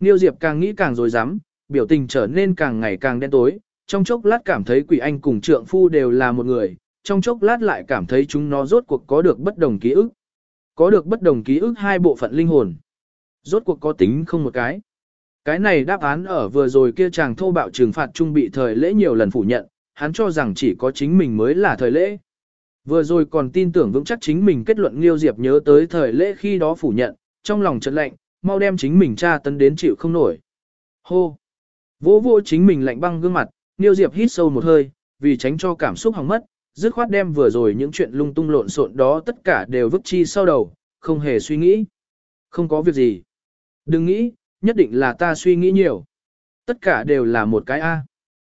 Niêu Diệp càng nghĩ càng rồi dám, biểu tình trở nên càng ngày càng đen tối, trong chốc lát cảm thấy quỷ anh cùng trượng phu đều là một người, trong chốc lát lại cảm thấy chúng nó rốt cuộc có được bất đồng ký ức. Có được bất đồng ký ức hai bộ phận linh hồn. Rốt cuộc có tính không một cái. Cái này đáp án ở vừa rồi kia chàng thô bạo trừng phạt trung bị thời lễ nhiều lần phủ nhận, hắn cho rằng chỉ có chính mình mới là thời lễ. Vừa rồi còn tin tưởng vững chắc chính mình kết luận Liêu Diệp nhớ tới thời lễ khi đó phủ nhận, trong lòng chợt lạnh, mau đem chính mình tra tấn đến chịu không nổi. Hô! Vô vô chính mình lạnh băng gương mặt, liêu Diệp hít sâu một hơi, vì tránh cho cảm xúc hỏng mất, dứt khoát đem vừa rồi những chuyện lung tung lộn xộn đó tất cả đều vứt chi sau đầu, không hề suy nghĩ. Không có việc gì. Đừng nghĩ, nhất định là ta suy nghĩ nhiều. Tất cả đều là một cái A.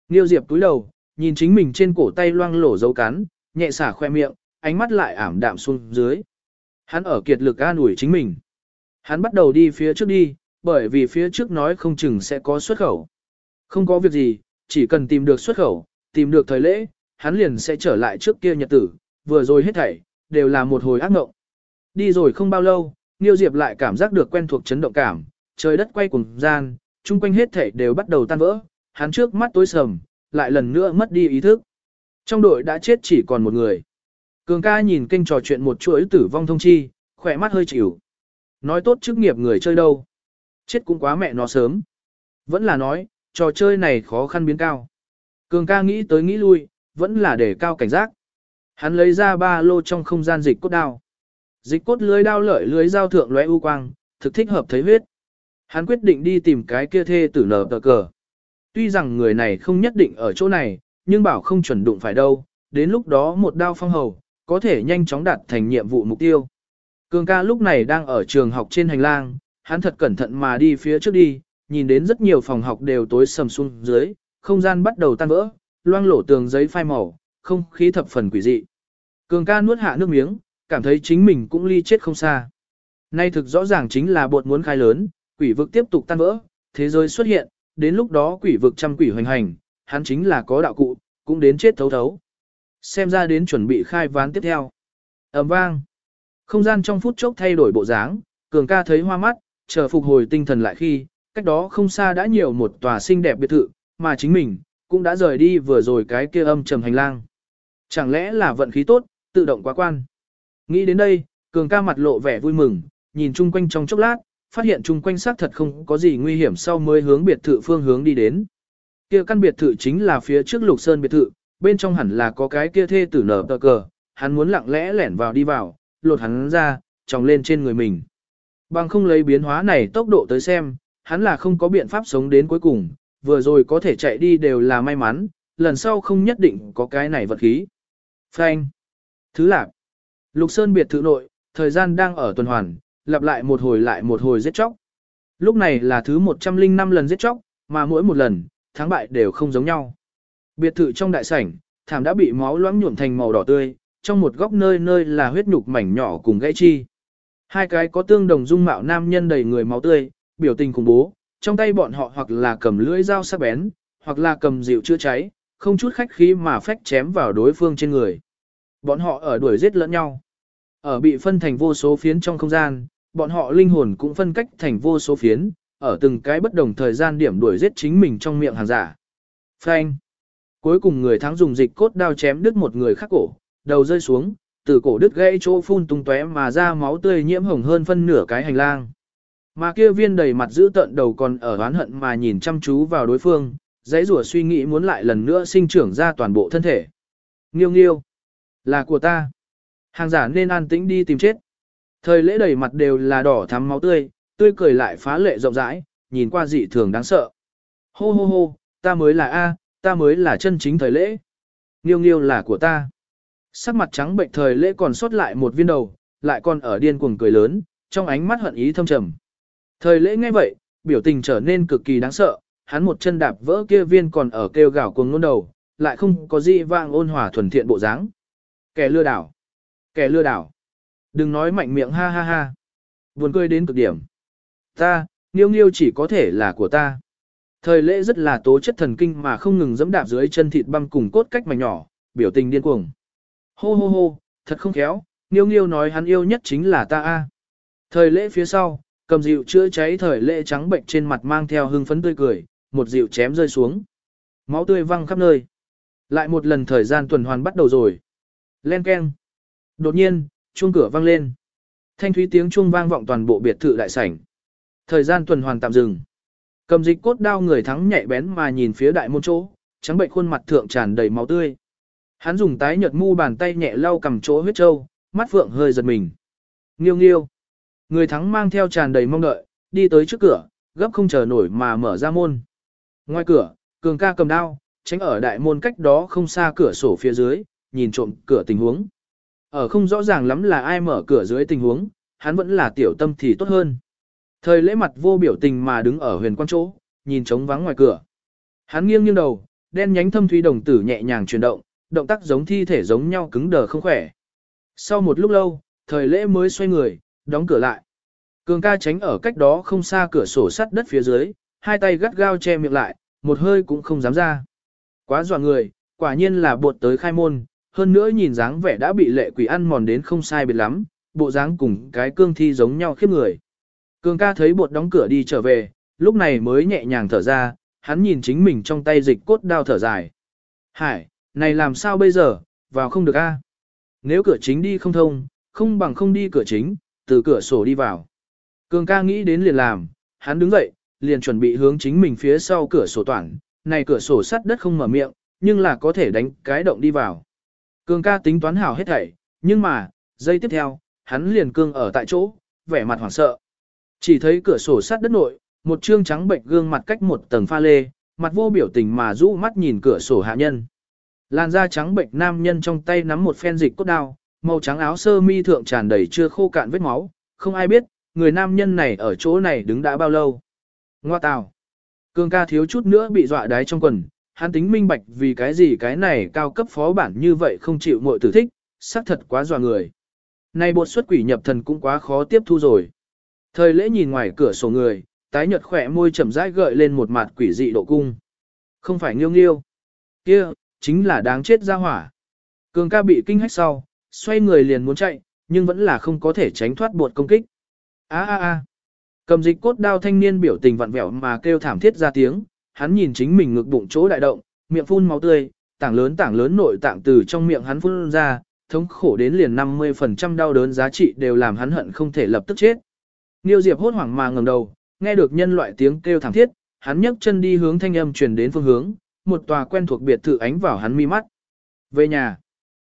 Niêu Diệp túi đầu, nhìn chính mình trên cổ tay loang lổ dấu cắn, nhẹ xả khoe miệng, ánh mắt lại ảm đạm xuống dưới. Hắn ở kiệt lực an ủi chính mình. Hắn bắt đầu đi phía trước đi, bởi vì phía trước nói không chừng sẽ có xuất khẩu. Không có việc gì, chỉ cần tìm được xuất khẩu, tìm được thời lễ, hắn liền sẽ trở lại trước kia nhật tử, vừa rồi hết thảy, đều là một hồi ác mộng. Đi rồi không bao lâu, Niêu Diệp lại cảm giác được quen thuộc chấn động cảm, trời đất quay cuồng gian, chung quanh hết thảy đều bắt đầu tan vỡ, hắn trước mắt tối sầm, lại lần nữa mất đi ý thức. Trong đội đã chết chỉ còn một người. Cường ca nhìn kênh trò chuyện một chuỗi tử vong thông chi, khỏe mắt hơi chịu. Nói tốt chức nghiệp người chơi đâu. Chết cũng quá mẹ nó sớm. Vẫn là nói, trò chơi này khó khăn biến cao. Cường ca nghĩ tới nghĩ lui, vẫn là để cao cảnh giác. Hắn lấy ra ba lô trong không gian dịch cốt đao. Dịch cốt lưới đao lợi lưới giao thượng lóe u quang, thực thích hợp thấy huyết. Hắn quyết định đi tìm cái kia thê tử nở tờ cờ. Tuy rằng người này không nhất định ở chỗ này, nhưng bảo không chuẩn đụng phải đâu, đến lúc đó một đao phong hầu, có thể nhanh chóng đạt thành nhiệm vụ mục tiêu. Cường ca lúc này đang ở trường học trên hành lang, hắn thật cẩn thận mà đi phía trước đi, nhìn đến rất nhiều phòng học đều tối sầm xuống dưới, không gian bắt đầu tan vỡ, loang lổ tường giấy phai màu, không khí thập phần quỷ dị. Cường ca nuốt hạ nước miếng, cảm thấy chính mình cũng ly chết không xa. Nay thực rõ ràng chính là bột muốn khai lớn, quỷ vực tiếp tục tan vỡ, thế giới xuất hiện, đến lúc đó quỷ vực trăm quỷ hoành hành, hắn chính là có đạo cụ, cũng đến chết thấu thấu. Xem ra đến chuẩn bị khai ván tiếp theo. ầm vang. Không gian trong phút chốc thay đổi bộ dáng, cường ca thấy hoa mắt, chờ phục hồi tinh thần lại khi, cách đó không xa đã nhiều một tòa xinh đẹp biệt thự, mà chính mình, cũng đã rời đi vừa rồi cái kia âm trầm hành lang. Chẳng lẽ là vận khí tốt, tự động quá quan. Nghĩ đến đây, cường ca mặt lộ vẻ vui mừng, nhìn chung quanh trong chốc lát, phát hiện chung quanh xác thật không có gì nguy hiểm sau mới hướng biệt thự phương hướng đi đến. Kia căn biệt thự chính là phía trước lục sơn biệt thự, bên trong hẳn là có cái kia thê tử nở tờ cờ, hắn muốn lặng lẽ lẻn vào đi vào, lột hắn ra, tròng lên trên người mình. Bằng không lấy biến hóa này tốc độ tới xem, hắn là không có biện pháp sống đến cuối cùng, vừa rồi có thể chạy đi đều là may mắn, lần sau không nhất định có cái này vật khí. Phanh. Thứ lạc. Lục Sơn biệt thự nội, thời gian đang ở tuần hoàn, lặp lại một hồi lại một hồi giết chóc. Lúc này là thứ 105 lần giết chóc, mà mỗi một lần, thắng bại đều không giống nhau. Biệt thự trong đại sảnh, thảm đã bị máu loãng nhuộm thành màu đỏ tươi, trong một góc nơi nơi là huyết nhục mảnh nhỏ cùng gãy chi. Hai cái có tương đồng dung mạo nam nhân đầy người máu tươi, biểu tình khủng bố, trong tay bọn họ hoặc là cầm lưỡi dao sắc bén, hoặc là cầm dịu chữa cháy, không chút khách khí mà phách chém vào đối phương trên người. Bọn họ ở đuổi giết lẫn nhau. Ở bị phân thành vô số phiến trong không gian, bọn họ linh hồn cũng phân cách thành vô số phiến, ở từng cái bất đồng thời gian điểm đuổi giết chính mình trong miệng hàng giả. Phanh. Cuối cùng người thắng dùng dịch cốt đao chém đứt một người khác cổ, đầu rơi xuống, từ cổ đứt gãy chỗ phun tung tóe mà ra máu tươi nhiễm hồng hơn phân nửa cái hành lang. Mà kia viên đầy mặt giữ tận đầu còn ở oán hận mà nhìn chăm chú vào đối phương, dãy rủa suy nghĩ muốn lại lần nữa sinh trưởng ra toàn bộ thân thể. Nghiêu nghiêu, là của ta. Hàng giả nên an tĩnh đi tìm chết. Thời lễ đầy mặt đều là đỏ thắm máu tươi, tươi cười lại phá lệ rộng rãi, nhìn qua dị thường đáng sợ. Hô hô hô, ta mới là A, ta mới là chân chính thời lễ. Nghiêu nghiêu là của ta. Sắc mặt trắng bệnh thời lễ còn sót lại một viên đầu, lại còn ở điên cuồng cười lớn, trong ánh mắt hận ý thâm trầm. Thời lễ nghe vậy, biểu tình trở nên cực kỳ đáng sợ, hắn một chân đạp vỡ kia viên còn ở kêu gào cuồng ngôn đầu, lại không có gì vang ôn hòa thuần thiện bộ dáng. Kẻ lừa đảo. Kẻ lừa đảo. Đừng nói mạnh miệng ha ha ha. Buồn cười đến cực điểm. Ta, nghiêu nghiêu chỉ có thể là của ta. Thời lễ rất là tố chất thần kinh mà không ngừng dẫm đạp dưới chân thịt băm cùng cốt cách mảnh nhỏ, biểu tình điên cuồng. Hô hô hô, thật không khéo, nghiêu nghiêu nói hắn yêu nhất chính là ta a. Thời lễ phía sau, cầm dịu chữa cháy thời lễ trắng bệnh trên mặt mang theo hưng phấn tươi cười, một dịu chém rơi xuống. Máu tươi văng khắp nơi. Lại một lần thời gian tuần hoàn bắt đầu rồi. Len keng. Đột nhiên, chuông cửa vang lên. Thanh thúy tiếng chuông vang vọng toàn bộ biệt thự đại sảnh. Thời gian tuần hoàn tạm dừng. Cầm dịch cốt đao người thắng nhạy bén mà nhìn phía đại môn chỗ, trắng bệnh khuôn mặt thượng tràn đầy máu tươi. Hắn dùng tái nhợt mu bàn tay nhẹ lau cầm chỗ huyết trâu, mắt phượng hơi giật mình. Nghiêu nghiêu. Người thắng mang theo tràn đầy mong đợi, đi tới trước cửa, gấp không chờ nổi mà mở ra môn. Ngoài cửa, cường ca cầm đao, tránh ở đại môn cách đó không xa cửa sổ phía dưới, nhìn trộm cửa tình huống. Ở không rõ ràng lắm là ai mở cửa dưới tình huống, hắn vẫn là tiểu tâm thì tốt hơn. Thời lễ mặt vô biểu tình mà đứng ở huyền quan chỗ, nhìn trống vắng ngoài cửa. Hắn nghiêng nghiêng đầu, đen nhánh thâm thủy đồng tử nhẹ nhàng chuyển động, động tác giống thi thể giống nhau cứng đờ không khỏe. Sau một lúc lâu, thời lễ mới xoay người, đóng cửa lại. Cường ca tránh ở cách đó không xa cửa sổ sắt đất phía dưới, hai tay gắt gao che miệng lại, một hơi cũng không dám ra. Quá dọa người, quả nhiên là buộc tới khai môn, hơn nữa nhìn dáng vẻ đã bị lệ quỷ ăn mòn đến không sai biệt lắm, bộ dáng cùng cái cương thi giống nhau khiếp người. cương ca thấy bột đóng cửa đi trở về, lúc này mới nhẹ nhàng thở ra, hắn nhìn chính mình trong tay dịch cốt đao thở dài. Hải, này làm sao bây giờ, vào không được a? Nếu cửa chính đi không thông, không bằng không đi cửa chính, từ cửa sổ đi vào. Cường ca nghĩ đến liền làm, hắn đứng dậy, liền chuẩn bị hướng chính mình phía sau cửa sổ toàn, này cửa sổ sắt đất không mở miệng, nhưng là có thể đánh cái động đi vào. Cường ca tính toán hảo hết thảy, nhưng mà, giây tiếp theo, hắn liền cương ở tại chỗ, vẻ mặt hoảng sợ. Chỉ thấy cửa sổ sát đất nội, một trương trắng bệnh gương mặt cách một tầng pha lê, mặt vô biểu tình mà rũ mắt nhìn cửa sổ hạ nhân. Làn da trắng bệnh nam nhân trong tay nắm một phen dịch cốt đao, màu trắng áo sơ mi thượng tràn đầy chưa khô cạn vết máu, không ai biết, người nam nhân này ở chỗ này đứng đã bao lâu. Ngoa tào. Cương ca thiếu chút nữa bị dọa đái trong quần, hắn tính minh bạch vì cái gì cái này cao cấp phó bản như vậy không chịu mọi tử thích, xác thật quá dò người. Này bột xuất quỷ nhập thần cũng quá khó tiếp thu rồi. Thời lễ nhìn ngoài cửa sổ người, tái nhợt khỏe môi chậm rãi gợi lên một mặt quỷ dị độ cung. Không phải nghiêu nghiêu. kia chính là đáng chết ra hỏa. Cường ca bị kinh hách sau, xoay người liền muốn chạy, nhưng vẫn là không có thể tránh thoát bột công kích. A a a. Cầm dịch cốt đao thanh niên biểu tình vặn vẹo mà kêu thảm thiết ra tiếng, hắn nhìn chính mình ngực bụng chỗ đại động, miệng phun máu tươi, tảng lớn tảng lớn nội tạng từ trong miệng hắn phun ra, thống khổ đến liền 50% đau đớn giá trị đều làm hắn hận không thể lập tức chết. Niêu Diệp hốt hoảng mà ngẩng đầu, nghe được nhân loại tiếng kêu thảm thiết, hắn nhấc chân đi hướng thanh âm truyền đến phương hướng, một tòa quen thuộc biệt thự ánh vào hắn mi mắt. Về nhà.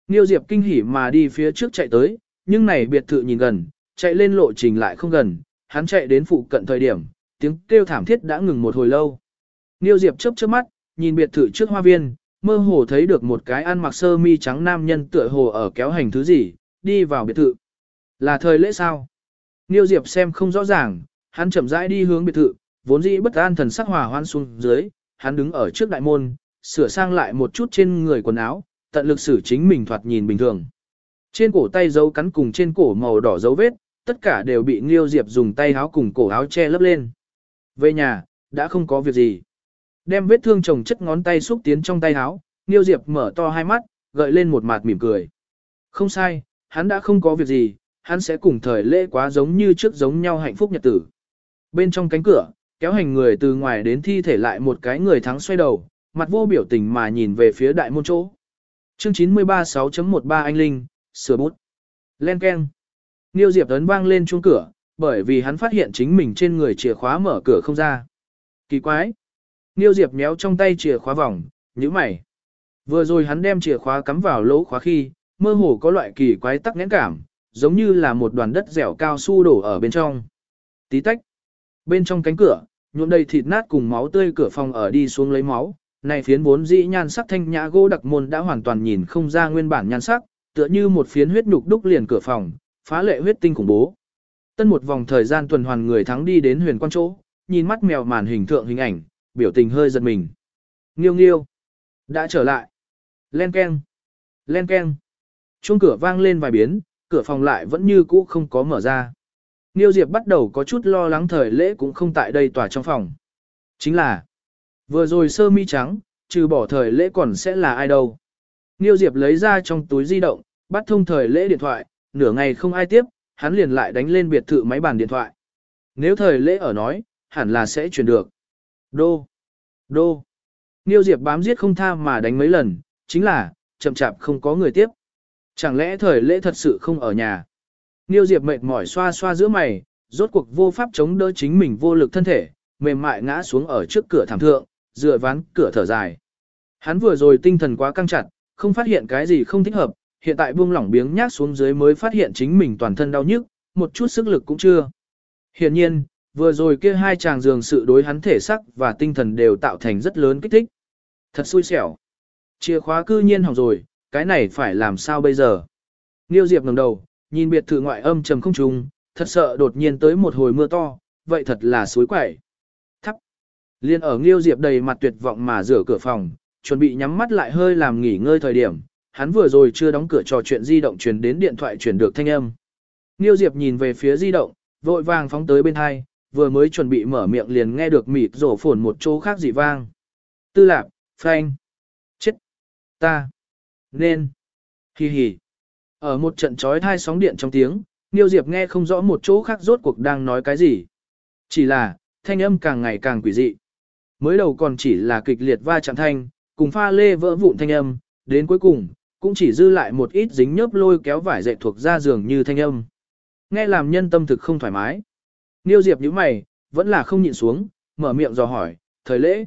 Niêu Diệp kinh hỉ mà đi phía trước chạy tới, nhưng này biệt thự nhìn gần, chạy lên lộ trình lại không gần, hắn chạy đến phụ cận thời điểm, tiếng kêu thảm thiết đã ngừng một hồi lâu. Niêu Diệp chớp chớp mắt, nhìn biệt thự trước hoa viên, mơ hồ thấy được một cái ăn mặc sơ mi trắng nam nhân tựa hồ ở kéo hành thứ gì, đi vào biệt thự. Là thời lễ sao? Niêu Diệp xem không rõ ràng, hắn chậm rãi đi hướng biệt thự, vốn dĩ bất an thần sắc hòa hoan xuống dưới, hắn đứng ở trước đại môn, sửa sang lại một chút trên người quần áo, tận lực xử chính mình thoạt nhìn bình thường. Trên cổ tay dấu cắn cùng trên cổ màu đỏ dấu vết, tất cả đều bị Niêu Diệp dùng tay áo cùng cổ áo che lấp lên. Về nhà, đã không có việc gì. Đem vết thương chồng chất ngón tay xúc tiến trong tay áo, Niêu Diệp mở to hai mắt, gợi lên một mặt mỉm cười. Không sai, hắn đã không có việc gì, hắn sẽ cùng thời lễ quá giống như trước giống nhau hạnh phúc nhật tử. Bên trong cánh cửa, kéo hành người từ ngoài đến thi thể lại một cái người thắng xoay đầu, mặt vô biểu tình mà nhìn về phía đại môn chỗ. Chương 93 6.13 anh Linh, sửa bút. Len Ken. Niêu Diệp ấn vang lên chuông cửa, bởi vì hắn phát hiện chính mình trên người chìa khóa mở cửa không ra. Kỳ quái. Niêu Diệp méo trong tay chìa khóa vòng, nhíu mày. Vừa rồi hắn đem chìa khóa cắm vào lỗ khóa khi, mơ hồ có loại kỳ quái tắc nghẽn cảm, giống như là một đoàn đất dẻo cao su đổ ở bên trong. Tí tách. Bên trong cánh cửa, nhuộm đầy thịt nát cùng máu tươi cửa phòng ở đi xuống lấy máu. Này phiến vốn dĩ nhan sắc thanh nhã gỗ đặc môn đã hoàn toàn nhìn không ra nguyên bản nhan sắc, tựa như một phiến huyết nhục đúc liền cửa phòng, phá lệ huyết tinh khủng bố. Tân một vòng thời gian tuần hoàn người thắng đi đến huyền quan chỗ, nhìn mắt mèo màn hình thượng hình ảnh, biểu tình hơi giật mình. Nghiêu nghiêu. Đã trở lại. Len keng. Len keng. Chuông cửa vang lên vài biến, cửa phòng lại vẫn như cũ không có mở ra. Nghiêu Diệp bắt đầu có chút lo lắng thời lễ cũng không tại đây tòa trong phòng. Chính là, vừa rồi sơ mi trắng, trừ bỏ thời lễ còn sẽ là ai đâu. Nghiêu Diệp lấy ra trong túi di động, bắt thông thời lễ điện thoại, nửa ngày không ai tiếp, hắn liền lại đánh lên biệt thự máy bàn điện thoại. Nếu thời lễ ở nói, hẳn là sẽ chuyển được. Đô, đô. Niêu Diệp bám giết không tha mà đánh mấy lần, chính là, chậm chạp không có người tiếp. Chẳng lẽ thời lễ thật sự không ở nhà? Niêu Diệp mệt mỏi xoa xoa giữa mày, rốt cuộc vô pháp chống đỡ chính mình vô lực thân thể, mềm mại ngã xuống ở trước cửa thảm thượng, dựa ván cửa thở dài. Hắn vừa rồi tinh thần quá căng chặt, không phát hiện cái gì không thích hợp, hiện tại buông lỏng biếng nhác xuống dưới mới phát hiện chính mình toàn thân đau nhức, một chút sức lực cũng chưa. Hiển nhiên, Vừa rồi kia hai chàng giường sự đối hắn thể sắc và tinh thần đều tạo thành rất lớn kích thích. Thật xui xẻo. Chìa khóa cư nhiên hỏng rồi, cái này phải làm sao bây giờ? Niêu Diệp ngẩng đầu, nhìn biệt thự ngoại âm trầm không trùng, thật sợ đột nhiên tới một hồi mưa to, vậy thật là suối quẩy. Thắp. Liên ở Niêu Diệp đầy mặt tuyệt vọng mà rửa cửa phòng, chuẩn bị nhắm mắt lại hơi làm nghỉ ngơi thời điểm, hắn vừa rồi chưa đóng cửa trò chuyện di động truyền đến điện thoại truyền được thanh âm. Niêu Diệp nhìn về phía di động, vội vàng phóng tới bên hai, vừa mới chuẩn bị mở miệng liền nghe được mịt rổ phồn một chỗ khác dị vang. Tư lạp, phanh, chết, ta, nên, hì hì. Ở một trận trói thai sóng điện trong tiếng, Niêu Diệp nghe không rõ một chỗ khác rốt cuộc đang nói cái gì. Chỉ là, thanh âm càng ngày càng quỷ dị. Mới đầu còn chỉ là kịch liệt va chạm thanh, cùng pha lê vỡ vụn thanh âm, đến cuối cùng, cũng chỉ dư lại một ít dính nhớp lôi kéo vải dệt thuộc ra giường như thanh âm. Nghe làm nhân tâm thực không thoải mái. Niêu Diệp nhíu mày, vẫn là không nhịn xuống, mở miệng dò hỏi, thời lễ.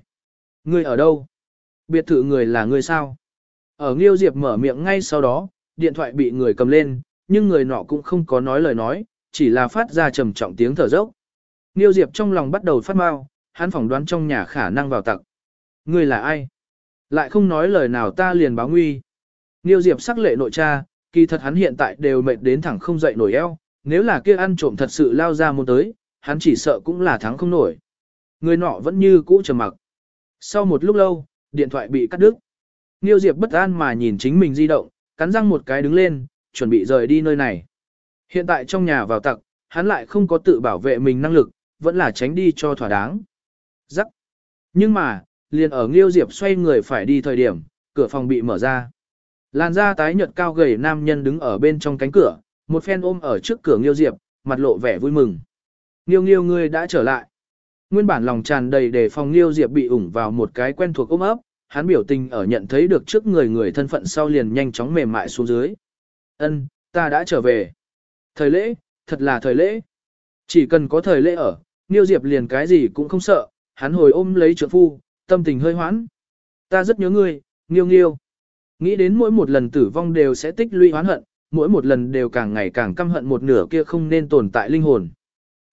Ngươi ở đâu? Biệt thự người là ngươi sao? Ở Niêu Diệp mở miệng ngay sau đó, điện thoại bị người cầm lên, nhưng người nọ cũng không có nói lời nói, chỉ là phát ra trầm trọng tiếng thở dốc. Niêu Diệp trong lòng bắt đầu phát mau, hắn phỏng đoán trong nhà khả năng vào tặc. Ngươi là ai? Lại không nói lời nào ta liền báo nguy. Niêu Diệp sắc lệ nội cha, kỳ thật hắn hiện tại đều mệt đến thẳng không dậy nổi eo, nếu là kia ăn trộm thật sự lao ra môn tới, hắn chỉ sợ cũng là thắng không nổi. Người nọ vẫn như cũ trầm mặc. Sau một lúc lâu, điện thoại bị cắt đứt. Niêu Diệp bất an mà nhìn chính mình di động, cắn răng một cái đứng lên, chuẩn bị rời đi nơi này. Hiện tại trong nhà vào tặc, hắn lại không có tự bảo vệ mình năng lực, vẫn là tránh đi cho thỏa đáng. Rắc. Nhưng mà, liền ở Nghiêu Diệp xoay người phải đi thời điểm, cửa phòng bị mở ra. Làn da tái nhợt cao gầy nam nhân đứng ở bên trong cánh cửa, một phen ôm ở trước cửa Nghiêu Diệp, mặt lộ vẻ vui mừng. Nghiêu Nghiêu ngươi đã trở lại. Nguyên bản lòng tràn đầy để phòng Nghiêu Diệp bị ủng vào một cái quen thuộc ôm ấp, hắn biểu tình ở nhận thấy được trước người người thân phận sau liền nhanh chóng mềm mại xuống dưới. Ân, ta đã trở về. Thời lễ, thật là thời lễ. Chỉ cần có thời lễ ở, nghiêu Diệp liền cái gì cũng không sợ, hắn hồi ôm lấy trượng phu, tâm tình hơi hoãn. Ta rất nhớ ngươi, Nghiêu Nghiêu. Nghĩ đến mỗi một lần tử vong đều sẽ tích lũy hoán hận, mỗi một lần đều càng ngày càng căm hận một nửa kia không nên tồn tại linh hồn.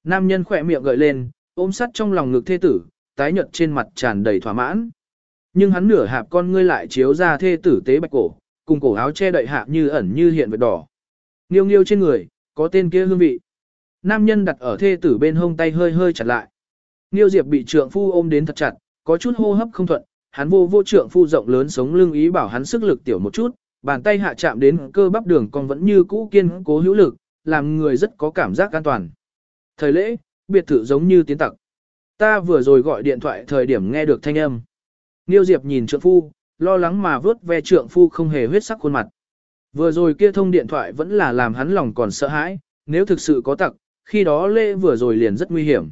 Nam nhân khỏe miệng gợi lên, ôm sắt trong lòng ngực thê tử, tái nhợt trên mặt tràn đầy thỏa mãn. Nhưng hắn nửa hạp con ngươi lại chiếu ra thê tử tế bạch cổ, cùng cổ áo che đậy hạ như ẩn như hiện vệt đỏ. Nghiêu nghiêu trên người, có tên kia hương vị. Nam nhân đặt ở thê tử bên hông tay hơi hơi chặt lại. Nghiêu Diệp bị trượng phu ôm đến thật chặt, có chút hô hấp không thuận, hắn vô vô trượng phu rộng lớn sống lưng ý bảo hắn sức lực tiểu một chút, bàn tay hạ chạm đến cơ bắp đường còn vẫn như cũ kiên cố hữu lực, làm người rất có cảm giác an toàn. Thời lễ, biệt thự giống như tiến tặc. Ta vừa rồi gọi điện thoại thời điểm nghe được thanh âm. Niêu Diệp nhìn trượng phu, lo lắng mà vớt ve trượng phu không hề huyết sắc khuôn mặt. Vừa rồi kia thông điện thoại vẫn là làm hắn lòng còn sợ hãi, nếu thực sự có tặc, khi đó lễ vừa rồi liền rất nguy hiểm.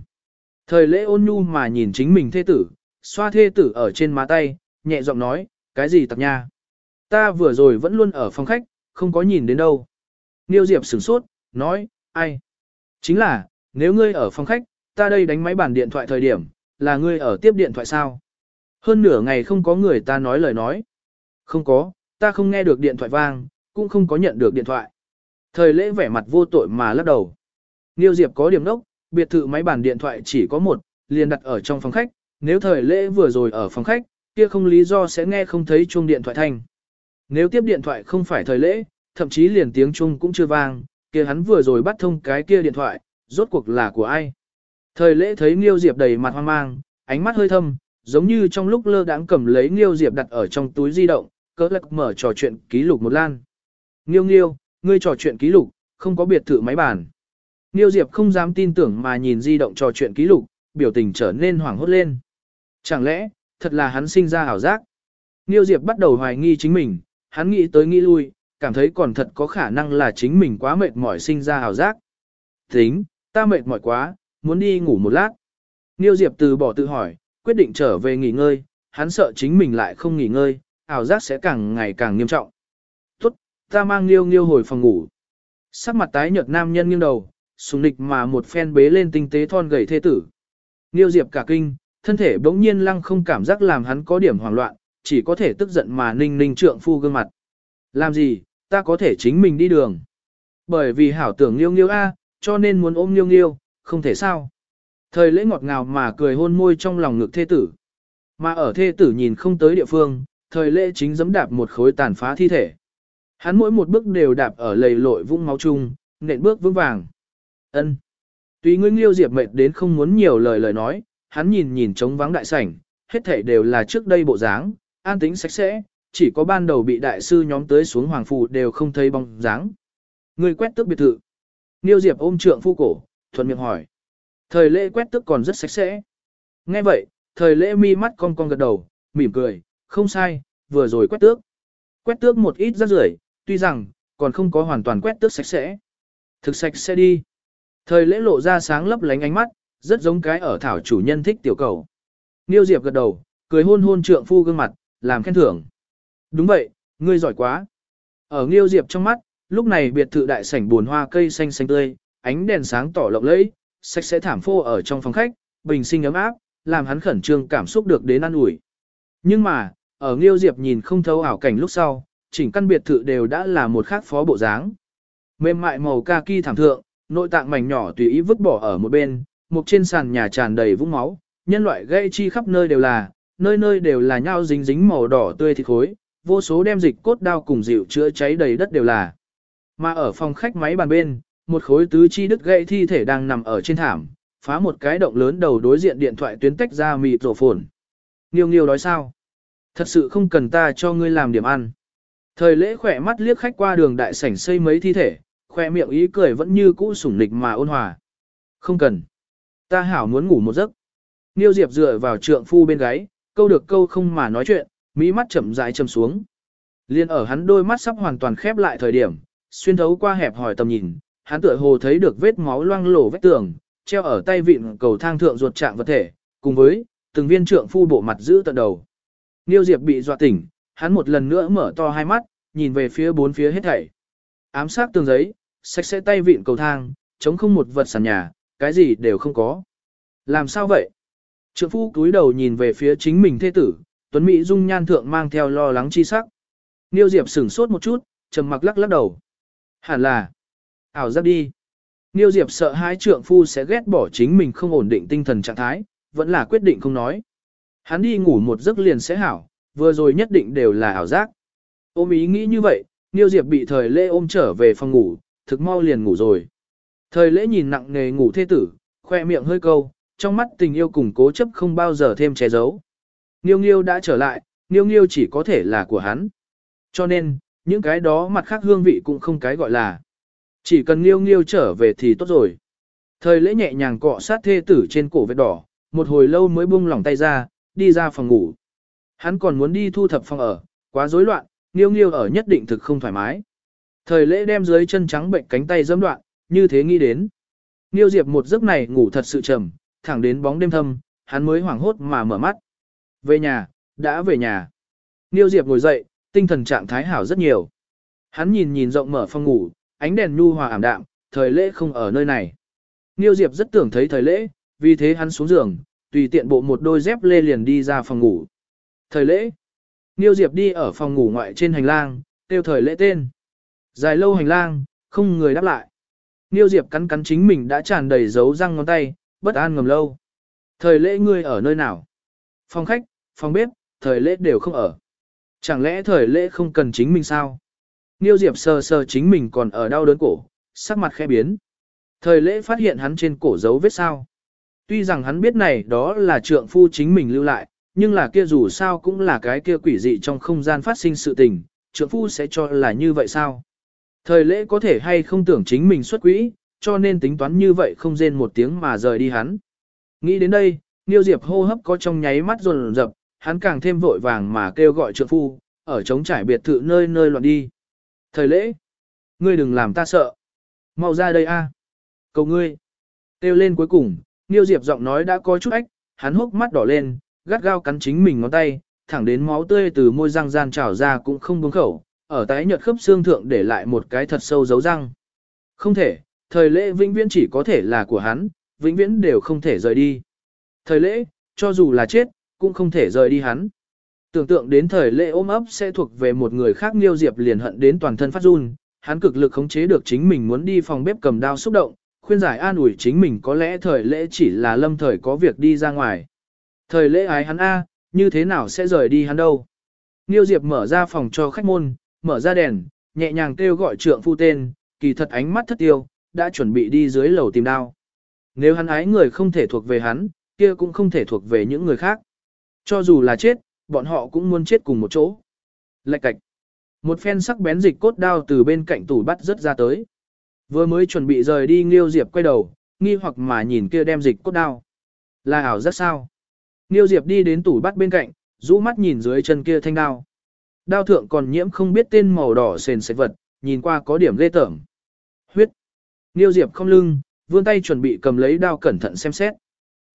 Thời lễ ôn nhu mà nhìn chính mình thê tử, xoa thê tử ở trên má tay, nhẹ giọng nói, cái gì tặc nha? Ta vừa rồi vẫn luôn ở phòng khách, không có nhìn đến đâu. Niêu Diệp sửng sốt, nói, ai? Chính là, nếu ngươi ở phòng khách, ta đây đánh máy bàn điện thoại thời điểm, là ngươi ở tiếp điện thoại sao? Hơn nửa ngày không có người ta nói lời nói. Không có, ta không nghe được điện thoại vang, cũng không có nhận được điện thoại. Thời lễ vẻ mặt vô tội mà lắc đầu. Niêu Diệp có điểm đốc, biệt thự máy bàn điện thoại chỉ có một, liền đặt ở trong phòng khách, nếu thời lễ vừa rồi ở phòng khách, kia không lý do sẽ nghe không thấy chuông điện thoại thanh. Nếu tiếp điện thoại không phải thời lễ, thậm chí liền tiếng chuông cũng chưa vang, kia hắn vừa rồi bắt thông cái kia điện thoại, rốt cuộc là của ai. Thời lễ thấy Nghiêu Diệp đầy mặt hoang mang, ánh mắt hơi thâm, giống như trong lúc lơ đãng cầm lấy Nghiêu Diệp đặt ở trong túi di động, cỡ lạc mở trò chuyện ký lục một lan. Nghiêu Nghiêu, ngươi trò chuyện ký lục, không có biệt thự máy bàn. Nghiêu Diệp không dám tin tưởng mà nhìn di động trò chuyện ký lục, biểu tình trở nên hoảng hốt lên. Chẳng lẽ, thật là hắn sinh ra ảo giác? Nghiêu Diệp bắt đầu hoài nghi chính mình, hắn nghĩ tới nghĩ lui, cảm thấy còn thật có khả năng là chính mình quá mệt mỏi sinh ra ảo giác. Tính, ta mệt mỏi quá, muốn đi ngủ một lát. Nghiêu Diệp từ bỏ tự hỏi, quyết định trở về nghỉ ngơi, hắn sợ chính mình lại không nghỉ ngơi, ảo giác sẽ càng ngày càng nghiêm trọng. Tốt, ta mang Nghiêu Nghiêu hồi phòng ngủ. Sắc mặt tái nhợt nam nhân nghiêng đầu, sùng nịch mà một phen bế lên tinh tế thon gầy thê tử. Nghiêu Diệp cả kinh, thân thể bỗng nhiên lăng không cảm giác làm hắn có điểm hoảng loạn, chỉ có thể tức giận mà ninh ninh trượng phu gương mặt. Làm gì, ta có thể chính mình đi đường. Bởi vì hảo tưởng Nghiêu Nghiêu A, cho nên muốn ôm Nghiêu Nghiêu, không thể sao. Thời lễ ngọt ngào mà cười hôn môi trong lòng ngực thê tử. Mà ở thê tử nhìn không tới địa phương, thời lễ chính giẫm đạp một khối tàn phá thi thể. Hắn mỗi một bước đều đạp ở lầy lội vũng máu chung, nện bước vững vàng. Ân. Tuy ngươi liêu diệp mệt đến không muốn nhiều lời lời nói, hắn nhìn nhìn trống vắng đại sảnh, hết thảy đều là trước đây bộ dáng, an tĩnh sạch sẽ, chỉ có ban đầu bị đại sư nhóm tới xuống hoàng phù đều không thấy bóng dáng. Người quét tước biệt thự. Niêu Diệp ôm trượng phu cổ, thuận miệng hỏi. Thời lễ quét tước còn rất sạch sẽ. Nghe vậy, thời lễ mi mắt cong cong gật đầu, mỉm cười, không sai, vừa rồi quét tước. Quét tước một ít rất rưởi, tuy rằng, còn không có hoàn toàn quét tước sạch sẽ. Thực sạch sẽ đi. Thời lễ lộ ra sáng lấp lánh ánh mắt, rất giống cái ở thảo chủ nhân thích tiểu cầu. Niêu Diệp gật đầu, cười hôn hôn trượng phu gương mặt, làm khen thưởng. Đúng vậy, ngươi giỏi quá. Ở Niêu Diệp trong mắt, lúc này biệt thự đại sảnh buồn hoa cây xanh xanh tươi, ánh đèn sáng tỏ lộng lẫy, sạch sẽ thảm phô ở trong phòng khách, bình sinh ấm áp, làm hắn khẩn trương cảm xúc được đến an ủi. Nhưng mà, ở Nghiêu Diệp nhìn không thấu ảo cảnh lúc sau, chỉnh căn biệt thự đều đã là một khác phó bộ dáng. Mềm mại màu kaki thảm thượng, nội tạng mảnh nhỏ tùy ý vứt bỏ ở một bên, một trên sàn nhà tràn đầy vũng máu, nhân loại gây chi khắp nơi đều là, nơi nơi đều là nhau dính dính màu đỏ tươi thịt khối, vô số đem dịch cốt đao cùng dịu chữa cháy đầy đất đều là. Mà ở phòng khách máy bàn bên, một khối tứ chi đứt gãy thi thể đang nằm ở trên thảm, phá một cái động lớn đầu đối diện điện thoại tuyến tách ra mịt rổ phồn. Nghiêu nghiêu nói sao? Thật sự không cần ta cho ngươi làm điểm ăn. Thời lễ khỏe mắt liếc khách qua đường đại sảnh xây mấy thi thể, khỏe miệng ý cười vẫn như cũ sủng nịch mà ôn hòa. Không cần. Ta hảo muốn ngủ một giấc. Niêu Diệp dựa vào trượng phu bên gáy, câu được câu không mà nói chuyện, mỹ mắt chậm rãi chầm xuống. Liên ở hắn đôi mắt sắp hoàn toàn khép lại thời điểm, xuyên thấu qua hẹp hỏi tầm nhìn, hắn tựa hồ thấy được vết máu loang lổ vết tường, treo ở tay vịn cầu thang thượng ruột trạng vật thể, cùng với từng viên trượng phu bộ mặt giữ tận đầu. Niêu Diệp bị dọa tỉnh, hắn một lần nữa mở to hai mắt, nhìn về phía bốn phía hết thảy. Ám sát tường giấy, sạch sẽ tay vịn cầu thang, chống không một vật sàn nhà, cái gì đều không có. Làm sao vậy? Trượng phu cúi đầu nhìn về phía chính mình thê tử, Tuấn Mỹ dung nhan thượng mang theo lo lắng chi sắc. Niêu Diệp sửng sốt một chút, trầm mặc lắc lắc đầu. Hẳn là, ảo giác đi. Niêu Diệp sợ hai trượng phu sẽ ghét bỏ chính mình không ổn định tinh thần trạng thái, vẫn là quyết định không nói. Hắn đi ngủ một giấc liền sẽ hảo, vừa rồi nhất định đều là ảo giác. Ôm ý nghĩ như vậy, Niêu Diệp bị thời lễ ôm trở về phòng ngủ, thực mau liền ngủ rồi. Thời lễ nhìn nặng nề ngủ thê tử, khoe miệng hơi câu, trong mắt tình yêu cùng cố chấp không bao giờ thêm che giấu. Niêu Nghiêu đã trở lại, Niêu Nghiêu chỉ có thể là của hắn. Cho nên, những cái đó mặt khác hương vị cũng không cái gọi là. Chỉ cần nghiêu Nghiêu trở về thì tốt rồi. Thời lễ nhẹ nhàng cọ sát thê tử trên cổ vết đỏ, một hồi lâu mới buông lỏng tay ra, đi ra phòng ngủ. Hắn còn muốn đi thu thập phòng ở, quá rối loạn, nghiêu Nghiêu ở nhất định thực không thoải mái. Thời lễ đem dưới chân trắng bệnh cánh tay dâm đoạn, như thế nghĩ đến. Nghiêu Diệp một giấc này ngủ thật sự trầm, thẳng đến bóng đêm thâm, hắn mới hoảng hốt mà mở mắt. Về nhà, đã về nhà. Nghiêu Diệp ngồi dậy, tinh thần trạng thái hảo rất nhiều. Hắn nhìn nhìn rộng mở phòng ngủ, ánh đèn nhu hòa ảm đạm, thời lễ không ở nơi này. Niêu Diệp rất tưởng thấy thời lễ, vì thế hắn xuống giường, tùy tiện bộ một đôi dép lê liền đi ra phòng ngủ. Thời lễ. Niêu Diệp đi ở phòng ngủ ngoại trên hành lang, tiêu thời lễ tên. Dài lâu hành lang, không người đáp lại. Niêu Diệp cắn cắn chính mình đã tràn đầy dấu răng ngón tay, bất an ngầm lâu. Thời lễ ngươi ở nơi nào? Phòng khách, phòng bếp, thời lễ đều không ở. Chẳng lẽ thời lễ không cần chính mình sao? Niêu Diệp sờ sờ chính mình còn ở đau đớn cổ, sắc mặt khẽ biến. Thời lễ phát hiện hắn trên cổ dấu vết sao. Tuy rằng hắn biết này đó là trượng phu chính mình lưu lại, nhưng là kia dù sao cũng là cái kia quỷ dị trong không gian phát sinh sự tình, trượng phu sẽ cho là như vậy sao? Thời lễ có thể hay không tưởng chính mình xuất quỹ, cho nên tính toán như vậy không rên một tiếng mà rời đi hắn. Nghĩ đến đây, Niêu Diệp hô hấp có trong nháy mắt rồn rập, hắn càng thêm vội vàng mà kêu gọi trượng phu, ở trống trải biệt thự nơi nơi loạn đi. Thời lễ, ngươi đừng làm ta sợ. Mau ra đây a. Cầu ngươi. Kêu lên cuối cùng, Niêu Diệp giọng nói đã có chút ách, hắn hốc mắt đỏ lên, gắt gao cắn chính mình ngón tay, thẳng đến máu tươi từ môi răng gian trào ra cũng không buông khẩu, ở tái nhợt khớp xương thượng để lại một cái thật sâu dấu răng. Không thể, thời lễ vĩnh viễn chỉ có thể là của hắn, vĩnh viễn đều không thể rời đi. Thời lễ, cho dù là chết, cũng không thể rời đi hắn. Tưởng tượng đến thời lễ ôm ấp sẽ thuộc về một người khác Niêu Diệp liền hận đến toàn thân phát run, hắn cực lực khống chế được chính mình muốn đi phòng bếp cầm đao xúc động, khuyên giải an ủi chính mình có lẽ thời lễ chỉ là lâm thời có việc đi ra ngoài. Thời lễ ái hắn A, như thế nào sẽ rời đi hắn đâu. Niêu Diệp mở ra phòng cho khách môn, mở ra đèn, nhẹ nhàng kêu gọi trượng phu tên, kỳ thật ánh mắt thất tiêu, đã chuẩn bị đi dưới lầu tìm đao. Nếu hắn ái người không thể thuộc về hắn, kia cũng không thể thuộc về những người khác. Cho dù là chết, bọn họ cũng muốn chết cùng một chỗ. Lạch cạch. Một phen sắc bén dịch cốt đao từ bên cạnh tủ bắt rất ra tới. Vừa mới chuẩn bị rời đi Nghiêu Diệp quay đầu, nghi hoặc mà nhìn kia đem dịch cốt đao. Là ảo rất sao? Nghiêu Diệp đi đến tủ bắt bên cạnh, rũ mắt nhìn dưới chân kia thanh đao. Đao thượng còn nhiễm không biết tên màu đỏ sền sệt vật, nhìn qua có điểm ghê tởm. Huyết. Nghiêu Diệp không lưng, vươn tay chuẩn bị cầm lấy đao cẩn thận xem xét.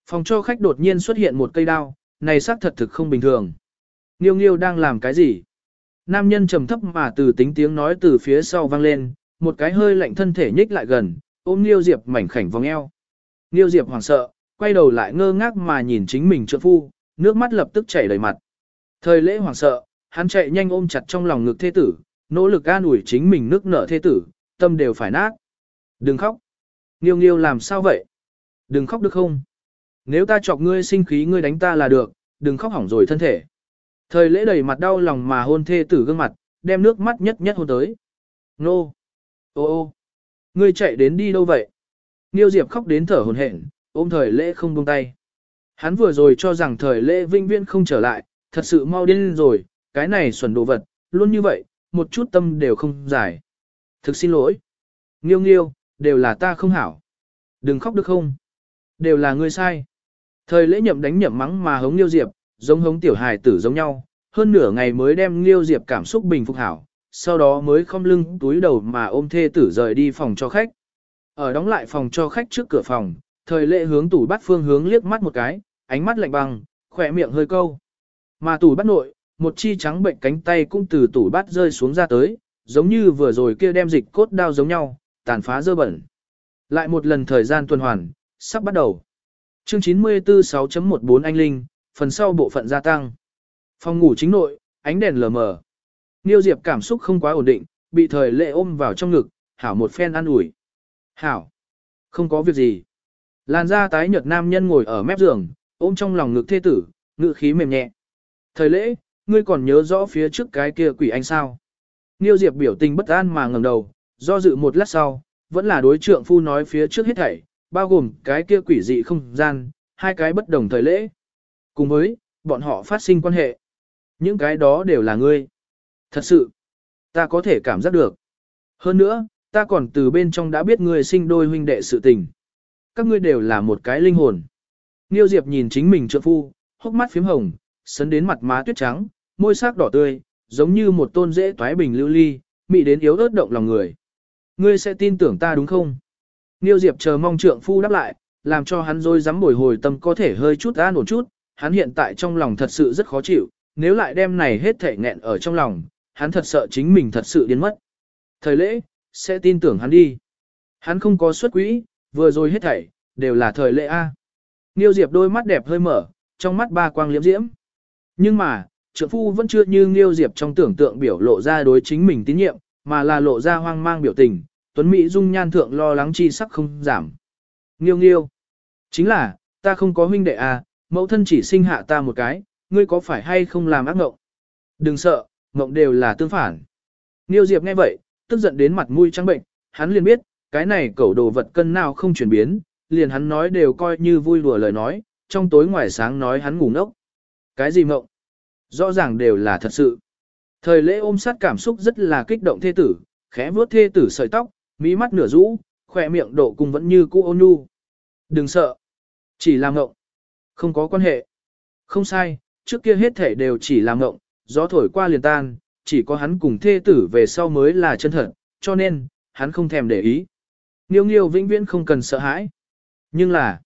Phòng cho khách đột nhiên xuất hiện một cây đao, này xác thật thực không bình thường. Nghiêu Nghiêu đang làm cái gì? Nam nhân trầm thấp mà từ tính tiếng nói từ phía sau vang lên, một cái hơi lạnh thân thể nhích lại gần, ôm Nghiêu Diệp mảnh khảnh vòng eo. Nghiêu Diệp hoảng sợ, quay đầu lại ngơ ngác mà nhìn chính mình trượng phu, nước mắt lập tức chảy đầy mặt. Thời lễ hoảng sợ, hắn chạy nhanh ôm chặt trong lòng ngực Thê tử, nỗ lực an ủi chính mình nước nở Thê tử, tâm đều phải nát. Đừng khóc. Nghiêu nghiêu làm sao vậy? Đừng khóc được không? Nếu ta chọc ngươi sinh khí ngươi đánh ta là được, đừng khóc hỏng rồi thân thể. Thời lễ đầy mặt đau lòng mà hôn thê tử gương mặt, đem nước mắt nhất nhất hôn tới. Nô! Ô ô! Ngươi chạy đến đi đâu vậy? Niêu Diệp khóc đến thở hồn hển, ôm thời lễ không buông tay. Hắn vừa rồi cho rằng thời lễ vinh viễn không trở lại, thật sự mau điên rồi, cái này xuẩn đồ vật, luôn như vậy, một chút tâm đều không giải. Thực xin lỗi. Nghiêu nghiêu, đều là ta không hảo. Đừng khóc được không? Đều là ngươi sai. Thời lễ nhậm đánh nhậm mắng mà hống Liêu Diệp, giống hống tiểu hài tử giống nhau, hơn nửa ngày mới đem Liêu Diệp cảm xúc bình phục hảo, sau đó mới không lưng túi đầu mà ôm thê tử rời đi phòng cho khách. Ở đóng lại phòng cho khách trước cửa phòng, thời lễ hướng tủ bắt phương hướng liếc mắt một cái, ánh mắt lạnh băng, khỏe miệng hơi câu. Mà tủ bắt nội, một chi trắng bệnh cánh tay cũng từ tủ bắt rơi xuống ra tới, giống như vừa rồi kia đem dịch cốt đao giống nhau, tàn phá dơ bẩn. Lại một lần thời gian tuần hoàn, sắp bắt đầu. Chương 94 6.14 anh Linh, phần sau bộ phận gia tăng. Phòng ngủ chính nội, ánh đèn lờ mờ. Niêu Diệp cảm xúc không quá ổn định, bị thời lệ ôm vào trong ngực, hảo một phen ăn ủi. Hảo, không có việc gì. Làn da tái nhợt nam nhân ngồi ở mép giường, ôm trong lòng ngực thê tử, ngự khí mềm nhẹ. Thời lễ, ngươi còn nhớ rõ phía trước cái kia quỷ anh sao? Niêu Diệp biểu tình bất an mà ngẩng đầu, do dự một lát sau, vẫn là đối trượng phu nói phía trước hết thảy, bao gồm cái kia quỷ dị không gian, hai cái bất đồng thời lễ. Cùng với, bọn họ phát sinh quan hệ. Những cái đó đều là ngươi. Thật sự, ta có thể cảm giác được. Hơn nữa, ta còn từ bên trong đã biết ngươi sinh đôi huynh đệ sự tình. Các ngươi đều là một cái linh hồn. Niêu Diệp nhìn chính mình trượng phu, hốc mắt phím hồng, sấn đến mặt má tuyết trắng, môi sắc đỏ tươi, giống như một tôn dễ toái bình lưu ly, mị đến yếu ớt động lòng người. Ngươi sẽ tin tưởng ta đúng không? Niêu Diệp chờ mong trượng phu đáp lại, làm cho hắn rồi dám bồi hồi tâm có thể hơi chút an ổn chút, hắn hiện tại trong lòng thật sự rất khó chịu, nếu lại đem này hết thể nghẹn ở trong lòng, hắn thật sợ chính mình thật sự điên mất. Thời lễ, sẽ tin tưởng hắn đi. Hắn không có xuất quỹ, vừa rồi hết thảy, đều là thời lễ A. Niêu Diệp đôi mắt đẹp hơi mở, trong mắt ba quang liễm diễm. Nhưng mà, trượng phu vẫn chưa như Niêu Diệp trong tưởng tượng biểu lộ ra đối chính mình tín nhiệm, mà là lộ ra hoang mang biểu tình, Tuấn Mỹ dung nhan thượng lo lắng chi sắc không giảm. Nghiêu nghiêu. Chính là, ta không có huynh đệ à, mẫu thân chỉ sinh hạ ta một cái, ngươi có phải hay không làm ác ngộng? Đừng sợ, ngộng đều là tương phản. Nghiêu Diệp nghe vậy, tức giận đến mặt mũi trắng bệnh, hắn liền biết, cái này cẩu đồ vật cân nào không chuyển biến, liền hắn nói đều coi như vui đùa lời nói, trong tối ngoài sáng nói hắn ngủ ngốc. Cái gì ngộng? Rõ ràng đều là thật sự. Thời lễ ôm sát cảm xúc rất là kích động thê tử, khẽ vuốt thê tử sợi tóc, mí mắt nửa rũ, khỏe miệng độ cùng vẫn như cũ ôn nhu. Đừng sợ. Chỉ làm ngộng. Không có quan hệ. Không sai, trước kia hết thể đều chỉ làm ngộng, gió thổi qua liền tan, chỉ có hắn cùng thê tử về sau mới là chân thật, cho nên, hắn không thèm để ý. Nghiêu nghiêu vĩnh viễn không cần sợ hãi. Nhưng là,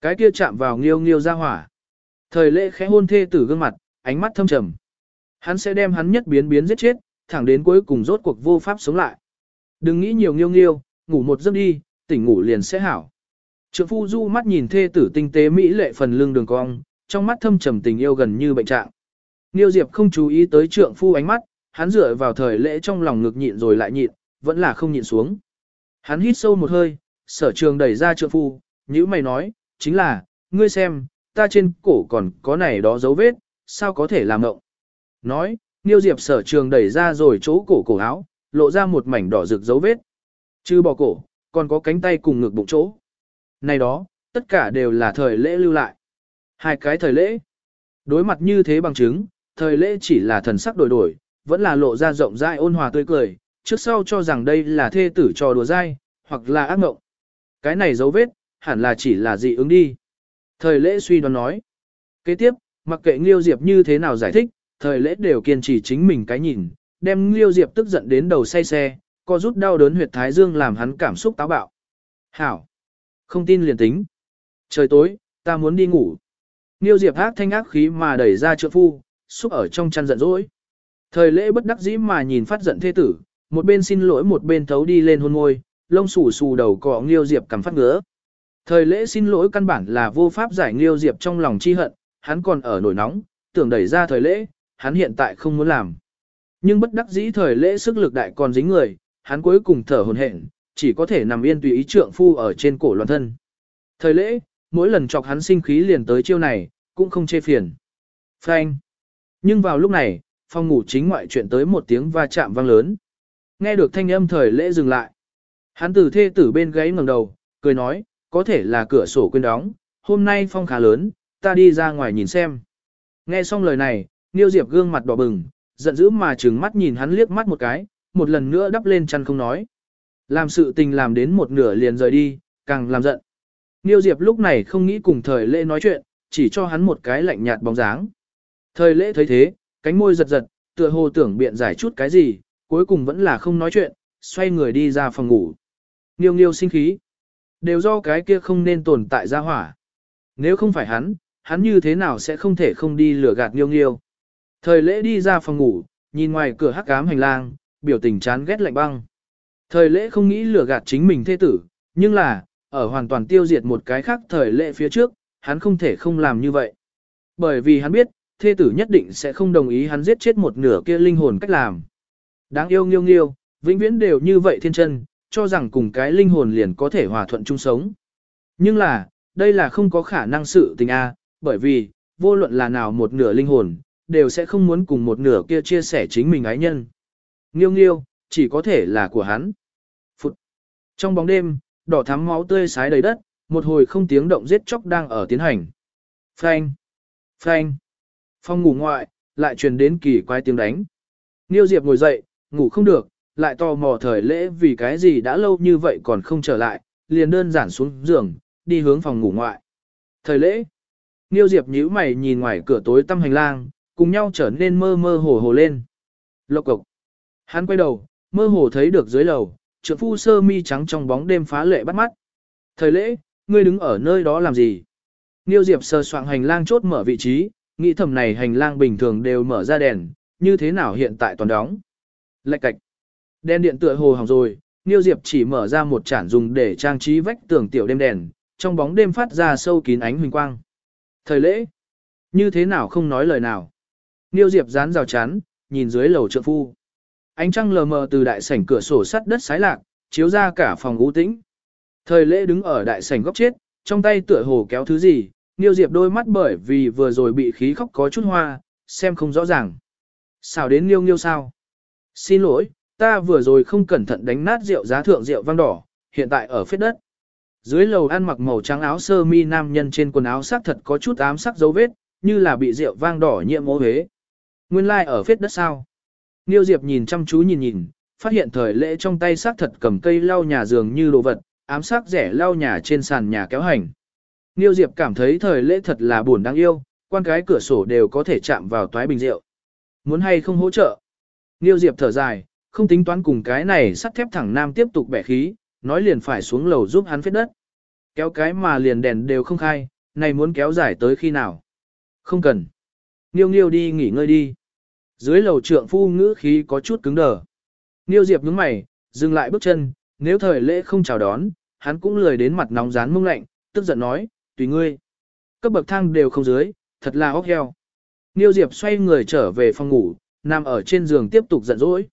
cái kia chạm vào nghiêu nghiêu ra hỏa. Thời lễ khẽ hôn thê tử gương mặt, ánh mắt thâm trầm. Hắn sẽ đem hắn nhất biến biến giết chết, thẳng đến cuối cùng rốt cuộc vô pháp sống lại. Đừng nghĩ nhiều nghiêu nghiêu, ngủ một giấc đi, tỉnh ngủ liền sẽ hảo. Trượng phu du mắt nhìn thê tử tinh tế mỹ lệ phần lưng đường cong, trong mắt thâm trầm tình yêu gần như bệnh trạng. Nghiêu Diệp không chú ý tới trượng phu ánh mắt, hắn dựa vào thời lễ trong lòng ngực nhịn rồi lại nhịn, vẫn là không nhịn xuống. Hắn hít sâu một hơi, sở trường đẩy ra trượng phu, như mày nói, chính là, ngươi xem, ta trên cổ còn có này đó dấu vết, sao có thể làm ngộng. Nói, Nghiêu Diệp sở trường đẩy ra rồi chỗ cổ cổ áo, lộ ra một mảnh đỏ rực dấu vết. Chứ bỏ cổ, còn có cánh tay cùng ngực bụng chỗ. Này đó, tất cả đều là thời lễ lưu lại. Hai cái thời lễ. Đối mặt như thế bằng chứng, thời lễ chỉ là thần sắc đổi đổi, vẫn là lộ ra rộng rãi ôn hòa tươi cười, trước sau cho rằng đây là thê tử trò đùa dai, hoặc là ác mộng. Cái này dấu vết, hẳn là chỉ là dị ứng đi. Thời lễ suy đoán nói. Kế tiếp, mặc kệ Nghiêu Diệp như thế nào giải thích, thời lễ đều kiên trì chính mình cái nhìn, đem liêu Diệp tức giận đến đầu say xe, co rút đau đớn huyệt thái dương làm hắn cảm xúc táo bạo. Hảo! Không tin liền tính. Trời tối, ta muốn đi ngủ. Liêu Diệp ác thanh ác khí mà đẩy ra trượng phu, xúc ở trong chăn giận dỗi. Thời lễ bất đắc dĩ mà nhìn phát giận thê tử, một bên xin lỗi một bên thấu đi lên hôn môi, lông xù xù đầu cọ liêu Diệp cảm phát ngứa. Thời lễ xin lỗi căn bản là vô pháp giải liêu Diệp trong lòng chi hận, hắn còn ở nổi nóng, tưởng đẩy ra thời lễ, hắn hiện tại không muốn làm. Nhưng bất đắc dĩ thời lễ sức lực đại còn dính người, hắn cuối cùng thở hồn hển, chỉ có thể nằm yên tùy ý trượng phu ở trên cổ loạn thân. Thời lễ, mỗi lần chọc hắn sinh khí liền tới chiêu này, cũng không chê phiền. Phanh. Nhưng vào lúc này, phòng ngủ chính ngoại chuyện tới một tiếng va chạm vang lớn. Nghe được thanh âm thời lễ dừng lại. Hắn từ thê tử bên gáy ngẩng đầu, cười nói, có thể là cửa sổ quên đóng, hôm nay phong khá lớn, ta đi ra ngoài nhìn xem. Nghe xong lời này, Niêu Diệp gương mặt đỏ bừng, giận dữ mà trừng mắt nhìn hắn liếc mắt một cái, một lần nữa đắp lên chăn không nói. Làm sự tình làm đến một nửa liền rời đi, càng làm giận. Niêu Diệp lúc này không nghĩ cùng thời lễ nói chuyện, chỉ cho hắn một cái lạnh nhạt bóng dáng. Thời lễ thấy thế, cánh môi giật giật, tựa hồ tưởng biện giải chút cái gì, cuối cùng vẫn là không nói chuyện, xoay người đi ra phòng ngủ. Niêu nghiêu sinh khí. Đều do cái kia không nên tồn tại ra hỏa. Nếu không phải hắn, hắn như thế nào sẽ không thể không đi lừa gạt nghiêu nghiêu. Thời lễ đi ra phòng ngủ, nhìn ngoài cửa hắc ám hành lang, biểu tình chán ghét lạnh băng. Thời lễ không nghĩ lừa gạt chính mình thê tử, nhưng là, ở hoàn toàn tiêu diệt một cái khác thời lễ phía trước, hắn không thể không làm như vậy. Bởi vì hắn biết, thê tử nhất định sẽ không đồng ý hắn giết chết một nửa kia linh hồn cách làm. Đáng yêu nghiêu nghiêu, vĩnh viễn đều như vậy thiên chân, cho rằng cùng cái linh hồn liền có thể hòa thuận chung sống. Nhưng là, đây là không có khả năng sự tình a, bởi vì, vô luận là nào một nửa linh hồn, đều sẽ không muốn cùng một nửa kia chia sẻ chính mình ái nhân. Nghiêu nghiêu, chỉ có thể là của hắn. Phụt. Trong bóng đêm, đỏ thắm máu tươi sái đầy đất, một hồi không tiếng động giết chóc đang ở tiến hành. Phanh. Phanh. Phong ngủ ngoại, lại truyền đến kỳ quái tiếng đánh. Nghiêu Diệp ngồi dậy, ngủ không được, lại tò mò thời lễ vì cái gì đã lâu như vậy còn không trở lại, liền đơn giản xuống giường, đi hướng phòng ngủ ngoại. Thời lễ. Nghiêu Diệp nhíu mày nhìn ngoài cửa tối tăm hành lang, cùng nhau trở nên mơ mơ hồ hồ lên. Lộc cộc. Hắn quay đầu, mơ hồ thấy được dưới lầu, trượng phu sơ mi trắng trong bóng đêm phá lệ bắt mắt. Thời lễ, ngươi đứng ở nơi đó làm gì? Niêu Diệp sờ soạn hành lang chốt mở vị trí, nghĩ thầm này hành lang bình thường đều mở ra đèn, như thế nào hiện tại toàn đóng. Lạch cạch. Đèn điện tựa hồ hỏng rồi, Niêu Diệp chỉ mở ra một chản dùng để trang trí vách tường tiểu đêm đèn, trong bóng đêm phát ra sâu kín ánh huỳnh quang. Thời lễ. Như thế nào không nói lời nào. Niêu Diệp dán rào chắn, nhìn dưới lầu trượng phu. Ánh trăng lờ mờ từ đại sảnh cửa sổ sắt đất sái lạc, chiếu ra cả phòng u tĩnh. Thời lễ đứng ở đại sảnh góc chết, trong tay tựa hồ kéo thứ gì, Niêu Diệp đôi mắt bởi vì vừa rồi bị khí khóc có chút hoa, xem không rõ ràng. Sao đến Niêu Niêu sao? Xin lỗi, ta vừa rồi không cẩn thận đánh nát rượu giá thượng rượu vang đỏ, hiện tại ở phết đất. Dưới lầu ăn mặc màu trắng áo sơ mi nam nhân trên quần áo sắc thật có chút ám sắc dấu vết, như là bị rượu vang đỏ nhiễm ô hế. Nguyên lai like ở phết đất sao? Niêu Diệp nhìn chăm chú nhìn nhìn, phát hiện thời lễ trong tay xác thật cầm cây lau nhà giường như đồ vật, ám sát rẻ lau nhà trên sàn nhà kéo hành. Niêu Diệp cảm thấy thời lễ thật là buồn đáng yêu, quan cái cửa sổ đều có thể chạm vào toái bình rượu. Muốn hay không hỗ trợ? Niêu Diệp thở dài, không tính toán cùng cái này sắt thép thẳng nam tiếp tục bẻ khí, nói liền phải xuống lầu giúp hắn phết đất. Kéo cái mà liền đèn đều không khai, này muốn kéo dài tới khi nào? Không cần. Niêu Niêu đi nghỉ ngơi đi. Dưới lầu trượng phu ngữ khí có chút cứng đờ. Niêu Diệp nhướng mày, dừng lại bước chân, nếu thời lễ không chào đón, hắn cũng lười đến mặt nóng rán mông lạnh, tức giận nói, tùy ngươi. Cấp bậc thang đều không dưới, thật là óc heo. Niêu Diệp xoay người trở về phòng ngủ, nằm ở trên giường tiếp tục giận dỗi.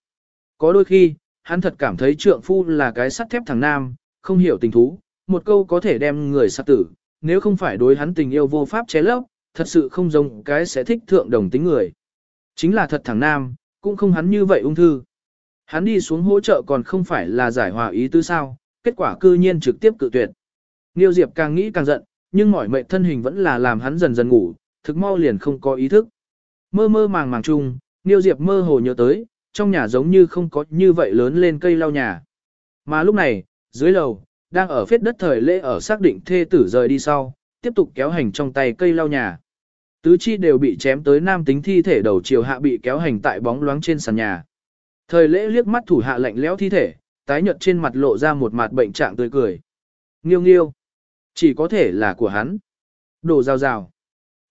Có đôi khi, hắn thật cảm thấy trượng phu là cái sắt thép thằng nam, không hiểu tình thú, một câu có thể đem người sát tử, nếu không phải đối hắn tình yêu vô pháp chế lấp, thật sự không giống cái sẽ thích thượng đồng tính người. Chính là thật thẳng nam, cũng không hắn như vậy ung thư. Hắn đi xuống hỗ trợ còn không phải là giải hòa ý tứ sao, kết quả cư nhiên trực tiếp cự tuyệt. Niêu Diệp càng nghĩ càng giận, nhưng mỏi mệt thân hình vẫn là làm hắn dần dần ngủ, thực mau liền không có ý thức. Mơ mơ màng màng chung, Niêu Diệp mơ hồ nhớ tới, trong nhà giống như không có như vậy lớn lên cây lau nhà. Mà lúc này, dưới lầu, đang ở phết đất thời lễ ở xác định thê tử rời đi sau, tiếp tục kéo hành trong tay cây lau nhà. Tứ chi đều bị chém tới nam tính thi thể đầu chiều hạ bị kéo hành tại bóng loáng trên sàn nhà. Thời lễ liếc mắt thủ hạ lạnh lẽo thi thể, tái nhợt trên mặt lộ ra một mặt bệnh trạng tươi cười. Nghiêu nghiêu. Chỉ có thể là của hắn. Đổ rào rào.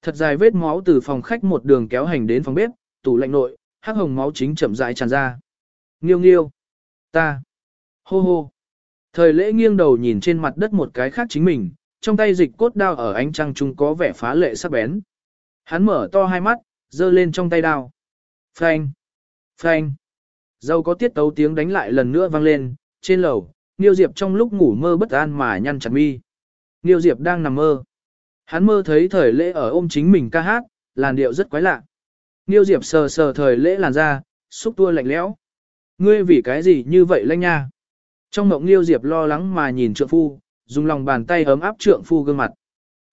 Thật dài vết máu từ phòng khách một đường kéo hành đến phòng bếp, tủ lạnh nội, hắc hồng máu chính chậm rãi tràn ra. Nghiêu nghiêu. Ta. Hô hô. Thời lễ nghiêng đầu nhìn trên mặt đất một cái khác chính mình, trong tay dịch cốt đao ở ánh trăng trung có vẻ phá lệ sắc bén. Hắn mở to hai mắt, giơ lên trong tay đao. Phanh. Phanh. Dâu có tiết tấu tiếng đánh lại lần nữa vang lên, trên lầu, Niêu Diệp trong lúc ngủ mơ bất an mà nhăn chặt mi. Niêu Diệp đang nằm mơ. Hắn mơ thấy thời lễ ở ôm chính mình ca hát, làn điệu rất quái lạ. Niêu Diệp sờ sờ thời lễ làn ra, xúc tua lạnh lẽo. Ngươi vì cái gì như vậy lanh nha? Trong mộng Niêu Diệp lo lắng mà nhìn trượng phu, dùng lòng bàn tay ấm áp trượng phu gương mặt.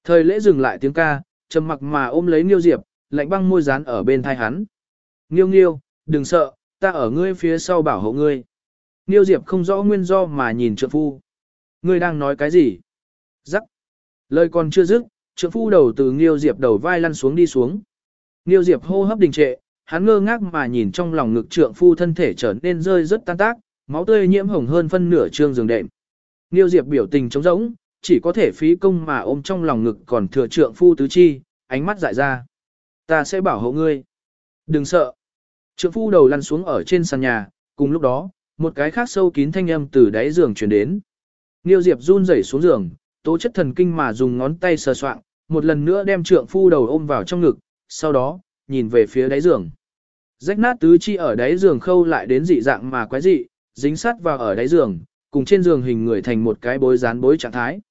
Thời lễ dừng lại tiếng ca, trầm mặc mà ôm lấy Nghiêu Diệp, lạnh băng môi dán ở bên thai hắn. Nghiêu Nghiêu, đừng sợ, ta ở ngươi phía sau bảo hộ ngươi. Nghiêu Diệp không rõ nguyên do mà nhìn trượng phu. Ngươi đang nói cái gì? Rắc. Lời còn chưa dứt, trượng phu đầu từ Nghiêu Diệp đầu vai lăn xuống đi xuống. Nghiêu Diệp hô hấp đình trệ, hắn ngơ ngác mà nhìn trong lòng ngực trượng phu thân thể trở nên rơi rất tan tác, máu tươi nhiễm hồng hơn phân nửa trương giường đệm. Nghiêu Diệp biểu tình trống rỗng, chỉ có thể phí công mà ôm trong lòng ngực còn thừa trượng phu tứ chi, ánh mắt dại ra. Ta sẽ bảo hộ ngươi. Đừng sợ. Trượng phu đầu lăn xuống ở trên sàn nhà, cùng lúc đó, một cái khác sâu kín thanh âm từ đáy giường truyền đến. Niêu Diệp run rẩy xuống giường, tố chất thần kinh mà dùng ngón tay sờ soạng, một lần nữa đem trượng phu đầu ôm vào trong ngực, sau đó, nhìn về phía đáy giường. Rách nát tứ chi ở đáy giường khâu lại đến dị dạng mà quái dị, dính sát vào ở đáy giường, cùng trên giường hình người thành một cái bối rán bối trạng thái.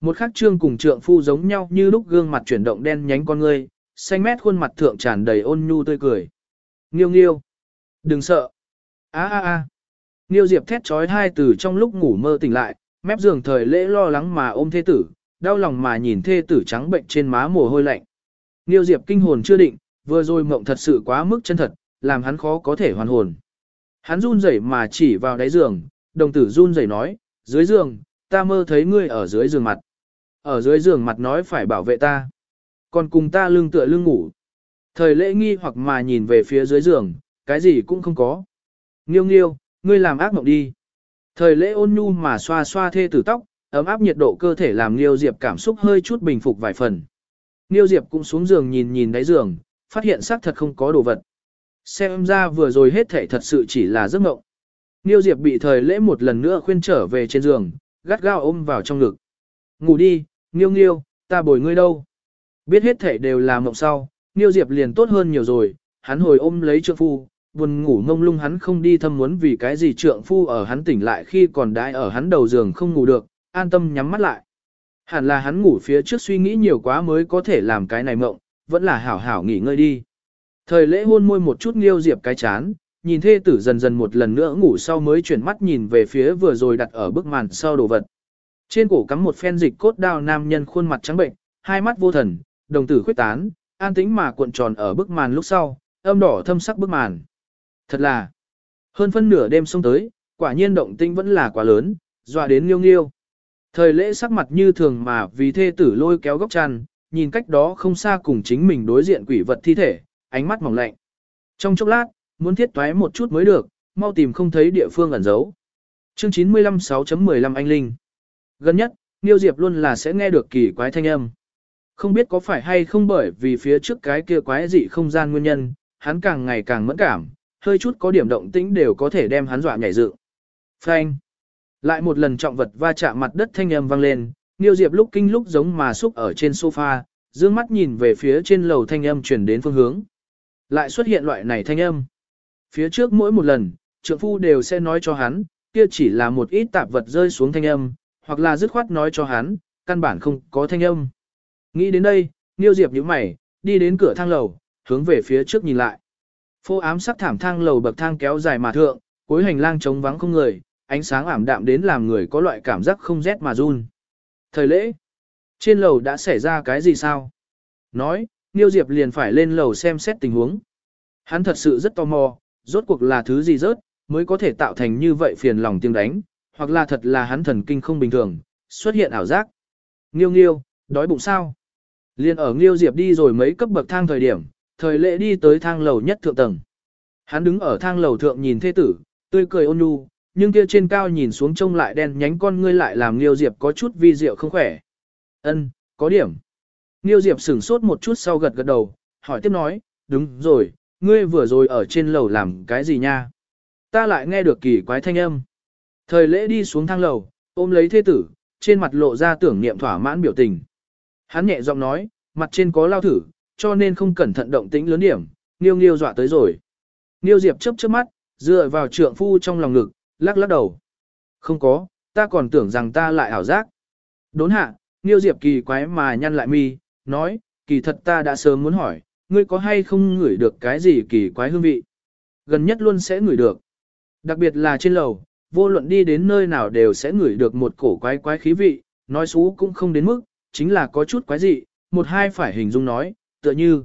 Một khắc trương cùng trượng phu giống nhau như lúc gương mặt chuyển động đen nhánh con ngươi, xanh mét khuôn mặt thượng tràn đầy ôn nhu tươi cười. Nghiêu nghiêu. Đừng sợ. a a a Nghiêu diệp thét trói hai từ trong lúc ngủ mơ tỉnh lại, mép giường thời lễ lo lắng mà ôm thê tử, đau lòng mà nhìn thê tử trắng bệnh trên má mồ hôi lạnh. Nghiêu diệp kinh hồn chưa định, vừa rồi mộng thật sự quá mức chân thật, làm hắn khó có thể hoàn hồn. Hắn run rẩy mà chỉ vào đáy giường, đồng tử run rẩy nói, dưới giường, ta mơ thấy ngươi ở dưới giường mặt. Ở dưới giường mặt nói phải bảo vệ ta. Còn cùng ta lưng tựa lưng ngủ. Thời lễ nghi hoặc mà nhìn về phía dưới giường, cái gì cũng không có. Nghiêu nghiêu, ngươi làm ác mộng đi. Thời lễ ôn nhu mà xoa xoa thê tử tóc, ấm áp nhiệt độ cơ thể làm Nghiêu Diệp cảm xúc hơi chút bình phục vài phần. Nghiêu Diệp cũng xuống giường nhìn nhìn đáy giường, phát hiện xác thật không có đồ vật. Xem ra vừa rồi hết thể thật sự chỉ là giấc mộng. Nghiêu Diệp bị thời lễ một lần nữa khuyên trở về trên giường, gắt gao ôm vào trong ngực. Ngủ đi, Nghiêu Nghiêu, ta bồi ngươi đâu. Biết hết thể đều là mộng sau, nghiêu Diệp liền tốt hơn nhiều rồi, hắn hồi ôm lấy trượng phu, buồn ngủ ngông lung hắn không đi thâm muốn vì cái gì trượng phu ở hắn tỉnh lại khi còn đãi ở hắn đầu giường không ngủ được, an tâm nhắm mắt lại. Hẳn là hắn ngủ phía trước suy nghĩ nhiều quá mới có thể làm cái này mộng, vẫn là hảo hảo nghỉ ngơi đi. Thời lễ hôn môi một chút nghiêu Diệp cái chán, nhìn thê tử dần dần một lần nữa ngủ sau mới chuyển mắt nhìn về phía vừa rồi đặt ở bức màn sau đồ vật. Trên cổ cắm một phen dịch cốt đao nam nhân khuôn mặt trắng bệnh, hai mắt vô thần, đồng tử khuyết tán, an tĩnh mà cuộn tròn ở bức màn lúc sau, âm đỏ thâm sắc bức màn. Thật là, hơn phân nửa đêm xông tới, quả nhiên động tinh vẫn là quá lớn, dọa đến liêu nghiêu. Thời lễ sắc mặt như thường mà vì thê tử lôi kéo góc chăn, nhìn cách đó không xa cùng chính mình đối diện quỷ vật thi thể, ánh mắt mỏng lạnh. Trong chốc lát, muốn thiết toái một chút mới được, mau tìm không thấy địa phương ẩn giấu. Chương 95 6.15 anh Linh Gần nhất, Niêu Diệp luôn là sẽ nghe được kỳ quái thanh âm. Không biết có phải hay không bởi vì phía trước cái kia quái dị không gian nguyên nhân, hắn càng ngày càng mẫn cảm, hơi chút có điểm động tĩnh đều có thể đem hắn dọa nhảy dựng. Phanh. Lại một lần trọng vật va chạm mặt đất thanh âm vang lên, Niêu Diệp lúc kinh lúc giống mà xúc ở trên sofa, dương mắt nhìn về phía trên lầu thanh âm truyền đến phương hướng. Lại xuất hiện loại này thanh âm. Phía trước mỗi một lần, trượng phu đều sẽ nói cho hắn, kia chỉ là một ít tạp vật rơi xuống thanh âm, hoặc là dứt khoát nói cho hắn, căn bản không có thanh âm. Nghĩ đến đây, Niêu Diệp nhíu mày, đi đến cửa thang lầu, hướng về phía trước nhìn lại. Phô ám sắc thảm thang lầu bậc thang kéo dài mà thượng, cuối hành lang trống vắng không người, ánh sáng ảm đạm đến làm người có loại cảm giác không rét mà run. Thời lễ, trên lầu đã xảy ra cái gì sao? Nói, Niêu Diệp liền phải lên lầu xem xét tình huống. Hắn thật sự rất tò mò, rốt cuộc là thứ gì rớt, mới có thể tạo thành như vậy phiền lòng tiếng đánh, hoặc là thật là hắn thần kinh không bình thường, xuất hiện ảo giác. Nghiêu nghiêu, đói bụng sao? Liên ở Nghiêu Diệp đi rồi mấy cấp bậc thang thời điểm, thời lễ đi tới thang lầu nhất thượng tầng. Hắn đứng ở thang lầu thượng nhìn thê tử, tươi cười ôn nhu, nhưng kia trên cao nhìn xuống trông lại đen nhánh con ngươi lại làm Nghiêu Diệp có chút vi diệu không khỏe. Ân, có điểm. Nghiêu Diệp sửng sốt một chút sau gật gật đầu, hỏi tiếp nói, đúng rồi, ngươi vừa rồi ở trên lầu làm cái gì nha? Ta lại nghe được kỳ quái thanh âm. Thời lễ đi xuống thang lầu, ôm lấy thê tử, trên mặt lộ ra tưởng niệm thỏa mãn biểu tình. Hắn nhẹ giọng nói, mặt trên có lao thử, cho nên không cẩn thận động tĩnh lớn điểm, Niêu Niêu dọa tới rồi. Niêu Diệp chớp chớp mắt, dựa vào trượng phu trong lòng ngực, lắc lắc đầu. Không có, ta còn tưởng rằng ta lại ảo giác. Đốn hạ, Niêu Diệp kỳ quái mà nhăn lại mi, nói, kỳ thật ta đã sớm muốn hỏi, ngươi có hay không ngửi được cái gì kỳ quái hương vị? Gần nhất luôn sẽ ngửi được. Đặc biệt là trên lầu, vô luận đi đến nơi nào đều sẽ ngửi được một cổ quái quái khí vị, nói xú cũng không đến mức, chính là có chút quái dị, một hai phải hình dung nói, tựa như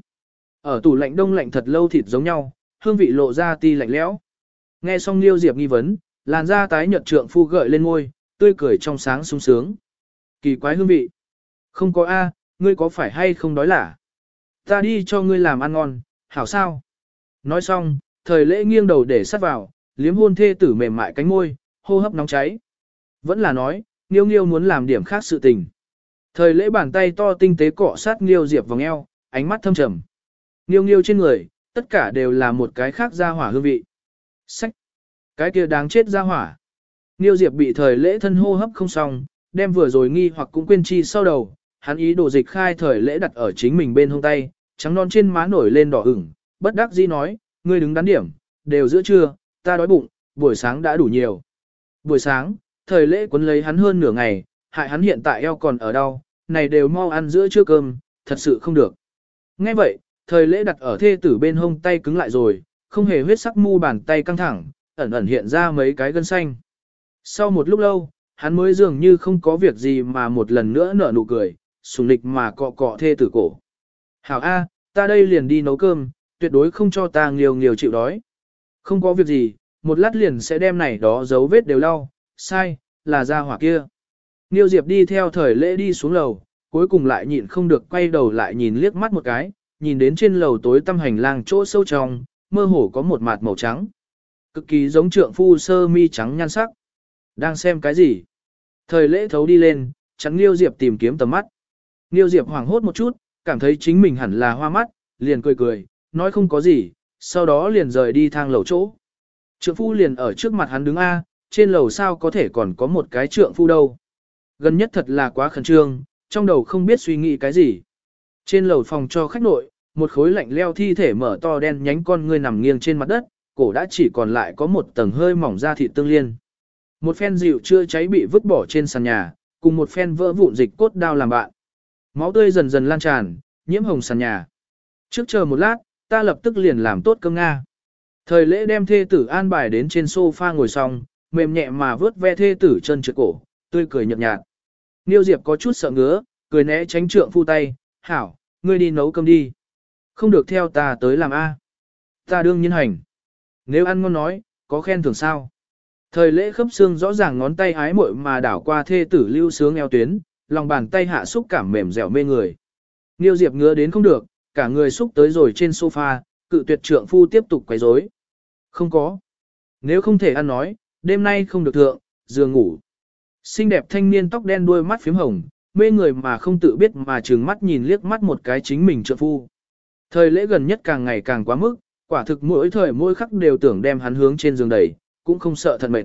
ở tủ lạnh đông lạnh thật lâu thịt giống nhau, hương vị lộ ra ti lạnh lẽo. Nghe xong Liêu Diệp nghi vấn, làn da tái nhợt trượng phu gợi lên môi, tươi cười trong sáng sung sướng. Kỳ quái hương vị. Không có a, ngươi có phải hay không đói lả? Ta đi cho ngươi làm ăn ngon, hảo sao? Nói xong, thời lễ nghiêng đầu để sát vào, liếm hôn thê tử mềm mại cánh môi, hô hấp nóng cháy. Vẫn là nói, Nghiêu Nghiêu muốn làm điểm khác sự tình. Thời lễ bàn tay to tinh tế cọ sát Nghiêu Diệp vòng eo, ánh mắt thâm trầm. Nghiêu Nghiêu trên người, tất cả đều là một cái khác ra hỏa hương vị. Sách! Cái kia đáng chết ra hỏa. Nghiêu Diệp bị thời lễ thân hô hấp không xong, đem vừa rồi nghi hoặc cũng quên chi sau đầu, hắn ý đồ dịch khai thời lễ đặt ở chính mình bên hông tay, trắng non trên má nổi lên đỏ ửng, bất đắc dĩ nói, ngươi đứng đắn điểm, đều giữa trưa, ta đói bụng, buổi sáng đã đủ nhiều. Buổi sáng, thời lễ quấn lấy hắn hơn nửa ngày, hại hắn hiện tại eo còn ở đau, này đều mau ăn giữa trưa cơm, thật sự không được. Ngay vậy, thời lễ đặt ở thê tử bên hông tay cứng lại rồi, không hề huyết sắc mu bàn tay căng thẳng, ẩn ẩn hiện ra mấy cái gân xanh. Sau một lúc lâu, hắn mới dường như không có việc gì mà một lần nữa nở nụ cười, sùng lịch mà cọ cọ thê tử cổ. Hảo A, ta đây liền đi nấu cơm, tuyệt đối không cho ta nghiều nghiều chịu đói. Không có việc gì, một lát liền sẽ đem này đó dấu vết đều lau, sai, là ra hỏa kia. Niêu Diệp đi theo thời lễ đi xuống lầu, cuối cùng lại nhịn không được quay đầu lại nhìn liếc mắt một cái, nhìn đến trên lầu tối tăm hành lang chỗ sâu trong, mơ hồ có một mạt màu trắng. Cực kỳ giống trượng phu sơ mi trắng nhan sắc. Đang xem cái gì? Thời lễ thấu đi lên, chắn Niêu Diệp tìm kiếm tầm mắt. Niêu Diệp hoảng hốt một chút, cảm thấy chính mình hẳn là hoa mắt, liền cười cười, nói không có gì, sau đó liền rời đi thang lầu chỗ. Trượng phu liền ở trước mặt hắn đứng A, trên lầu sao có thể còn có một cái trượng phu đâu. Gần nhất thật là quá khẩn trương, trong đầu không biết suy nghĩ cái gì. Trên lầu phòng cho khách nội, một khối lạnh leo thi thể mở to đen nhánh con người nằm nghiêng trên mặt đất, cổ đã chỉ còn lại có một tầng hơi mỏng da thịt tương liên. Một phen rượu chưa cháy bị vứt bỏ trên sàn nhà, cùng một phen vỡ vụn dịch cốt đao làm bạn. Máu tươi dần dần lan tràn, nhiễm hồng sàn nhà. Trước chờ một lát, ta lập tức liền làm tốt cơm Nga. Thời lễ đem thê tử an bài đến trên sofa ngồi xong, mềm nhẹ mà vớt ve thê tử chân trượt cổ, tươi cười nhợt nhạt. Niêu Diệp có chút sợ ngứa, cười né tránh trượng phu tay, hảo, ngươi đi nấu cơm đi. Không được theo ta tới làm A. Ta đương nhiên hành. Nếu ăn ngon nói, có khen thưởng sao. Thời lễ khớp xương rõ ràng ngón tay ái muội mà đảo qua thê tử lưu sướng eo tuyến, lòng bàn tay hạ xúc cảm mềm dẻo mê người. Niêu Diệp ngứa đến không được, cả người xúc tới rồi trên sofa, cự tuyệt trượng phu tiếp tục quấy rối. Không có. Nếu không thể ăn nói, đêm nay không được thượng, giường ngủ. Xinh đẹp thanh niên tóc đen đuôi mắt phím hồng, mê người mà không tự biết mà trừng mắt nhìn liếc mắt một cái chính mình trượng phu. Thời lễ gần nhất càng ngày càng quá mức, quả thực mỗi thời mỗi khắc đều tưởng đem hắn hướng trên giường đẩy, cũng không sợ thật mệt.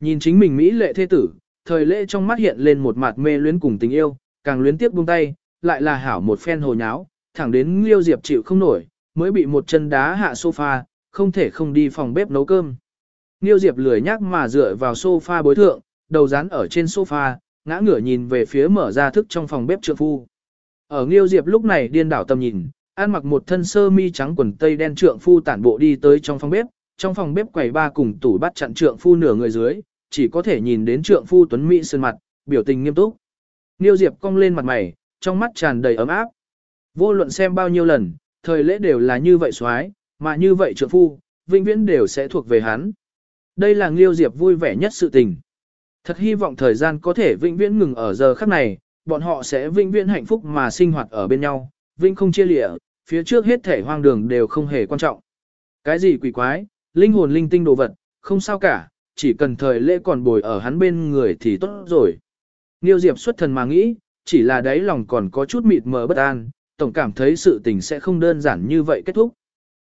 Nhìn chính mình Mỹ lệ thế tử, thời lễ trong mắt hiện lên một mặt mê luyến cùng tình yêu, càng luyến tiếp buông tay, lại là hảo một phen hồ nháo, thẳng đến Liêu Diệp chịu không nổi, mới bị một chân đá hạ sofa, không thể không đi phòng bếp nấu cơm. Liêu Diệp lười nhác mà dựa vào sofa bối thượng, đầu dán ở trên sofa, ngã ngửa nhìn về phía mở ra thức trong phòng bếp trượng phu. Ở Nghiêu Diệp lúc này điên đảo tầm nhìn, ăn mặc một thân sơ mi trắng quần tây đen trượng phu tản bộ đi tới trong phòng bếp, trong phòng bếp quầy ba cùng tủ bắt chặn trượng phu nửa người dưới, chỉ có thể nhìn đến trượng phu tuấn mỹ sơn mặt, biểu tình nghiêm túc. Nghiêu Diệp cong lên mặt mày, trong mắt tràn đầy ấm áp. Vô luận xem bao nhiêu lần, thời lễ đều là như vậy xoái, mà như vậy trượng phu, vĩnh viễn đều sẽ thuộc về hắn. Đây là Nghiêu Diệp vui vẻ nhất sự tình. Thật hy vọng thời gian có thể vĩnh viễn ngừng ở giờ khắc này, bọn họ sẽ vĩnh viễn hạnh phúc mà sinh hoạt ở bên nhau, vĩnh không chia lìa, phía trước hết thể hoang đường đều không hề quan trọng. Cái gì quỷ quái, linh hồn linh tinh đồ vật, không sao cả, chỉ cần thời lễ còn bồi ở hắn bên người thì tốt rồi. Nghiêu Diệp xuất thần mà nghĩ, chỉ là đáy lòng còn có chút mịt mờ bất an, tổng cảm thấy sự tình sẽ không đơn giản như vậy kết thúc.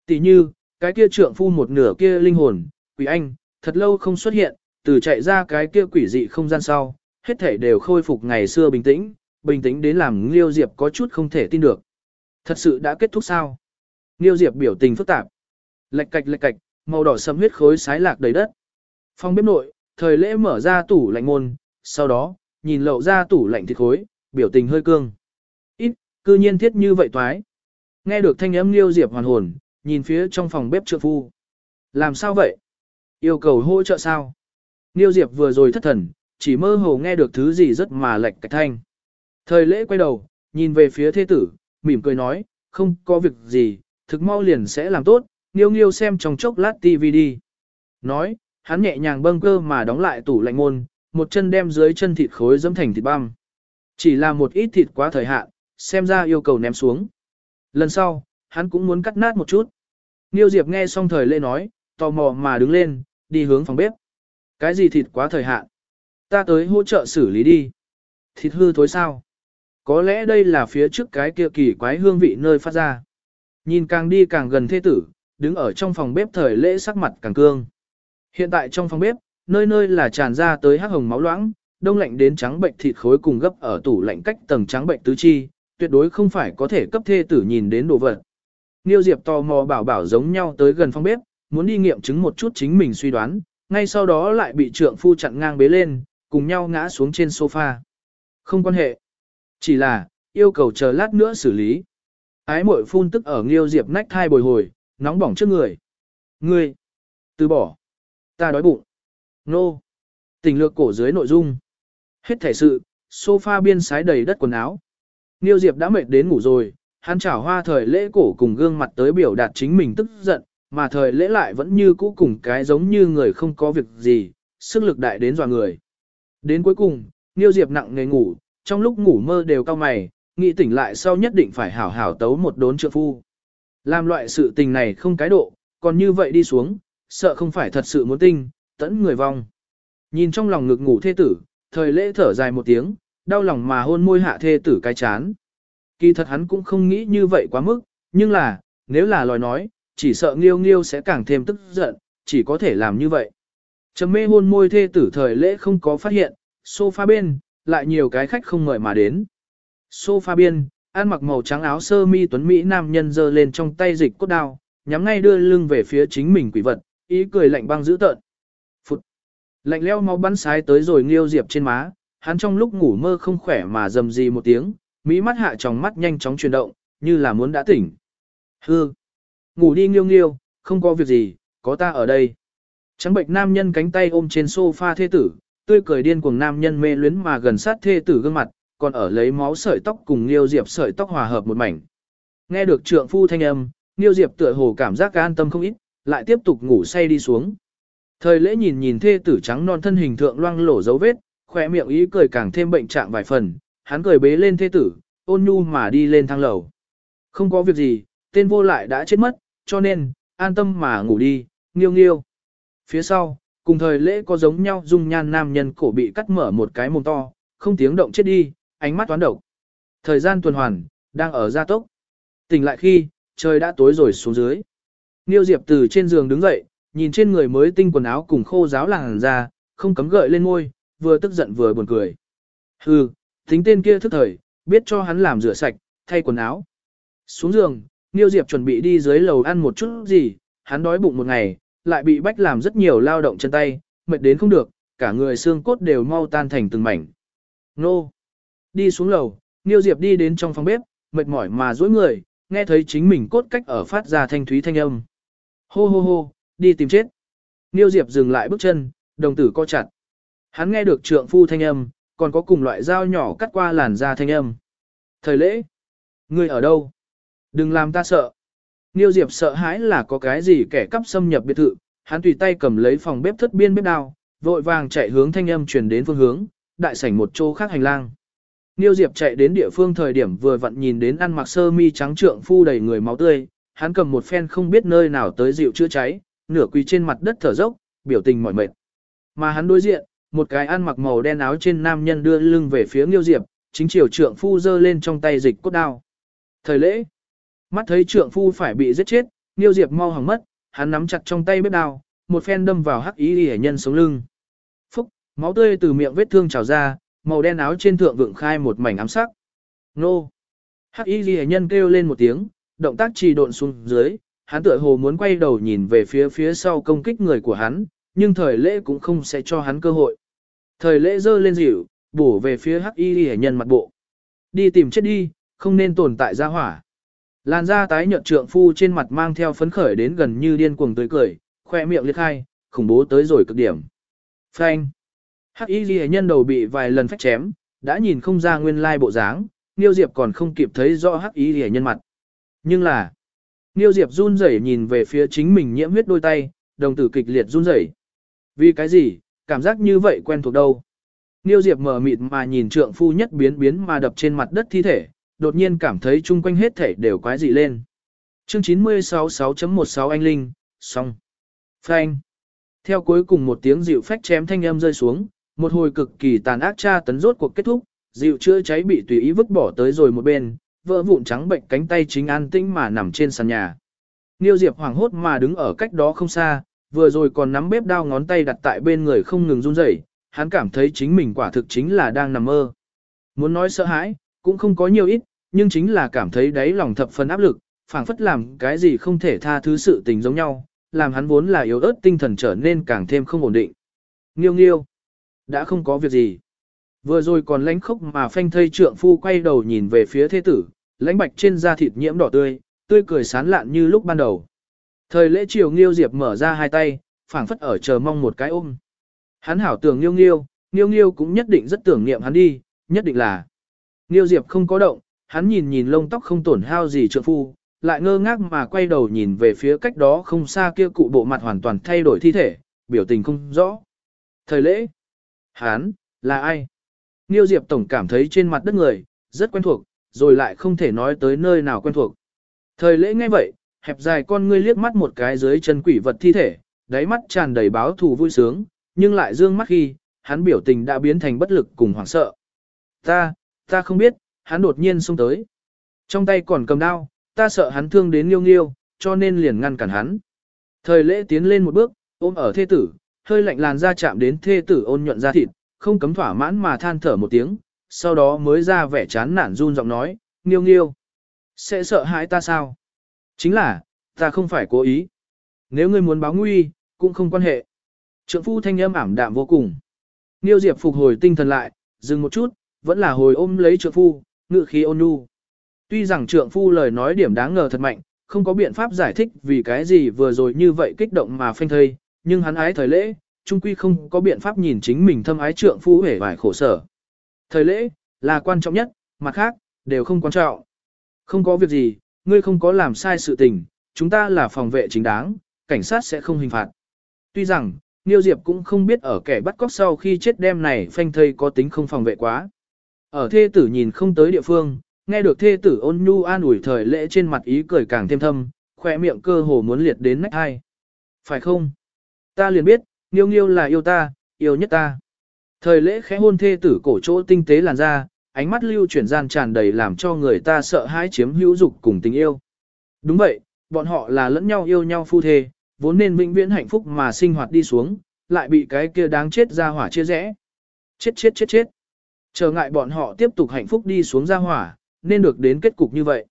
Tỷ như, cái kia trượng phu một nửa kia linh hồn, quỷ anh, thật lâu không xuất hiện, từ chạy ra cái kia quỷ dị không gian sau, hết thể đều khôi phục ngày xưa bình tĩnh, bình tĩnh đến làm Liêu Diệp có chút không thể tin được. Thật sự đã kết thúc sao? Liêu Diệp biểu tình phức tạp. Lệch cạch lệch cạch, màu đỏ sẫm huyết khối sái lạc đầy đất. Phòng bếp nội, thời lễ mở ra tủ lạnh môn, sau đó, nhìn lậu ra tủ lạnh thịt khối, biểu tình hơi cương. Cư nhiên thiết như vậy toái. Nghe được thanh âm Liêu Diệp hoàn hồn, nhìn phía trong phòng bếp trượng phu. Làm sao vậy? Yêu cầu hỗ trợ sao? liêu Diệp vừa rồi thất thần, chỉ mơ hồ nghe được thứ gì rất mà lệch cạch thanh. Thời lễ quay đầu, nhìn về phía thế tử, mỉm cười nói, không có việc gì, thực mau liền sẽ làm tốt, Niêu Niêu xem trong chốc lát TV đi. Nói, hắn nhẹ nhàng bâng cơ mà đóng lại tủ lạnh môn, một chân đem dưới chân thịt khối dẫm thành thịt băm. Chỉ là một ít thịt quá thời hạn, xem ra yêu cầu ném xuống. Lần sau, hắn cũng muốn cắt nát một chút. Niêu Diệp nghe xong thời lễ nói, tò mò mà đứng lên, đi hướng phòng bếp. Cái gì thịt quá thời hạn? Ta tới hỗ trợ xử lý đi. Thịt hư thối sao? Có lẽ đây là phía trước cái kia kỳ quái hương vị nơi phát ra. Nhìn càng đi càng gần thế tử, đứng ở trong phòng bếp thời lễ sắc mặt càng cương. Hiện tại trong phòng bếp, nơi nơi là tràn ra tới hắc hồng máu loãng, đông lạnh đến trắng bệnh thịt khối cùng gấp ở tủ lạnh cách tầng trắng bệnh tứ chi, tuyệt đối không phải có thể cấp thê tử nhìn đến đồ vật. Niêu Diệp tò mò bảo bảo giống nhau tới gần phòng bếp, muốn đi nghiệm chứng một chút chính mình suy đoán, ngay sau đó lại bị trượng phu chặn ngang bế lên, cùng nhau ngã xuống trên sofa. Không quan hệ. Chỉ là, yêu cầu chờ lát nữa xử lý. Ái mội phun tức ở nghiêu diệp nách thai bồi hồi, nóng bỏng trước người. Ngươi! Từ bỏ! Ta đói bụng! Nô! Tình lược cổ dưới nội dung. Hết thể sự, sofa biên sái đầy đất quần áo. Nghiêu diệp đã mệt đến ngủ rồi, hắn chảo hoa thời lễ cổ cùng gương mặt tới biểu đạt chính mình tức giận, mà thời lễ lại vẫn như cũ cùng cái giống như người không có việc gì, sức lực đại đến dò người. Đến cuối cùng, Niêu Diệp nặng nề ngủ, trong lúc ngủ mơ đều cao mày, nghĩ tỉnh lại sau nhất định phải hảo hảo tấu một đốn trượng phu. Làm loại sự tình này không cái độ, còn như vậy đi xuống, sợ không phải thật sự muốn tinh, tẫn người vong. Nhìn trong lòng ngực ngủ thê tử, thời lễ thở dài một tiếng, đau lòng mà hôn môi hạ thê tử cái chán. Kỳ thật hắn cũng không nghĩ như vậy quá mức, nhưng là, nếu là lời nói, chỉ sợ nghiêu nghiêu sẽ càng thêm tức giận, chỉ có thể làm như vậy. Trầm mê hôn môi thê tử thời lễ không có phát hiện, sofa bên, lại nhiều cái khách không mời mà đến. Sofa bên ăn mặc màu trắng áo sơ mi tuấn Mỹ nam nhân giơ lên trong tay dịch cốt đao, nhắm ngay đưa lưng về phía chính mình quỷ vật, ý cười lạnh băng dữ tợn. Phụt! Lạnh leo máu bắn sái tới rồi nghiêu diệp trên má, hắn trong lúc ngủ mơ không khỏe mà dầm gì một tiếng, Mỹ mắt hạ tròng mắt nhanh chóng chuyển động, như là muốn đã tỉnh. Hư! Ngủ đi nghiêu nghiêu, không có việc gì, có ta ở đây. Trắng bệnh nam nhân cánh tay ôm trên sofa thê tử, tươi cười điên cuồng nam nhân mê luyến mà gần sát thê tử gương mặt, còn ở lấy máu sợi tóc cùng Niêu Diệp sợi tóc hòa hợp một mảnh. Nghe được trượng phu thanh âm, Niêu Diệp tựa hồ cảm giác an tâm không ít, lại tiếp tục ngủ say đi xuống. Thời lễ nhìn nhìn thê tử trắng non thân hình thượng loang lổ dấu vết, khỏe miệng ý cười càng thêm bệnh trạng vài phần, hắn cười bế lên thế tử, ôn nhu mà đi lên thang lầu. Không có việc gì, tên vô lại đã chết mất, cho nên, an tâm mà ngủ đi, nghiêu nghiêu. Phía sau, cùng thời lễ có giống nhau dung nhan nam nhân cổ bị cắt mở một cái mồm to, không tiếng động chết đi, ánh mắt toán độc. Thời gian tuần hoàn, đang ở gia tốc. Tỉnh lại khi, trời đã tối rồi xuống dưới. Nghiêu Diệp từ trên giường đứng dậy, nhìn trên người mới tinh quần áo cùng khô giáo làng ra, không cấm gợi lên môi, vừa tức giận vừa buồn cười. Hừ, tính tên kia thức thời, biết cho hắn làm rửa sạch, thay quần áo. Xuống giường, Niêu Diệp chuẩn bị đi dưới lầu ăn một chút gì, hắn đói bụng một ngày, lại bị bách làm rất nhiều lao động chân tay, mệt đến không được, cả người xương cốt đều mau tan thành từng mảnh. Nô. Đi xuống lầu, Niêu Diệp đi đến trong phòng bếp, mệt mỏi mà dối người, nghe thấy chính mình cốt cách ở phát ra thanh thúy thanh âm. Hô hô hô, đi tìm chết. Niêu Diệp dừng lại bước chân, đồng tử co chặt. Hắn nghe được trượng phu thanh âm, còn có cùng loại dao nhỏ cắt qua làn da thanh âm. Thời lễ, ngươi ở đâu? Đừng làm ta sợ. Niêu Diệp sợ hãi là có cái gì kẻ cắp xâm nhập biệt thự, hắn tùy tay cầm lấy phòng bếp thất biên bếp đao, vội vàng chạy hướng thanh âm truyền đến phương hướng, đại sảnh một chỗ khác hành lang. Niêu Diệp chạy đến địa phương thời điểm vừa vặn nhìn đến ăn mặc sơ mi trắng trượng phu đầy người máu tươi, hắn cầm một phen không biết nơi nào tới dịu chữa cháy, nửa quỳ trên mặt đất thở dốc, biểu tình mỏi mệt. Mà hắn đối diện, một cái ăn mặc màu đen áo trên nam nhân đưa lưng về phía nghiêu Diệp, chính chiều trượng phu giơ lên trong tay dịch cốt đao. Thời lễ, mắt thấy trượng phu phải bị giết chết, nghiêu Diệp mau hỏng mất, hắn nắm chặt trong tay bếp đao, một phen đâm vào hắc ý hệ nhân sống lưng. Phúc, máu tươi từ miệng vết thương trào ra, màu đen áo trên thượng vượng khai một mảnh ám sắc. Nô! Hắc y hệ nhân kêu lên một tiếng, động tác trì độn xuống dưới, hắn tựa hồ muốn quay đầu nhìn về phía phía sau công kích người của hắn, nhưng thời lễ cũng không sẽ cho hắn cơ hội. Thời lễ dơ lên dịu, bổ về phía hắc y hệ nhân mặt bộ. Đi tìm chết đi, không nên tồn tại ra hỏa. Làn da tái nhợt trượng phu trên mặt mang theo phấn khởi đến gần như điên cuồng tươi cười, khoe miệng liệt khai, khủng bố tới rồi cực điểm. Phanh. Hắc y ghi nhân đầu bị vài lần phách chém, đã nhìn không ra nguyên lai bộ dáng, Niêu Diệp còn không kịp thấy rõ hắc y ghi nhân mặt. Nhưng là, Niêu Diệp run rẩy nhìn về phía chính mình nhiễm huyết đôi tay, đồng tử kịch liệt run rẩy. Vì cái gì, cảm giác như vậy quen thuộc đâu. Niêu Diệp mở mịt mà nhìn trượng phu nhất biến biến mà đập trên mặt đất thi thể, đột nhiên cảm thấy chung quanh hết thể đều quái dị lên. Chương 96 6.16 anh Linh, xong. Frank. Theo cuối cùng một tiếng dịu phách chém thanh âm rơi xuống, một hồi cực kỳ tàn ác tra tấn rốt cuộc kết thúc, dịu chữa cháy bị tùy ý vứt bỏ tới rồi một bên, vỡ vụn trắng bệnh cánh tay chính an tĩnh mà nằm trên sàn nhà. Niêu Diệp hoảng hốt mà đứng ở cách đó không xa, vừa rồi còn nắm bếp đao ngón tay đặt tại bên người không ngừng run rẩy, hắn cảm thấy chính mình quả thực chính là đang nằm mơ. Muốn nói sợ hãi, cũng không có nhiều ít, nhưng chính là cảm thấy đáy lòng thập phần áp lực, phảng phất làm cái gì không thể tha thứ sự tình giống nhau, làm hắn vốn là yếu ớt tinh thần trở nên càng thêm không ổn định. Nghiêu nghiêu, đã không có việc gì. Vừa rồi còn lánh khốc mà phanh thây trượng phu quay đầu nhìn về phía thế tử, lãnh bạch trên da thịt nhiễm đỏ tươi, tươi cười sán lạn như lúc ban đầu. Thời lễ chiều nghiêu diệp mở ra hai tay, phảng phất ở chờ mong một cái ôm. Hắn hảo tưởng nghiêu nghiêu, nghiêu nghiêu cũng nhất định rất tưởng niệm hắn đi, nhất định là. Nghiêu diệp không có động, hắn nhìn nhìn lông tóc không tổn hao gì trượng phu, lại ngơ ngác mà quay đầu nhìn về phía cách đó không xa kia cụ bộ mặt hoàn toàn thay đổi thi thể, biểu tình không rõ. Thời lễ, hắn, là ai? nghiêu Diệp Tổng cảm thấy trên mặt đất người, rất quen thuộc, rồi lại không thể nói tới nơi nào quen thuộc. Thời lễ nghe vậy, hẹp dài con ngươi liếc mắt một cái dưới chân quỷ vật thi thể, đáy mắt tràn đầy báo thù vui sướng, nhưng lại dương mắt khi, hắn biểu tình đã biến thành bất lực cùng hoảng sợ. Ta, ta không biết, hắn đột nhiên xông tới. Trong tay còn cầm đao, ta sợ hắn thương đến nghiêu nghiêu, cho nên liền ngăn cản hắn. Thời lễ tiến lên một bước, ôm ở thê tử, hơi lạnh làn da chạm đến thê tử ôn nhuận da thịt, không cấm thỏa mãn mà than thở một tiếng, sau đó mới ra vẻ chán nản run giọng nói, nghiêu nghiêu. Sẽ sợ hãi ta sao? Chính là, ta không phải cố ý. Nếu ngươi muốn báo nguy, cũng không quan hệ. Trượng phu thanh âm ảm đạm vô cùng. Nghiêu Diệp phục hồi tinh thần lại, dừng một chút, vẫn là hồi ôm lấy trượng phu, ngự khí ôn nhu. Tuy rằng trượng phu lời nói điểm đáng ngờ thật mạnh, không có biện pháp giải thích vì cái gì vừa rồi như vậy kích động mà phanh thây, nhưng hắn ái thời lễ, trung quy không có biện pháp nhìn chính mình thâm ái trượng phu hể vải khổ sở. Thời lễ, là quan trọng nhất, mặt khác, đều không quan trọng. Không có việc gì, ngươi không có làm sai sự tình, chúng ta là phòng vệ chính đáng, cảnh sát sẽ không hình phạt. Tuy rằng, Niêu Diệp cũng không biết ở kẻ bắt cóc sau khi chết đêm này phanh thây có tính không phòng vệ quá. Ở thê tử nhìn không tới địa phương, nghe được thê tử ôn nhu an ủi thời lễ trên mặt ý cười càng thêm thâm, khỏe miệng cơ hồ muốn liệt đến nách hai. Phải không? Ta liền biết, Niêu Nghiêu là yêu ta, yêu nhất ta. Thời lễ khẽ hôn thê tử cổ chỗ tinh tế làn ra, ánh mắt lưu chuyển gian tràn đầy làm cho người ta sợ hãi chiếm hữu dục cùng tình yêu. Đúng vậy, bọn họ là lẫn nhau yêu nhau phu thê, vốn nên vĩnh viễn hạnh phúc mà sinh hoạt đi xuống, lại bị cái kia đáng chết ra hỏa chia rẽ. Chết chết chết chết. Chờ ngại bọn họ tiếp tục hạnh phúc đi xuống ra hỏa, nên được đến kết cục như vậy.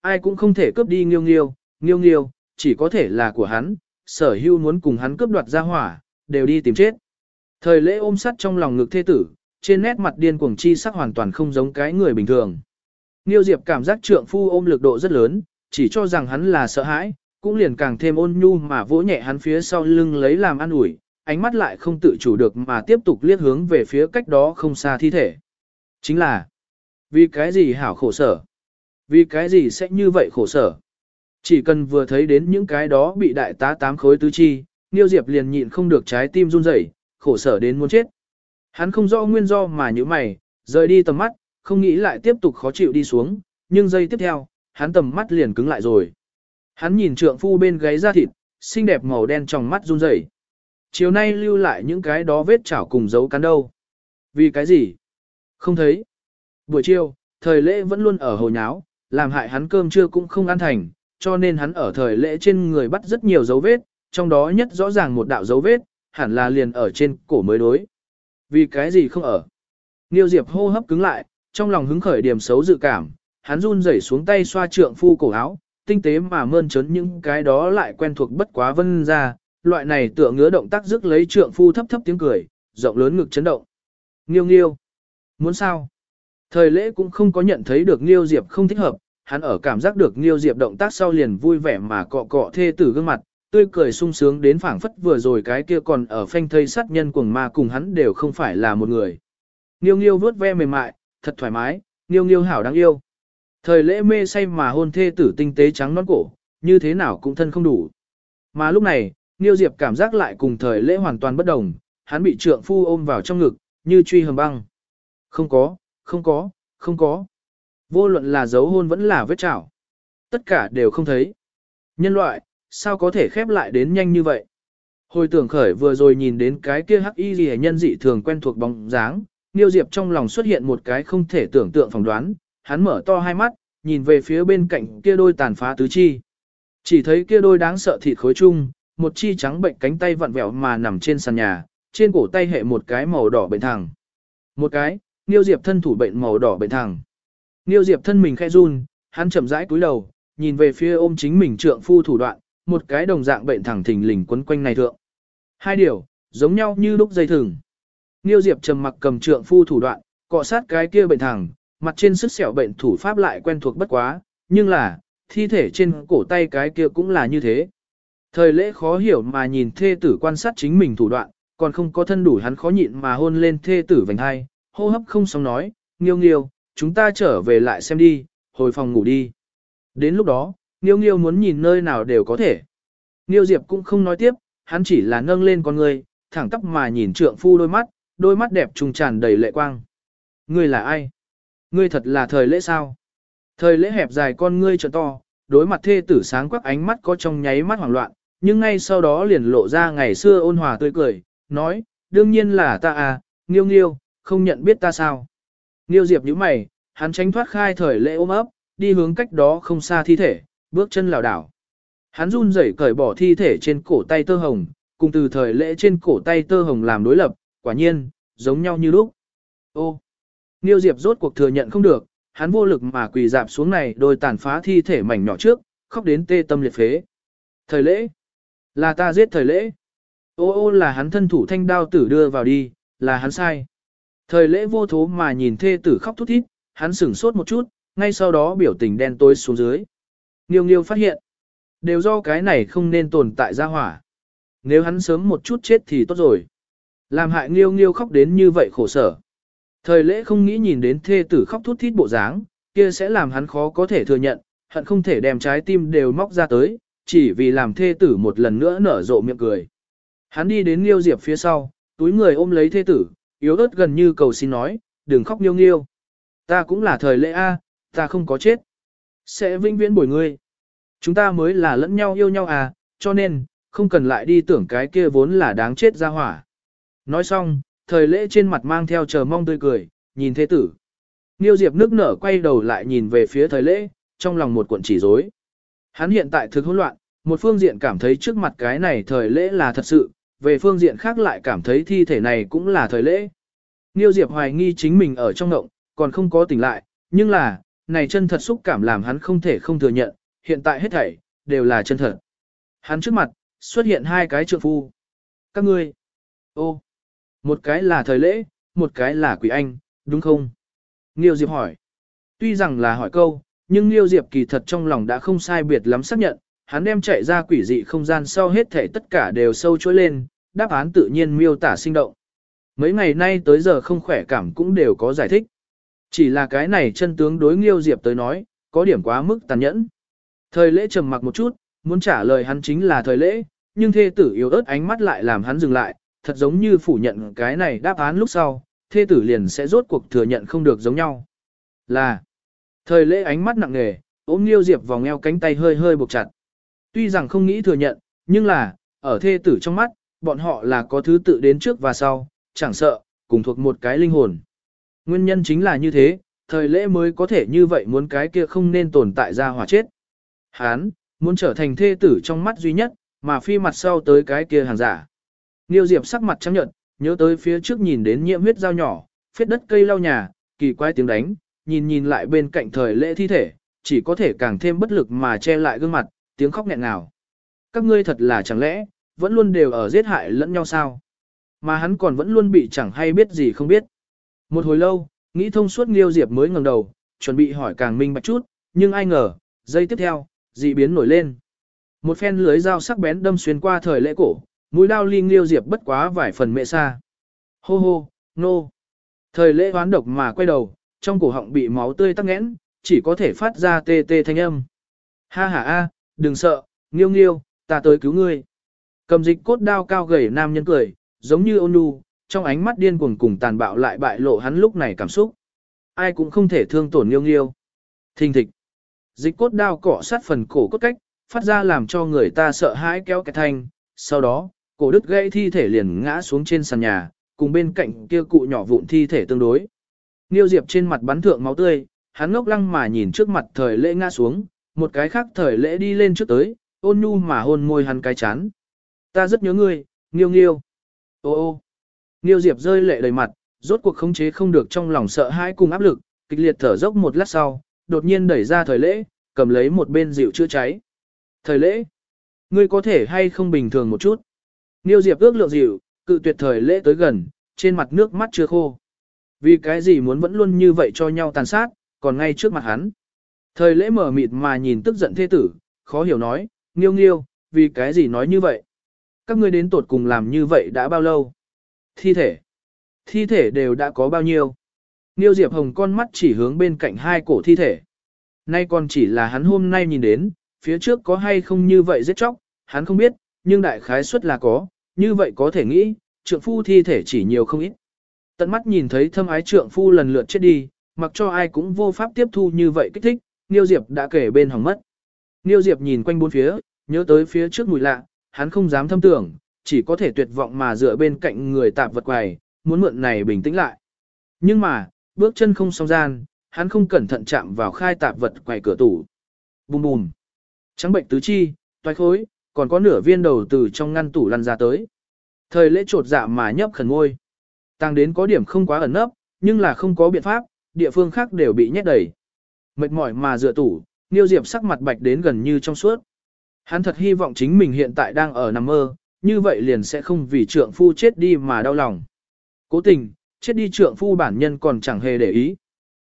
Ai cũng không thể cướp đi nghiêu nghiêu, nghiêu nghiêu, chỉ có thể là của hắn, sở hưu muốn cùng hắn cướp đoạt ra hỏa, đều đi tìm chết. Thời lễ ôm sắt trong lòng ngực thê tử, trên nét mặt điên cuồng chi sắc hoàn toàn không giống cái người bình thường. Niêu Diệp cảm giác trượng phu ôm lực độ rất lớn, chỉ cho rằng hắn là sợ hãi, cũng liền càng thêm ôn nhu mà vỗ nhẹ hắn phía sau lưng lấy làm an ủi, ánh mắt lại không tự chủ được mà tiếp tục liếc hướng về phía cách đó không xa thi thể. Chính là, vì cái gì hảo khổ sở? Vì cái gì sẽ như vậy khổ sở? Chỉ cần vừa thấy đến những cái đó bị đại tá tám khối tứ chi, Niêu Diệp liền nhịn không được trái tim run rẩy, khổ sở đến muốn chết. Hắn không rõ nguyên do mà như mày, rời đi tầm mắt, không nghĩ lại tiếp tục khó chịu đi xuống, nhưng giây tiếp theo, hắn tầm mắt liền cứng lại rồi. Hắn nhìn trượng phu bên gáy da thịt, xinh đẹp màu đen trong mắt run rẩy. Chiều nay lưu lại những cái đó vết chảo cùng dấu cắn đâu. Vì cái gì? Không thấy. Buổi chiều, thời lễ vẫn luôn ở hồ nháo, làm hại hắn cơm trưa cũng không ăn thành, cho nên hắn ở thời lễ trên người bắt rất nhiều dấu vết, trong đó nhất rõ ràng một đạo dấu vết, hẳn là liền ở trên cổ mới đối. Vì cái gì không ở? Niêu Diệp hô hấp cứng lại, trong lòng hứng khởi điểm xấu dự cảm, hắn run rẩy xuống tay xoa trượng phu cổ áo, tinh tế mà mơn trớn những cái đó lại quen thuộc bất quá vân ra, loại này tựa ngứa động tác rước lấy trượng phu thấp thấp tiếng cười, rộng lớn ngực chấn động. Nghiêu nghiêu. Muốn sao? Thời lễ cũng không có nhận thấy được Nghiêu Diệp không thích hợp, hắn ở cảm giác được Nghiêu Diệp động tác sau liền vui vẻ mà cọ cọ thê tử gương mặt, tươi cười sung sướng đến phảng phất vừa rồi cái kia còn ở phanh thây sát nhân cuồng ma cùng hắn đều không phải là một người. Nghiêu nghiêu vuốt ve mềm mại, thật thoải mái, nghiêu nghiêu hảo đáng yêu. Thời lễ mê say mà hôn thê tử tinh tế trắng nón cổ, như thế nào cũng thân không đủ. Mà lúc này, Niêu Diệp cảm giác lại cùng thời lễ hoàn toàn bất đồng, hắn bị trượng phu ôm vào trong ngực, như truy hầm băng. Không có, không có, không có. Vô luận là dấu hôn vẫn là vết chảo. Tất cả đều không thấy. Nhân loại, sao có thể khép lại đến nhanh như vậy? Hồi tưởng khởi vừa rồi nhìn đến cái kia hắc y gì nhân dị thường quen thuộc bóng dáng, Niêu Diệp trong lòng xuất hiện một cái không thể tưởng tượng phỏng đoán, hắn mở to hai mắt, nhìn về phía bên cạnh kia đôi tàn phá tứ chi. Chỉ thấy kia đôi đáng sợ thịt khối chung, một chi trắng bệnh cánh tay vặn vẹo mà nằm trên sàn nhà, trên cổ tay hệ một cái màu đỏ bệnh thẳng. Một cái, Niêu Diệp thân thủ bệnh màu đỏ bệnh thẳng. Niêu Diệp thân mình khẽ run, hắn chậm rãi cúi đầu, nhìn về phía ôm chính mình trượng phu thủ đoạn, một cái đồng dạng bệnh thẳng thình lình quấn quanh này thượng. Hai điều, giống nhau như đúc dây thừng. Niêu Diệp trầm mặc cầm trượng phu thủ đoạn, cọ sát cái kia bệnh thẳng, mặt trên sức sẹo bệnh thủ pháp lại quen thuộc bất quá, nhưng là, thi thể trên cổ tay cái kia cũng là như thế. Thời lễ khó hiểu mà nhìn thê tử quan sát chính mình thủ đoạn, còn không có thân đủ hắn khó nhịn mà hôn lên thê tử vành hai, hô hấp không xong nói, nghiêu nghiêu, chúng ta trở về lại xem đi, hồi phòng ngủ đi. Đến lúc đó, nghiêu nghiêu muốn nhìn nơi nào đều có thể. Nghiêu Diệp cũng không nói tiếp, hắn chỉ là nâng lên con người, thẳng tắp mà nhìn trượng phu đôi mắt, đôi mắt đẹp trùng tràn đầy lệ quang. Ngươi là ai? Ngươi thật là thời lễ sao? Thời lễ hẹp dài con ngươi trợ to, đối mặt thê tử sáng quắc ánh mắt có trong nháy mắt hoảng loạn, nhưng ngay sau đó liền lộ ra ngày xưa ôn hòa tươi cười, nói, đương nhiên là ta à, nghiêu nghiêu, không nhận biết ta sao. Nghiêu diệp nhíu mày, hắn tránh thoát khai thời lễ ôm ấp, đi hướng cách đó không xa thi thể, bước chân lảo đảo. Hắn run rẩy cởi bỏ thi thể trên cổ tay tơ hồng, cùng từ thời lễ trên cổ tay tơ hồng làm đối lập, quả nhiên, giống nhau như lúc. Ô, Niêu Diệp rốt cuộc thừa nhận không được, hắn vô lực mà quỳ dạp xuống này đôi tàn phá thi thể mảnh nhỏ trước, khóc đến tê tâm liệt phế. Thời lễ, là ta giết thời lễ. Ô ô là hắn thân thủ thanh đao tử đưa vào đi, là hắn sai. Thời lễ vô thố mà nhìn thê tử khóc thút thít, hắn sửng sốt một chút, ngay sau đó biểu tình đen tối xuống dưới. Nghiêu nghiêu phát hiện, đều do cái này không nên tồn tại ra hỏa. Nếu hắn sớm một chút chết thì tốt rồi. Làm hại nghiêu nghiêu khóc đến như vậy khổ sở. Thời lễ không nghĩ nhìn đến thê tử khóc thút thít bộ dáng, kia sẽ làm hắn khó có thể thừa nhận, hận không thể đem trái tim đều móc ra tới, chỉ vì làm thê tử một lần nữa nở rộ miệng cười. Hắn đi đến Liêu Diệp phía sau, túi người ôm lấy thê tử, yếu ớt gần như cầu xin nói, đừng khóc nghiêu nghiêu. Ta cũng là thời lễ A, ta không có chết. Sẽ vinh viễn bồi ngươi. Chúng ta mới là lẫn nhau yêu nhau à, cho nên, không cần lại đi tưởng cái kia vốn là đáng chết ra hỏa. Nói xong, thời lễ trên mặt mang theo chờ mong tươi cười, nhìn thế tử. Niêu Diệp nước nở quay đầu lại nhìn về phía thời lễ, trong lòng một cuộn chỉ rối. Hắn hiện tại thực hỗn loạn, một phương diện cảm thấy trước mặt cái này thời lễ là thật sự, về phương diện khác lại cảm thấy thi thể này cũng là thời lễ. Niêu Diệp hoài nghi chính mình ở trong động, còn không có tỉnh lại, nhưng là, này chân thật xúc cảm làm hắn không thể không thừa nhận, hiện tại hết thảy, đều là chân thật. Hắn trước mặt, xuất hiện hai cái trượng phu. Các ngươi, ô, một cái là thời lễ, một cái là quỷ anh, đúng không? Nghiêu Diệp hỏi. Tuy rằng là hỏi câu, nhưng Nghiêu Diệp kỳ thật trong lòng đã không sai biệt lắm xác nhận, hắn đem chạy ra quỷ dị không gian sau hết thể tất cả đều sâu chuỗi lên, đáp án tự nhiên miêu tả sinh động. Mấy ngày nay tới giờ không khỏe cảm cũng đều có giải thích. Chỉ là cái này chân tướng đối Nghiêu Diệp tới nói, có điểm quá mức tàn nhẫn. Thời lễ trầm mặc một chút, muốn trả lời hắn chính là thời lễ, nhưng thê tử yếu ớt ánh mắt lại làm hắn dừng lại, thật giống như phủ nhận cái này đáp án lúc sau, thê tử liền sẽ rốt cuộc thừa nhận không được giống nhau. Là, thời lễ ánh mắt nặng nề, ôm Liêu Diệp vòng eo cánh tay hơi hơi buộc chặt. Tuy rằng không nghĩ thừa nhận, nhưng là, ở thê tử trong mắt, bọn họ là có thứ tự đến trước và sau, chẳng sợ, cùng thuộc một cái linh hồn. Nguyên nhân chính là như thế, thời lễ mới có thể như vậy muốn cái kia không nên tồn tại ra hỏa chết. Hán, muốn trở thành thê tử trong mắt duy nhất, mà phi mặt sau tới cái kia hàng giả. Niêu Diệp sắc mặt trắng nhợt, nhớ tới phía trước nhìn đến nhiễm huyết dao nhỏ, phết đất cây lau nhà, kỳ quái tiếng đánh, nhìn nhìn lại bên cạnh thời lễ thi thể, chỉ có thể càng thêm bất lực mà che lại gương mặt, tiếng khóc nghẹn ngào. Các ngươi thật là chẳng lẽ, vẫn luôn đều ở giết hại lẫn nhau sao? Mà hắn còn vẫn luôn bị chẳng hay biết gì không biết. Một hồi lâu, nghĩ thông suốt Nghiêu Diệp mới ngẩng đầu, chuẩn bị hỏi càng minh bạch chút, nhưng ai ngờ, giây tiếp theo, dị biến nổi lên. Một phen lưới dao sắc bén đâm xuyên qua thời lễ cổ, mũi đao ly Nghiêu Diệp bất quá vài phần mẹ xa. Hô hô, nô. Thời lễ hoán độc mà quay đầu, trong cổ họng bị máu tươi tắc nghẽn, chỉ có thể phát ra tê tê thanh âm. Ha ha a, đừng sợ, Nghiêu Nghiêu, ta tới cứu ngươi. Cầm dịch cốt đao cao gầy nam nhân cười, giống như ôn nhu, trong ánh mắt điên cuồng cùng tàn bạo lại bại lộ hắn lúc này cảm xúc. Ai cũng không thể thương tổn Nghiêu Nghiêu. Thình thịch. Dịch cốt đao cỏ sát phần cổ cốt cách, phát ra làm cho người ta sợ hãi kéo cái thanh, sau đó, cổ đứt gãy thi thể liền ngã xuống trên sàn nhà, cùng bên cạnh kia cụ nhỏ vụn thi thể tương đối. Nghiêu Diệp trên mặt bắn thượng máu tươi, hắn ngốc lăng mà nhìn trước mặt thời lễ ngã xuống, một cái khác thời lễ đi lên trước tới, ôn nhu mà hôn môi hắn cái chán. Ta rất nhớ ngươi, Nghiêu Nghiêu. Ô ô. Niêu Diệp rơi lệ đầy mặt, rốt cuộc khống chế không được trong lòng sợ hãi cùng áp lực, kịch liệt thở dốc một lát sau, đột nhiên đẩy ra thời lễ, cầm lấy một bên rượu chữa cháy. Thời lễ, ngươi có thể hay không bình thường một chút. Niêu Diệp ước lượng rượu, cự tuyệt thời lễ tới gần, trên mặt nước mắt chưa khô. Vì cái gì muốn vẫn luôn như vậy cho nhau tàn sát, còn ngay trước mặt hắn. Thời lễ mở mịt mà nhìn tức giận thê tử, khó hiểu nói, nghiêu nghiêu, vì cái gì nói như vậy? Các ngươi đến tột cùng làm như vậy đã bao lâu? Thi thể. Thi thể đều đã có bao nhiêu? Niêu Diệp Hồng con mắt chỉ hướng bên cạnh hai cổ thi thể. Nay còn chỉ là hắn hôm nay nhìn đến, phía trước có hay không như vậy giết chóc, hắn không biết, nhưng đại khái suất là có, như vậy có thể nghĩ, trượng phu thi thể chỉ nhiều không ít. Tận mắt nhìn thấy thâm ái trượng phu lần lượt chết đi, mặc cho ai cũng vô pháp tiếp thu như vậy kích thích, Niêu Diệp đã kể bên hỏng mất. Niêu Diệp nhìn quanh bốn phía, nhớ tới phía trước mùi lạ, hắn không dám thâm tưởng, chỉ có thể tuyệt vọng mà dựa bên cạnh người tạp vật quầy, muốn mượn này bình tĩnh lại. Nhưng mà, bước chân không song gian, hắn không cẩn thận chạm vào khai tạp vật quầy cửa tủ. Bùm bùm. Trắng bệnh tứ chi, toái khối, còn có nửa viên đầu từ trong ngăn tủ lăn ra tới. Thời lễ trột dạ mà nhấp khẩn ngôi. Tăng đến có điểm không quá ẩn nấp, nhưng là không có biện pháp, địa phương khác đều bị nhét đầy. Mệt mỏi mà dựa tủ, Niêu Diệp sắc mặt bạch đến gần như trong suốt. Hắn thật hy vọng chính mình hiện tại đang ở nằm mơ, như vậy liền sẽ không vì trượng phu chết đi mà đau lòng. Cố tình, chết đi trượng phu bản nhân còn chẳng hề để ý.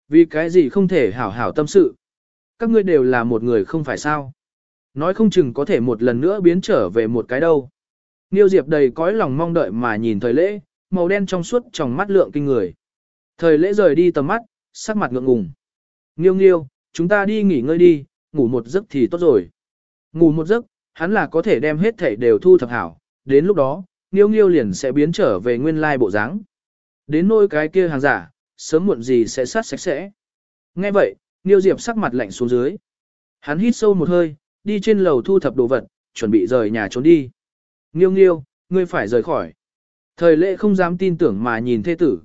Vì cái gì không thể hảo hảo tâm sự. Các ngươi đều là một người không phải sao. Nói không chừng có thể một lần nữa biến trở về một cái đâu. Niêu Diệp đầy cõi lòng mong đợi mà nhìn thời lễ, màu đen trong suốt trong mắt lượng kinh người. Thời lễ rời đi tầm mắt, sắc mặt ngượng ngùng. Nghiêu nghiêu, chúng ta đi nghỉ ngơi đi, ngủ một giấc thì tốt rồi. Ngủ một giấc, hắn là có thể đem hết thảy đều thu thập hảo, đến lúc đó, nghiêu nghiêu liền sẽ biến trở về nguyên lai bộ dáng. Đến nôi cái kia hàng giả, sớm muộn gì sẽ sát sạch sẽ. Nghe vậy, Nghiêu Diệp sắc mặt lạnh xuống dưới. Hắn hít sâu một hơi, đi trên lầu thu thập đồ vật, chuẩn bị rời nhà trốn đi. Nghiêu nghiêu, ngươi phải rời khỏi. Thời lệ không dám tin tưởng mà nhìn thê tử.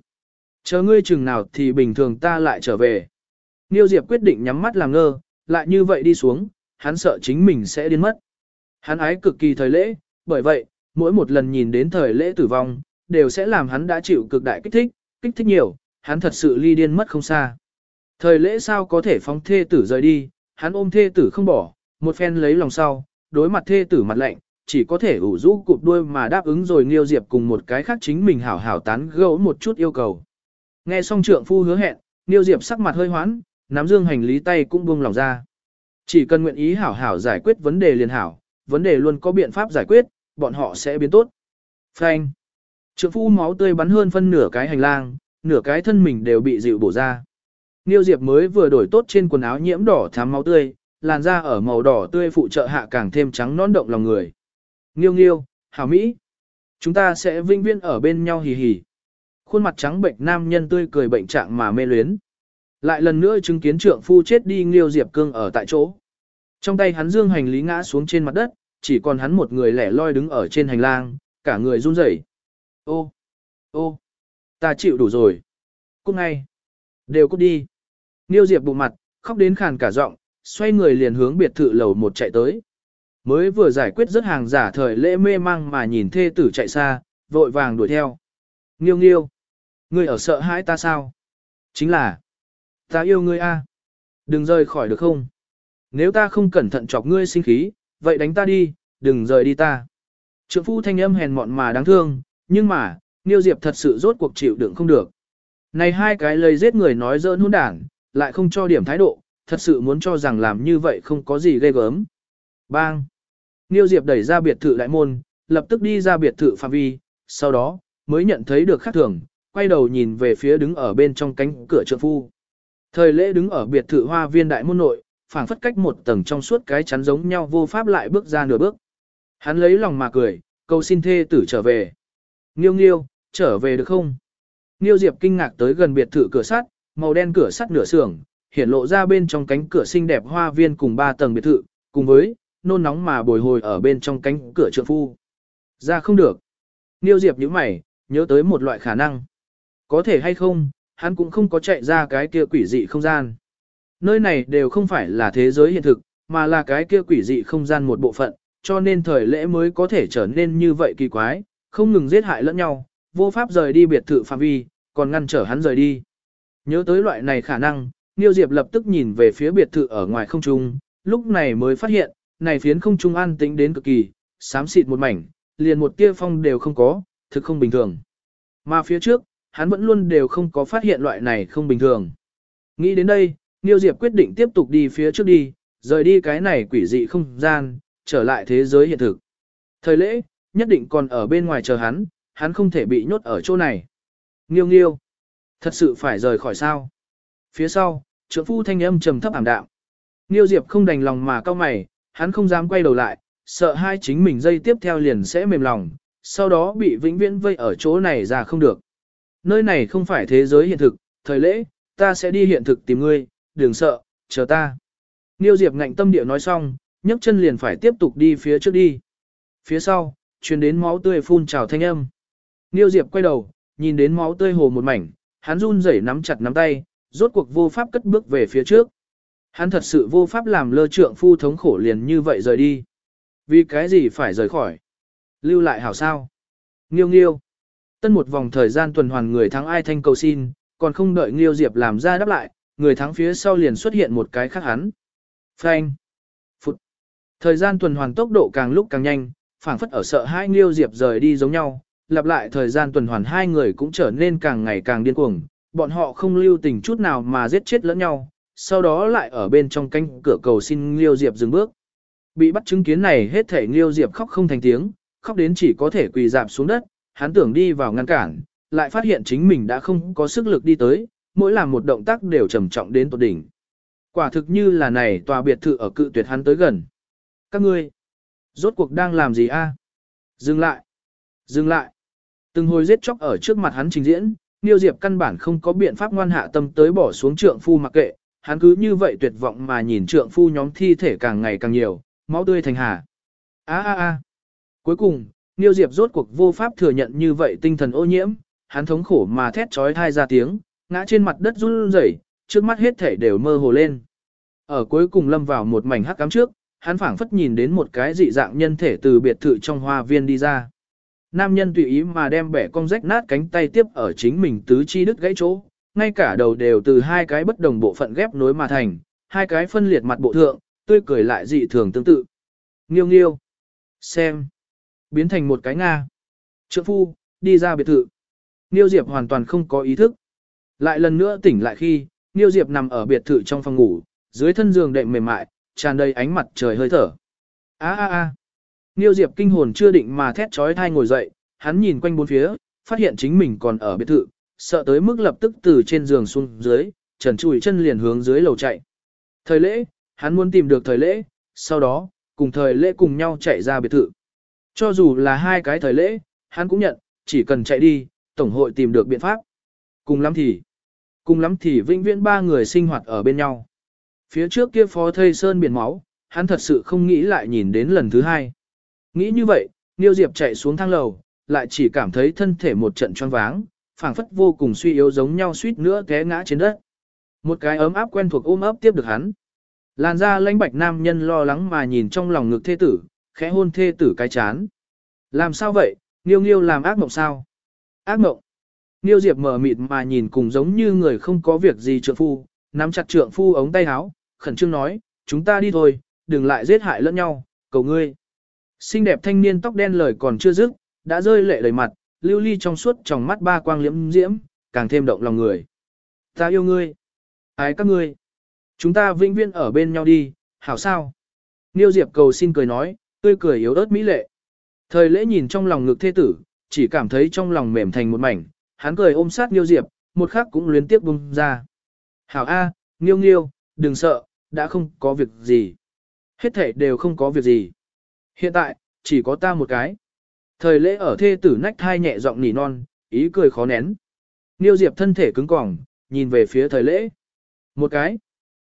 Chờ ngươi chừng nào thì bình thường ta lại trở về. Nghiêu Diệp quyết định nhắm mắt làm ngơ, lại như vậy đi xuống, hắn sợ chính mình sẽ điên mất. Hắn ái cực kỳ thời lễ, bởi vậy, mỗi một lần nhìn đến thời lễ tử vong, đều sẽ làm hắn đã chịu cực đại kích thích, kích thích nhiều, hắn thật sự ly điên mất không xa. Thời lễ sao có thể phóng thê tử rời đi, hắn ôm thê tử không bỏ, một phen lấy lòng sau, đối mặt thê tử mặt lạnh, chỉ có thể ủ rũ cụp đuôi mà đáp ứng rồi Nghiêu Diệp cùng một cái khác chính mình hảo hảo tán gẫu một chút yêu cầu. Nghe xong trượng phu hứa hẹn, Nghiêu Diệp sắc mặt hơi hoãn, nắm dương hành lý tay cũng buông lòng ra. Chỉ cần nguyện ý hảo hảo giải quyết vấn đề liền hảo, vấn đề luôn có biện pháp giải quyết, bọn họ sẽ biến tốt. Phanh. Trượng phu máu tươi bắn hơn phân nửa cái hành lang, nửa cái thân mình đều bị dịu bổ ra. Niêu Diệp mới vừa đổi tốt trên quần áo nhiễm đỏ thắm máu tươi, làn da ở màu đỏ tươi phụ trợ hạ càng thêm trắng non động lòng người. Nghiêu nghiêu, hảo mỹ. Chúng ta sẽ vinh viên ở bên nhau hì hì. Khuôn mặt trắng bệnh nam nhân tươi cười bệnh trạng mà mê luyến. Lại lần nữa chứng kiến trượng phu chết đi Nghiêu Diệp cương ở tại chỗ. Trong tay hắn dương hành lý ngã xuống trên mặt đất, chỉ còn hắn một người lẻ loi đứng ở trên hành lang, cả người run rẩy. Ô, ô, ta chịu đủ rồi. Cút ngay. Đều cút đi. Niêu Diệp bụng mặt, khóc đến khàn cả giọng, xoay người liền hướng biệt thự lầu một chạy tới. Mới vừa giải quyết rất hàng giả thời lễ mê mang mà nhìn thê tử chạy xa, vội vàng đuổi theo. Nghiêu nghiêu. Ngươi ở sợ hãi ta sao? Chính là. Ta yêu ngươi a. Đừng rời khỏi được không? Nếu ta không cẩn thận chọc ngươi sinh khí, vậy đánh ta đi, đừng rời đi ta. Trượng phu thanh âm hèn mọn mà đáng thương, nhưng mà, Niêu Diệp thật sự rốt cuộc chịu đựng không được. Này hai cái lời giết người nói dỡn hôn đảng, lại không cho điểm thái độ, thật sự muốn cho rằng làm như vậy không có gì ghê gớm. Bang! Niêu Diệp đẩy ra biệt thự đại môn, lập tức đi ra biệt thự phạm vi, sau đó, mới nhận thấy được khác thường, quay đầu nhìn về phía đứng ở bên trong cánh cửa trượng phu. Thời lễ đứng ở biệt thự hoa viên đại môn nội, phảng phất cách một tầng trong suốt cái chắn giống nhau vô pháp lại bước ra nửa bước. Hắn lấy lòng mà cười, cầu xin thê tử trở về. Nghiêu nghiêu, trở về được không? Nghiêu Diệp kinh ngạc tới gần biệt thự cửa sắt, màu đen cửa sắt nửa sưởng hiện lộ ra bên trong cánh cửa xinh đẹp hoa viên cùng ba tầng biệt thự, cùng với nôn nóng mà bồi hồi ở bên trong cánh cửa trượng phu. Ra không được. Nghiêu Diệp nhíu mày, nhớ tới một loại khả năng. Có thể hay không, hắn cũng không có chạy ra cái kia quỷ dị không gian. Nơi này đều không phải là thế giới hiện thực, mà là cái kia quỷ dị không gian một bộ phận, cho nên thời lễ mới có thể trở nên như vậy kỳ quái, không ngừng giết hại lẫn nhau, vô pháp rời đi biệt thự phạm vi, còn ngăn trở hắn rời đi. Nhớ tới loại này khả năng, Niêu Diệp lập tức nhìn về phía biệt thự ở ngoài không trung, lúc này mới phát hiện, này phiến không trung an tĩnh đến cực kỳ, xám xịt một mảnh, liền một tia phong đều không có, thực không bình thường. Mà phía trước, hắn vẫn luôn đều không có phát hiện loại này không bình thường. Nghĩ đến đây, Niêu Diệp quyết định tiếp tục đi phía trước đi, rời đi cái này quỷ dị không gian, trở lại thế giới hiện thực. Thời lễ, nhất định còn ở bên ngoài chờ hắn, hắn không thể bị nhốt ở chỗ này. Nghiêu nghiêu, thật sự phải rời khỏi sao. Phía sau, trưởng phu thanh âm trầm thấp ảm đạm. Nghiêu Diệp không đành lòng mà cao mày, hắn không dám quay đầu lại, sợ hai chính mình dây tiếp theo liền sẽ mềm lòng, sau đó bị vĩnh viễn vây ở chỗ này ra không được. Nơi này không phải thế giới hiện thực, thời lễ, ta sẽ đi hiện thực tìm ngươi, đừng sợ, chờ ta. Niêu Diệp ngạnh tâm địa nói xong, nhấc chân liền phải tiếp tục đi phía trước đi. Phía sau, truyền đến máu tươi phun trào thanh âm. Niêu Diệp quay đầu, nhìn đến máu tươi hồ một mảnh, hắn run rẩy nắm chặt nắm tay, rốt cuộc vô pháp cất bước về phía trước. Hắn thật sự vô pháp làm lơ trượng phu thống khổ liền như vậy rời đi. Vì cái gì phải rời khỏi? Lưu lại hảo sao? Nghiêu nghiêu. Tân một vòng thời gian tuần hoàn người thắng ai thanh cầu xin, còn không đợi Nghiêu Diệp làm ra đáp lại, người thắng phía sau liền xuất hiện một cái khác hắn. Phanh. Phụt. Thời gian tuần hoàn tốc độ càng lúc càng nhanh, phảng phất ở sợ hai Nghiêu Diệp rời đi giống nhau, lặp lại thời gian tuần hoàn hai người cũng trở nên càng ngày càng điên cuồng, bọn họ không lưu tình chút nào mà giết chết lẫn nhau, sau đó lại ở bên trong cánh cửa cầu xin Nghiêu Diệp dừng bước. Bị bắt chứng kiến này hết thể Nghiêu Diệp khóc không thành tiếng, khóc đến chỉ có thể quỳ dạp xuống đất, hắn tưởng đi vào ngăn cản, lại phát hiện chính mình đã không có sức lực đi tới, mỗi làm một động tác đều trầm trọng đến tột đỉnh. Quả thực như là này tòa biệt thự ở cự tuyệt hắn tới gần. Các ngươi, rốt cuộc đang làm gì a? Dừng lại, dừng lại. Từng hồi giết chóc ở trước mặt hắn trình diễn, Niêu Diệp căn bản không có biện pháp ngoan hạ tâm tới bỏ xuống trượng phu mặc kệ, hắn cứ như vậy tuyệt vọng mà nhìn trượng phu nhóm thi thể càng ngày càng nhiều, máu tươi thành hà. A a a. Cuối cùng, Niêu Diệp rốt cuộc vô pháp thừa nhận như vậy tinh thần ô nhiễm, hắn thống khổ mà thét trói thai ra tiếng, ngã trên mặt đất run rẩy, trước mắt hết thể đều mơ hồ lên. Ở cuối cùng lâm vào một mảnh hắc cám trước, hắn phảng phất nhìn đến một cái dị dạng nhân thể từ biệt thự trong hoa viên đi ra. Nam nhân tùy ý mà đem bẻ cong rách nát cánh tay tiếp ở chính mình tứ chi đứt gãy chỗ, ngay cả đầu đều từ hai cái bất đồng bộ phận ghép nối mà thành, hai cái phân liệt mặt bộ thượng, tươi cười lại dị thường tương tự. Nghiêu nghiêu. Xem. Biến thành một cái Nga. Trượng phu, đi ra biệt thự. Nghiêu Diệp hoàn toàn không có ý thức. Lại lần nữa tỉnh lại khi, Niêu Diệp nằm ở biệt thự trong phòng ngủ, dưới thân giường đệm mềm mại, tràn đầy ánh mặt trời hơi thở. A a a. Niêu Diệp kinh hồn chưa định mà thét chói tai ngồi dậy, hắn nhìn quanh bốn phía, phát hiện chính mình còn ở biệt thự, sợ tới mức lập tức từ trên giường xuống dưới, trần trụi chân liền hướng dưới lầu chạy. Thời lễ, hắn muốn tìm được thời lễ, sau đó, cùng thời lễ cùng nhau chạy ra biệt thự. Cho dù là hai cái thời lễ, hắn cũng nhận, chỉ cần chạy đi, tổng hội tìm được biện pháp. Cùng lắm thì, cùng lắm thì vĩnh viễn ba người sinh hoạt ở bên nhau. Phía trước kia phó thây sơn biển máu, hắn thật sự không nghĩ lại nhìn đến lần thứ hai. Nghĩ như vậy, Niêu Diệp chạy xuống thang lầu, lại chỉ cảm thấy thân thể một trận choáng váng, phảng phất vô cùng suy yếu giống nhau suýt nữa té ngã trên đất. Một cái ấm áp quen thuộc ôm ấp tiếp được hắn. Làn da lãnh bạch nam nhân lo lắng mà nhìn trong lòng ngực thê tử, khẽ hôn thê tử cái chán. Làm sao vậy, Niêu Niêu làm ác mộng sao? Ác mộng. Niêu Diệp mở mịt mà nhìn cùng giống như người không có việc gì trượng phu, nắm chặt trượng phu ống tay áo, khẩn trương nói, chúng ta đi thôi, đừng lại giết hại lẫn nhau, cầu ngươi. Xinh đẹp thanh niên tóc đen lời còn chưa dứt, đã rơi lệ đầy mặt, lưu ly trong suốt trong mắt ba quang liễm diễm, càng thêm động lòng người. Ta yêu ngươi. Ái các ngươi. Chúng ta vĩnh viễn ở bên nhau đi, hảo sao? Niêu Diệp cầu xin cười nói, tươi cười yếu ớt mỹ lệ. Thời lễ nhìn trong lòng ngực thê tử, chỉ cảm thấy trong lòng mềm thành một mảnh, hắn cười ôm sát Nghiêu Diệp, một khắc cũng luyến tiếp bung ra. Hảo A, à, Nghiêu Nghiêu, đừng sợ, đã không có việc gì. Hết thể đều không có việc gì. Hiện tại, chỉ có ta một cái. Thời lễ ở thê tử nách thai nhẹ giọng nỉ non, ý cười khó nén. Nghiêu Diệp thân thể cứng cỏng, nhìn về phía thời lễ. Một cái.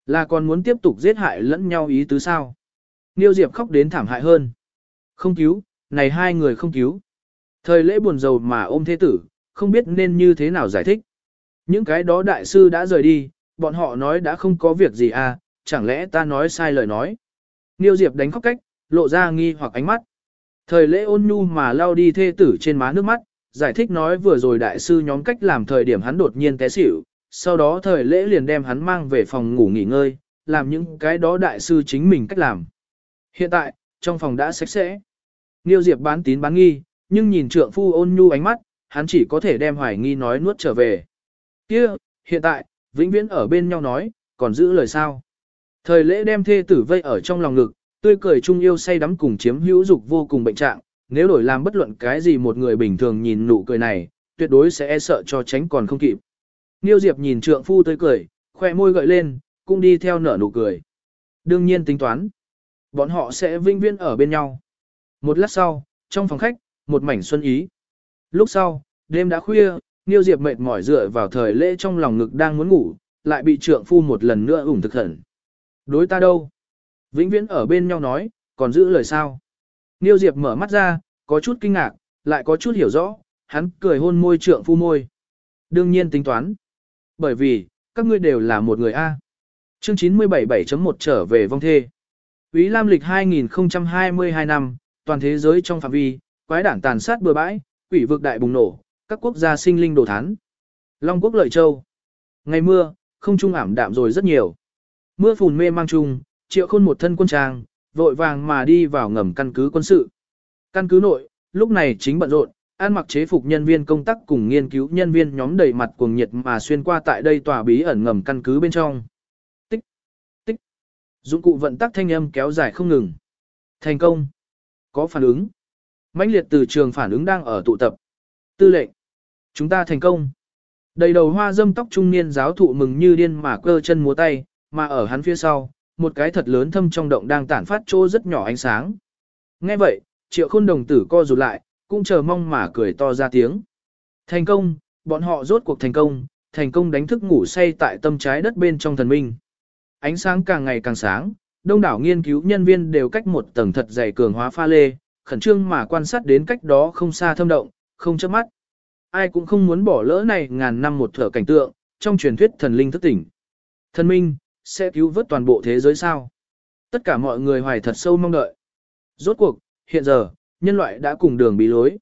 Là còn muốn tiếp tục giết hại lẫn nhau ý tứ sao. Nghiêu Diệp khóc đến thảm hại hơn. Không cứu, này hai người không cứu. Thời lễ buồn rầu mà ôm thế tử, không biết nên như thế nào giải thích. Những cái đó đại sư đã rời đi, bọn họ nói đã không có việc gì à, chẳng lẽ ta nói sai lời nói. Niêu Diệp đánh khóc cách, lộ ra nghi hoặc ánh mắt. Thời lễ ôn nhu mà lao đi thê tử trên má nước mắt, giải thích nói vừa rồi đại sư nhóm cách làm thời điểm hắn đột nhiên té xỉu, sau đó thời lễ liền đem hắn mang về phòng ngủ nghỉ ngơi, làm những cái đó đại sư chính mình cách làm. Hiện tại, trong phòng đã sạch sẽ. Niêu Diệp bán tín bán nghi, nhưng nhìn trượng phu ôn nhu ánh mắt, hắn chỉ có thể đem hoài nghi nói nuốt trở về. Kia, hiện tại, vĩnh viễn ở bên nhau nói, còn giữ lời sao. Thời lễ đem thê tử vây ở trong lòng ngực, tươi cười chung yêu say đắm cùng chiếm hữu dục vô cùng bệnh trạng, nếu đổi làm bất luận cái gì một người bình thường nhìn nụ cười này, tuyệt đối sẽ e sợ cho tránh còn không kịp. Niêu Diệp nhìn trượng phu tươi cười, khoe môi gợi lên, cũng đi theo nở nụ cười. Đương nhiên tính toán, bọn họ sẽ vinh viên ở bên nhau. Một lát sau, trong phòng khách, một mảnh xuân ý. Lúc sau, đêm đã khuya, Niêu Diệp mệt mỏi dựa vào thời lễ trong lòng ngực đang muốn ngủ, lại bị trượng phu một lần nữa ủng thực hận. Đối ta đâu? Vĩnh viễn ở bên nhau nói, còn giữ lời sao? Niêu Diệp mở mắt ra, có chút kinh ngạc, lại có chút hiểu rõ, hắn cười hôn môi trượng phu môi. Đương nhiên tính toán. Bởi vì, các ngươi đều là một người A. Chương 977.1 trở về vong thê. Ý Lam lịch 2022 năm, toàn thế giới trong phạm vi, quái đảng tàn sát bừa bãi, quỷ vực đại bùng nổ, các quốc gia sinh linh đồ thán. Long quốc lợi châu. Ngày mưa, không trung ảm đạm rồi rất nhiều. Mưa phùn mê mang chung, triệu khôn một thân quân trang, vội vàng mà đi vào ngầm căn cứ quân sự. Căn cứ nội, lúc này chính bận rộn, an mặc chế phục nhân viên công tác cùng nghiên cứu nhân viên nhóm đầy mặt cuồng nhiệt mà xuyên qua tại đây tòa bí ẩn ngầm căn cứ bên trong. Tích, tích, dụng cụ vận tắc thanh âm kéo dài không ngừng. Thành công. Có phản ứng mãnh liệt từ trường phản ứng đang ở tụ tập. Tư lệnh. Chúng ta thành công. Đầy đầu hoa dâm tóc trung niên giáo thụ mừng như điên mà cơ chân múa tay, mà ở hắn phía sau, một cái thật lớn thâm trong động đang tản phát chỗ rất nhỏ ánh sáng. Nghe vậy, triệu khôn đồng tử co rụt lại, cũng chờ mong mà cười to ra tiếng. Thành công, bọn họ rốt cuộc thành công, thành công đánh thức ngủ say tại tâm trái đất bên trong thần minh. Ánh sáng càng ngày càng sáng, đông đảo nghiên cứu nhân viên đều cách một tầng thật dày cường hóa pha lê, khẩn trương mà quan sát đến cách đó không xa thâm động, không chớp mắt. Ai cũng không muốn bỏ lỡ này ngàn năm một thở cảnh tượng, trong truyền thuyết thần linh thức tỉnh. Thần minh, sẽ cứu vớt toàn bộ thế giới sao? Tất cả mọi người hoài thật sâu mong đợi. Rốt cuộc, hiện giờ, nhân loại đã cùng đường bị lối.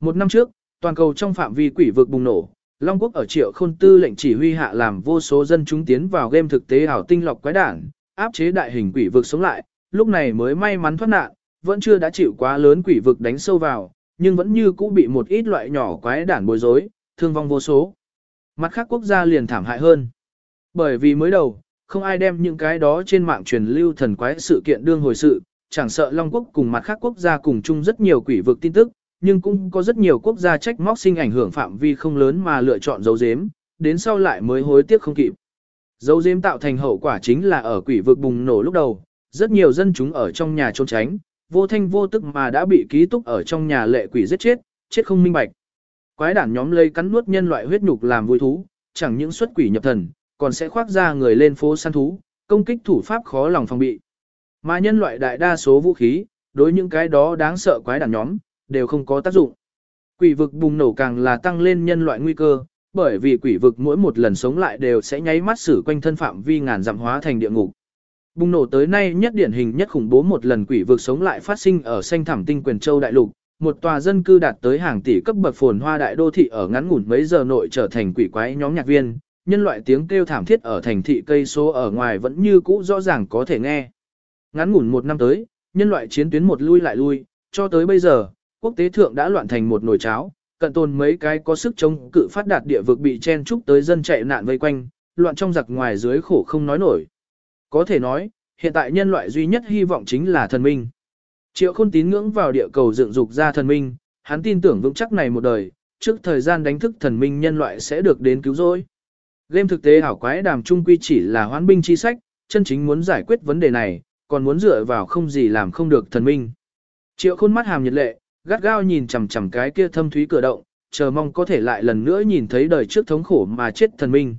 Một năm trước, toàn cầu trong phạm vi quỷ vực bùng nổ, Long Quốc ở triệu khôn tư lệnh chỉ huy hạ làm vô số dân chúng tiến vào game thực tế ảo tinh lọc quái đảng áp chế đại hình quỷ vực sống lại, lúc này mới may mắn thoát nạn, vẫn chưa đã chịu quá lớn quỷ vực đánh sâu vào, nhưng vẫn như cũ bị một ít loại nhỏ quái đản bối rối, thương vong vô số. Mặt khác quốc gia liền thảm hại hơn. Bởi vì mới đầu, không ai đem những cái đó trên mạng truyền lưu thần quái sự kiện đương hồi sự, chẳng sợ Long Quốc cùng mặt khác quốc gia cùng chung rất nhiều quỷ vực tin tức, nhưng cũng có rất nhiều quốc gia trách móc sinh ảnh hưởng phạm vi không lớn mà lựa chọn dấu dếm, đến sau lại mới hối tiếc không kịp. Dấu dếm tạo thành hậu quả chính là ở quỷ vực bùng nổ lúc đầu, rất nhiều dân chúng ở trong nhà trốn tránh, vô thanh vô tức mà đã bị ký túc ở trong nhà lệ quỷ giết chết, chết không minh bạch. Quái đản nhóm lây cắn nuốt nhân loại huyết nhục làm vui thú, chẳng những xuất quỷ nhập thần, còn sẽ khoác ra người lên phố săn thú, công kích thủ pháp khó lòng phòng bị. Mà nhân loại đại đa số vũ khí, đối những cái đó đáng sợ quái đản nhóm, đều không có tác dụng. Quỷ vực bùng nổ càng là tăng lên nhân loại nguy cơ, bởi vì quỷ vực mỗi một lần sống lại đều sẽ nháy mắt xử quanh thân phạm vi ngàn dặm hóa thành địa ngục. Bùng nổ tới nay nhất điển hình nhất khủng bố một lần quỷ vực sống lại phát sinh ở xanh thảm tinh quyền châu đại lục, một tòa dân cư đạt tới hàng tỷ cấp bậc phồn hoa đại đô thị ở ngắn ngủn mấy giờ nội trở thành quỷ quái nhóm nhạc viên, nhân loại tiếng kêu thảm thiết ở thành thị cây số ở ngoài vẫn như cũ rõ ràng có thể nghe. Ngắn ngủn một năm tới, nhân loại chiến tuyến một lui lại lui, cho tới bây giờ, quốc tế thượng đã loạn thành một nồi cháo, cận tồn mấy cái có sức chống cự phát đạt địa vực bị chen trúc tới dân chạy nạn vây quanh, loạn trong giặc ngoài dưới khổ không nói nổi. Có thể nói, hiện tại nhân loại duy nhất hy vọng chính là thần minh. Triệu khôn tín ngưỡng vào địa cầu dựng dục ra thần minh, hắn tin tưởng vững chắc này một đời, trước thời gian đánh thức thần minh nhân loại sẽ được đến cứu rỗi. Game thực tế hảo quái đàm trung quy chỉ là hoán binh chi sách, chân chính muốn giải quyết vấn đề này, còn muốn dựa vào không gì làm không được thần minh. Triệu khôn mắt hàm nhiệt lệ, gắt gao nhìn chằm chằm cái kia thâm thúy cửa động, chờ mong có thể lại lần nữa nhìn thấy đời trước thống khổ mà chết thần minh.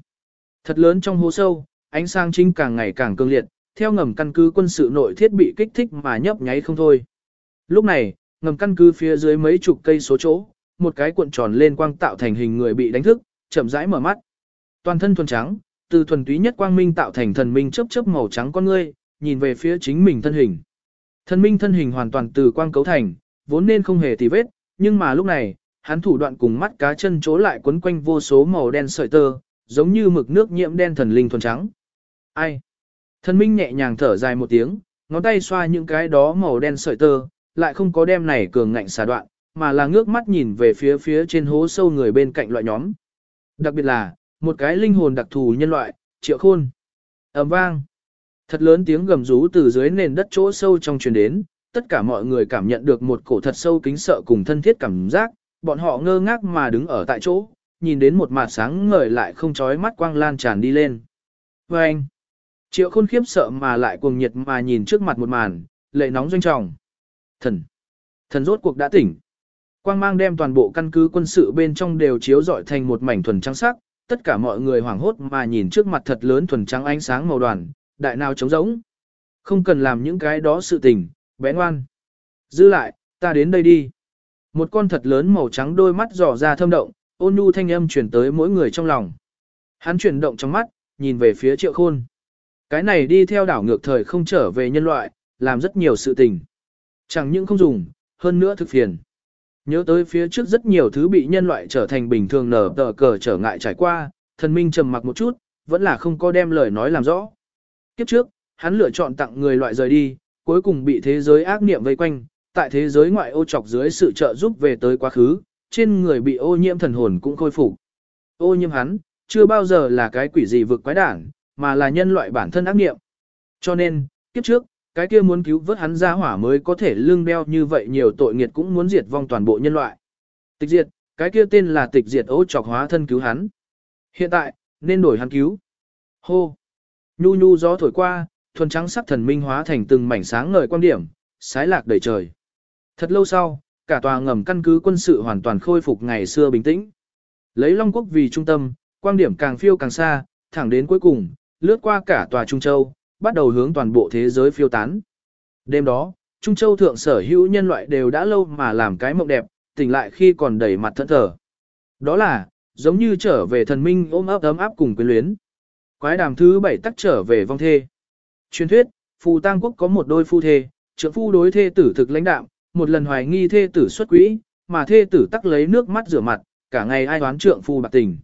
Thật lớn trong hố sâu, ánh sáng chính càng ngày càng cương liệt, theo ngầm căn cứ quân sự nội thiết bị kích thích mà nhấp nháy không thôi. Lúc này, ngầm căn cứ phía dưới mấy chục cây số chỗ, một cái cuộn tròn lên quang tạo thành hình người bị đánh thức, chậm rãi mở mắt. Toàn thân thuần trắng, từ thuần túy nhất quang minh tạo thành thần minh chớp chớp màu trắng con ngươi, nhìn về phía chính mình thân hình. Thần minh thân hình hoàn toàn từ quang cấu thành, vốn nên không hề tì vết, nhưng mà lúc này, hắn thủ đoạn cùng mắt cá chân chỗ lại quấn quanh vô số màu đen sợi tơ, giống như mực nước nhiễm đen thần linh thuần trắng. Ai? Thần minh nhẹ nhàng thở dài một tiếng, ngón tay xoa những cái đó màu đen sợi tơ, lại không có đem này cường ngạnh xà đoạn, mà là ngước mắt nhìn về phía phía trên hố sâu người bên cạnh loại nhóm. Đặc biệt là, một cái linh hồn đặc thù nhân loại, triệu khôn. ầm vang. Thật lớn tiếng gầm rú từ dưới nền đất chỗ sâu trong truyền đến, tất cả mọi người cảm nhận được một cổ thật sâu kính sợ cùng thân thiết cảm giác, bọn họ ngơ ngác mà đứng ở tại chỗ, nhìn đến một mặt sáng ngời lại không chói mắt quang lan tràn đi lên. Và anh, triệu khôn khiếp sợ mà lại cuồng nhiệt mà nhìn trước mặt một màn, lệ nóng doanh trọng. Thần, thần rốt cuộc đã tỉnh. Quang mang đem toàn bộ căn cứ quân sự bên trong đều chiếu rọi thành một mảnh thuần trắng sắc, tất cả mọi người hoảng hốt mà nhìn trước mặt thật lớn thuần trắng ánh sáng màu đoàn, đại nào trống rỗng. Không cần làm những cái đó sự tình, bé ngoan. Dư lại, ta đến đây đi. Một con thật lớn màu trắng đôi mắt dò ra thâm động, ôn nhu thanh âm chuyển tới mỗi người trong lòng. Hắn chuyển động trong mắt, nhìn về phía triệu khôn. Cái này đi theo đảo ngược thời không trở về nhân loại, làm rất nhiều sự tình. Chẳng những không dùng, hơn nữa thực phiền. Nhớ tới phía trước rất nhiều thứ bị nhân loại trở thành bình thường nở tờ cờ trở ngại trải qua, thần minh trầm mặc một chút, vẫn là không có đem lời nói làm rõ. Kiếp trước, hắn lựa chọn tặng người loại rời đi, cuối cùng bị thế giới ác niệm vây quanh, tại thế giới ngoại ô chọc dưới sự trợ giúp về tới quá khứ, trên người bị ô nhiễm thần hồn cũng khôi phục. Ô nhiễm hắn, chưa bao giờ là cái quỷ gì vực quái đản, mà là nhân loại bản thân ác niệm. Cho nên, kiếp trước, cái kia muốn cứu vớt hắn ra hỏa mới có thể lương đeo như vậy nhiều tội nghiệt cũng muốn diệt vong toàn bộ nhân loại. Tịch diệt, cái kia tên là tịch diệt ố chọc hóa thân cứu hắn. Hiện tại, nên đổi hắn cứu. Hô! Nhu nhu gió thổi qua, thuần trắng sắc thần minh hóa thành từng mảnh sáng ngời quan điểm, sái lạc đầy trời. Thật lâu sau, cả tòa ngầm căn cứ quân sự hoàn toàn khôi phục ngày xưa bình tĩnh. Lấy Long Quốc vì trung tâm, quan điểm càng phiêu càng xa, thẳng đến cuối cùng, lướt qua cả tòa Trung Châu, bắt đầu hướng toàn bộ thế giới phiêu tán. Đêm đó, Trung Châu thượng sở hữu nhân loại đều đã lâu mà làm cái mộng đẹp, tỉnh lại khi còn đầy mặt thẫn thờ. Đó là, giống như trở về thần minh ôm ấp ấm áp cùng quyến luyến. Quái đàm thứ bảy tắc trở về vong thê. Truyền thuyết, phù tang quốc có một đôi phu thê, trưởng phu đối thê tử thực lãnh đạm, một lần hoài nghi thê tử xuất quỹ, mà thê tử tắc lấy nước mắt rửa mặt, cả ngày ai đoán trượng phu bạc tình.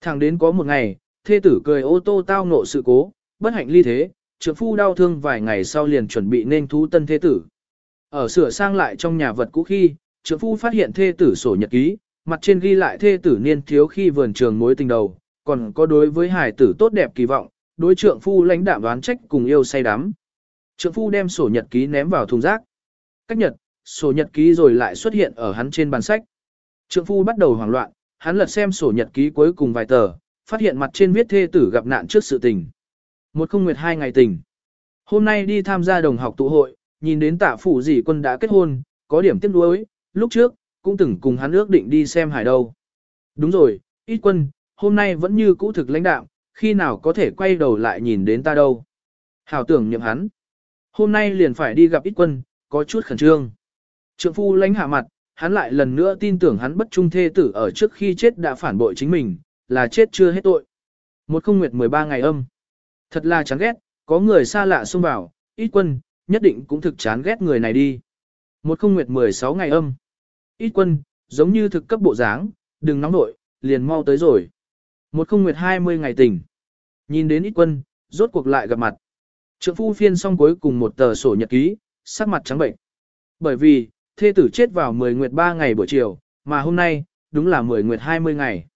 Thẳng đến có một ngày, thê tử cười ô tô tao nộ sự cố, bất hạnh ly thế, trưởng phu đau thương vài ngày sau liền chuẩn bị nên thú tân thê tử. Ở sửa sang lại trong nhà vật cũ khi, trưởng phu phát hiện thê tử sổ nhật ký, mặt trên ghi lại thê tử niên thiếu khi vườn trường mối tình đầu, còn có đối với hải tử tốt đẹp kỳ vọng, đối trưởng phu lãnh đạm đoán trách cùng yêu say đắm. Trưởng phu đem sổ nhật ký ném vào thùng rác. Cách nhật, sổ nhật ký rồi lại xuất hiện ở hắn trên bàn sách. Trưởng phu bắt đầu hoảng loạn, hắn lật xem sổ nhật ký cuối cùng vài tờ, phát hiện mặt trên viết thê tử gặp nạn trước sự tình. Một không nguyệt hai ngày tình. Hôm nay đi tham gia đồng học tụ hội, nhìn đến tạ phủ dì quân đã kết hôn, có điểm tiếc nuối, lúc trước, cũng từng cùng hắn ước định đi xem hải đâu. Đúng rồi, ít quân, hôm nay vẫn như cũ thực lãnh đạo, khi nào có thể quay đầu lại nhìn đến ta đâu. Hảo tưởng nhậm hắn. Hôm nay liền phải đi gặp ít quân, có chút khẩn trương. Trượng phu lãnh hạ mặt, hắn lại lần nữa tin tưởng hắn bất trung thê tử ở trước khi chết đã phản bội chính mình, là chết chưa hết tội. Một không nguyệt 13 ngày âm. Thật là chán ghét, có người xa lạ xông vào, ít quân, nhất định cũng thực chán ghét người này đi. Một không nguyệt 16 ngày âm. Ít quân, giống như thực cấp bộ dáng, đừng nóng nội, liền mau tới rồi. Một không nguyệt 20 ngày tỉnh, Nhìn đến ít quân, rốt cuộc lại gặp mặt. Trượng phu phiên xong cuối cùng một tờ sổ nhật ký, sắc mặt trắng bệnh. Bởi vì, thê tử chết vào 10 nguyệt 3 ngày buổi chiều, mà hôm nay, đúng là 10 nguyệt 20 ngày.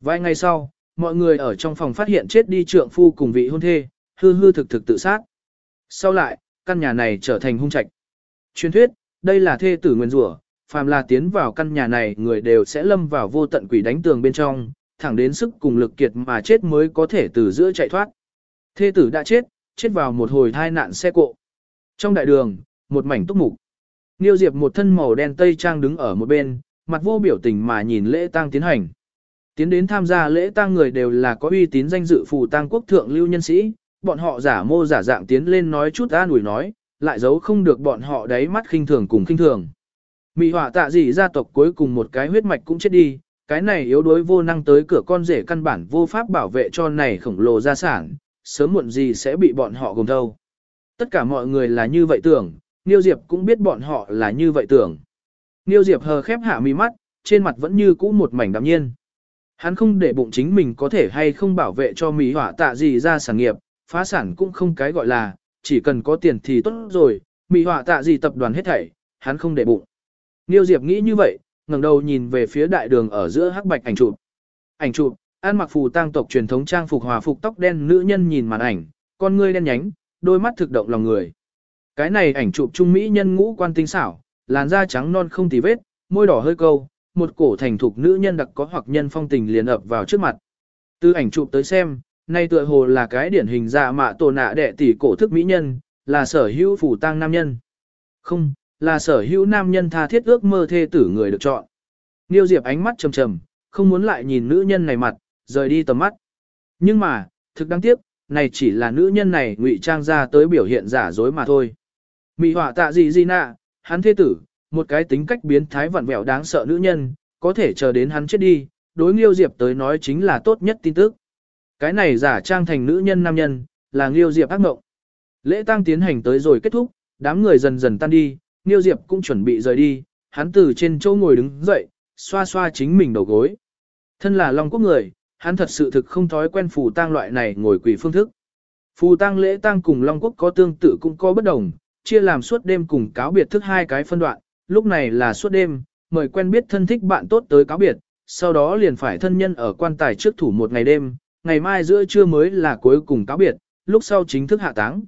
Vài ngày sau, mọi người ở trong phòng phát hiện chết đi trượng phu cùng vị hôn thê, hư hư thực thực tự sát. Sau lại, căn nhà này trở thành hung trạch. Truyền thuyết, đây là thê tử nguyên rủa, phàm là tiến vào căn nhà này người đều sẽ lâm vào vô tận quỷ đánh tường bên trong, thẳng đến sức cùng lực kiệt mà chết mới có thể từ giữa chạy thoát. Thê tử đã chết, chết vào một hồi thai nạn xe cộ. Trong đại đường, một mảnh túc mục. Niêu Diệp một thân màu đen tây trang đứng ở một bên, mặt vô biểu tình mà nhìn lễ tang tiến hành. Tiến đến tham gia lễ tang người đều là có uy tín danh dự phù tang quốc thượng lưu nhân sĩ, bọn họ giả mô giả dạng tiến lên nói chút an ủi nói, lại giấu không được bọn họ đáy mắt khinh thường cùng khinh thường. Mị họa tạ gì gia tộc cuối cùng một cái huyết mạch cũng chết đi, cái này yếu đuối vô năng tới cửa con rể căn bản vô pháp bảo vệ cho này khổng lồ gia sản, sớm muộn gì sẽ bị bọn họ gồm thâu. Tất cả mọi người là như vậy tưởng, Niêu Diệp cũng biết bọn họ là như vậy tưởng. Niêu Diệp hờ khép hạ mi mắt, trên mặt vẫn như cũ một mảnh đạm nhiên. Hắn không để bụng chính mình có thể hay không bảo vệ cho mỹ hỏa tạ gì ra sản nghiệp, phá sản cũng không cái gọi là, chỉ cần có tiền thì tốt rồi, mỹ hỏa tạ gì tập đoàn hết thảy, hắn không để bụng. Niêu Diệp nghĩ như vậy, ngẩng đầu nhìn về phía đại đường ở giữa hắc bạch ảnh chụp. Ảnh chụp, ăn mặc phù tang tộc truyền thống trang phục hòa phục tóc đen nữ nhân nhìn màn ảnh, con ngươi đen nhánh, đôi mắt thực động lòng người. Cái này ảnh chụp trung mỹ nhân ngũ quan tinh xảo, làn da trắng non không tì vết, môi đỏ hơi câu, một cổ thành thục nữ nhân đặc có hoặc nhân phong tình liền ập vào trước mặt. Từ ảnh chụp tới xem, nay tựa hồ là cái điển hình dạ mạ tổ nạ đệ tỷ cổ thức mỹ nhân, là sở hữu phủ tang nam nhân. Không, là sở hữu nam nhân tha thiết ước mơ thê tử người được chọn. Niêu Diệp ánh mắt trầm trầm, không muốn lại nhìn nữ nhân này mặt, rời đi tầm mắt. Nhưng mà, thực đáng tiếc, này chỉ là nữ nhân này ngụy trang ra tới biểu hiện giả dối mà thôi. Mị họa tạ gì gì nạ, hắn thế tử, một cái tính cách biến thái vặn vẹo đáng sợ nữ nhân, có thể chờ đến hắn chết đi, đối Nghiêu Diệp tới nói chính là tốt nhất tin tức. Cái này giả trang thành nữ nhân nam nhân, là Nghiêu Diệp ác mộng. Lễ tang tiến hành tới rồi kết thúc, đám người dần dần tan đi, Nghiêu Diệp cũng chuẩn bị rời đi, hắn từ trên chỗ ngồi đứng dậy, xoa xoa chính mình đầu gối. Thân là Long Quốc người, hắn thật sự thực không thói quen phù tang loại này ngồi quỷ phương thức. Phù tang lễ tang cùng Long Quốc có tương tự cũng có bất đồng, chia làm suốt đêm cùng cáo biệt thức hai cái phân đoạn, lúc này là suốt đêm, mời quen biết thân thích bạn tốt tới cáo biệt, sau đó liền phải thân nhân ở quan tài trước thủ một ngày đêm, ngày mai giữa trưa mới là cuối cùng cáo biệt, lúc sau chính thức hạ táng.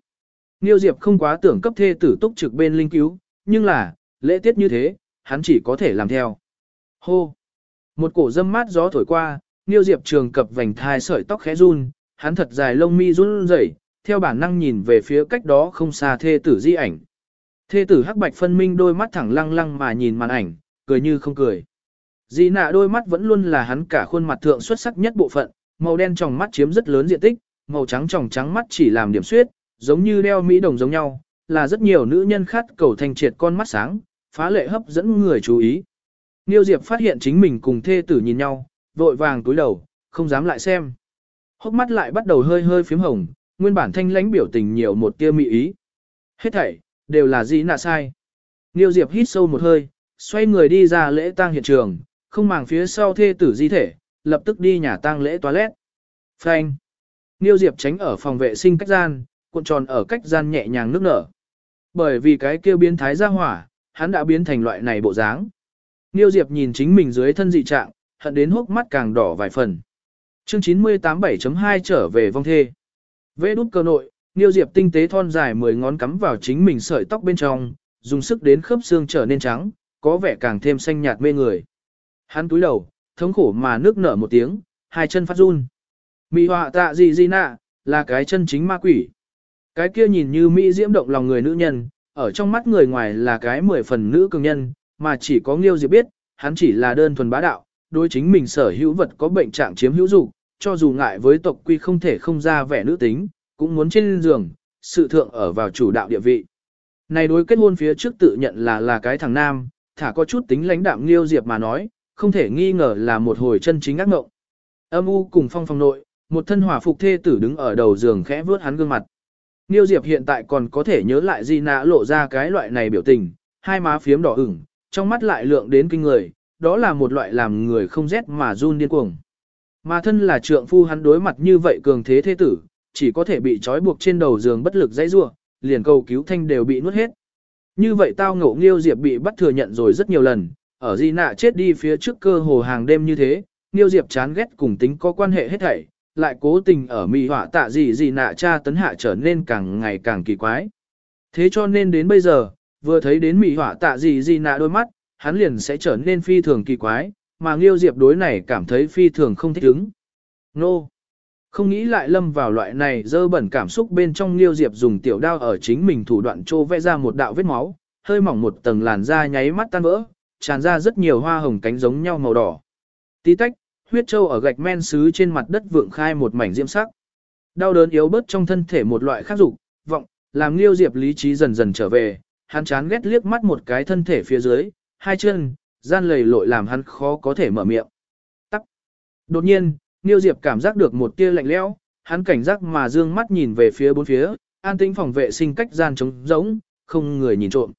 Niêu Diệp không quá tưởng cấp thê tử túc trực bên linh cứu, nhưng là, lễ tiết như thế, hắn chỉ có thể làm theo. Hô! Một cổ dâm mát gió thổi qua, Niêu Diệp trường cập vành thai sợi tóc khẽ run, hắn thật dài lông mi run rẩy, theo bản năng nhìn về phía cách đó không xa thê tử di ảnh. Thê tử hắc bạch phân minh đôi mắt thẳng lăng lăng mà nhìn màn ảnh, cười như không cười. Dĩ nạ đôi mắt vẫn luôn là hắn cả khuôn mặt thượng xuất sắc nhất bộ phận, màu đen trong mắt chiếm rất lớn diện tích, màu trắng trong trắng mắt chỉ làm điểm suyết, giống như đeo mỹ đồng giống nhau, là rất nhiều nữ nhân khát cầu thành triệt con mắt sáng, phá lệ hấp dẫn người chú ý. Niêu Diệp phát hiện chính mình cùng thê tử nhìn nhau, vội vàng túi đầu, không dám lại xem. Hốc mắt lại bắt đầu hơi hơi phím hồng, nguyên bản thanh lãnh biểu tình nhiều một tia mị ý. Hết thảy, đều là gì nạ sai. Niêu Diệp hít sâu một hơi, xoay người đi ra lễ tang hiện trường, không màng phía sau thê tử di thể, lập tức đi nhà tang lễ toilet. Phanh. Niêu Diệp tránh ở phòng vệ sinh cách gian, cuộn tròn ở cách gian nhẹ nhàng nước nở. Bởi vì cái kêu biến thái ra hỏa, hắn đã biến thành loại này bộ dáng. Niêu Diệp nhìn chính mình dưới thân dị trạng, hận đến hốc mắt càng đỏ vài phần. Chương 98 7.2 trở về vong thê. Vê đút cơ nội, Niêu Diệp tinh tế thon dài 10 ngón cắm vào chính mình sợi tóc bên trong, dùng sức đến khớp xương trở nên trắng, có vẻ càng thêm xanh nhạt mê người. Hắn túi đầu, thống khổ mà nước nở một tiếng, hai chân phát run. Mỹ họa tạ gì gì nạ, là cái chân chính ma quỷ. Cái kia nhìn như Mỹ diễm động lòng người nữ nhân, ở trong mắt người ngoài là cái mười phần nữ cường nhân, mà chỉ có Nghiêu Diệp biết, hắn chỉ là đơn thuần bá đạo, đối chính mình sở hữu vật có bệnh trạng chiếm hữu dục, cho dù ngại với tộc quy không thể không ra vẻ nữ tính, cũng muốn trên giường, sự thượng ở vào chủ đạo địa vị. Này đối kết hôn phía trước tự nhận là là cái thằng nam, thả có chút tính lãnh đạm Nghiêu Diệp mà nói, không thể nghi ngờ là một hồi chân chính ác ngộng. Âm u cùng phong phong nội, một thân hỏa phục thê tử đứng ở đầu giường khẽ vướt hắn gương mặt. Niêu Diệp hiện tại còn có thể nhớ lại Di Nã lộ ra cái loại này biểu tình, hai má phiếm đỏ ửng, trong mắt lại lượng đến kinh người, đó là một loại làm người không rét mà run điên cuồng. Mà thân là trượng phu hắn đối mặt như vậy cường thế thế tử, chỉ có thể bị trói buộc trên đầu giường bất lực dãy rủa, liền cầu cứu thanh đều bị nuốt hết. Như vậy tao ngộ Nghiêu Diệp bị bắt thừa nhận rồi rất nhiều lần, ở Di Nạ chết đi phía trước cơ hồ hàng đêm như thế, Nghiêu Diệp chán ghét cùng tính có quan hệ hết thảy, lại cố tình ở mì họa tạ gì gì nạ cha tấn hạ trở nên càng ngày càng kỳ quái. Thế cho nên đến bây giờ, vừa thấy đến mì họa tạ gì gì nạ đôi mắt, hắn liền sẽ trở nên phi thường kỳ quái, mà Nghiêu Diệp đối này cảm thấy phi thường không thích ứng. Nô! Không nghĩ lại lâm vào loại này dơ bẩn cảm xúc bên trong Nghiêu Diệp dùng tiểu đao ở chính mình thủ đoạn trô vẽ ra một đạo vết máu, hơi mỏng một tầng làn da nháy mắt tan vỡ, tràn ra rất nhiều hoa hồng cánh giống nhau màu đỏ. Tí tách, huyết châu ở gạch men sứ trên mặt đất vượng khai một mảnh diễm sắc. Đau đớn yếu bớt trong thân thể một loại khác dục, vọng, làm Liêu Diệp lý trí dần dần trở về, hắn chán ghét liếc mắt một cái thân thể phía dưới, hai chân, gian lầy lội làm hắn khó có thể mở miệng. Tắc. Đột nhiên, Niêu Diệp cảm giác được một tia lạnh lẽo, hắn cảnh giác mà dương mắt nhìn về phía bốn phía, an tĩnh phòng vệ sinh cách gian trống rỗng, không người nhìn trộm.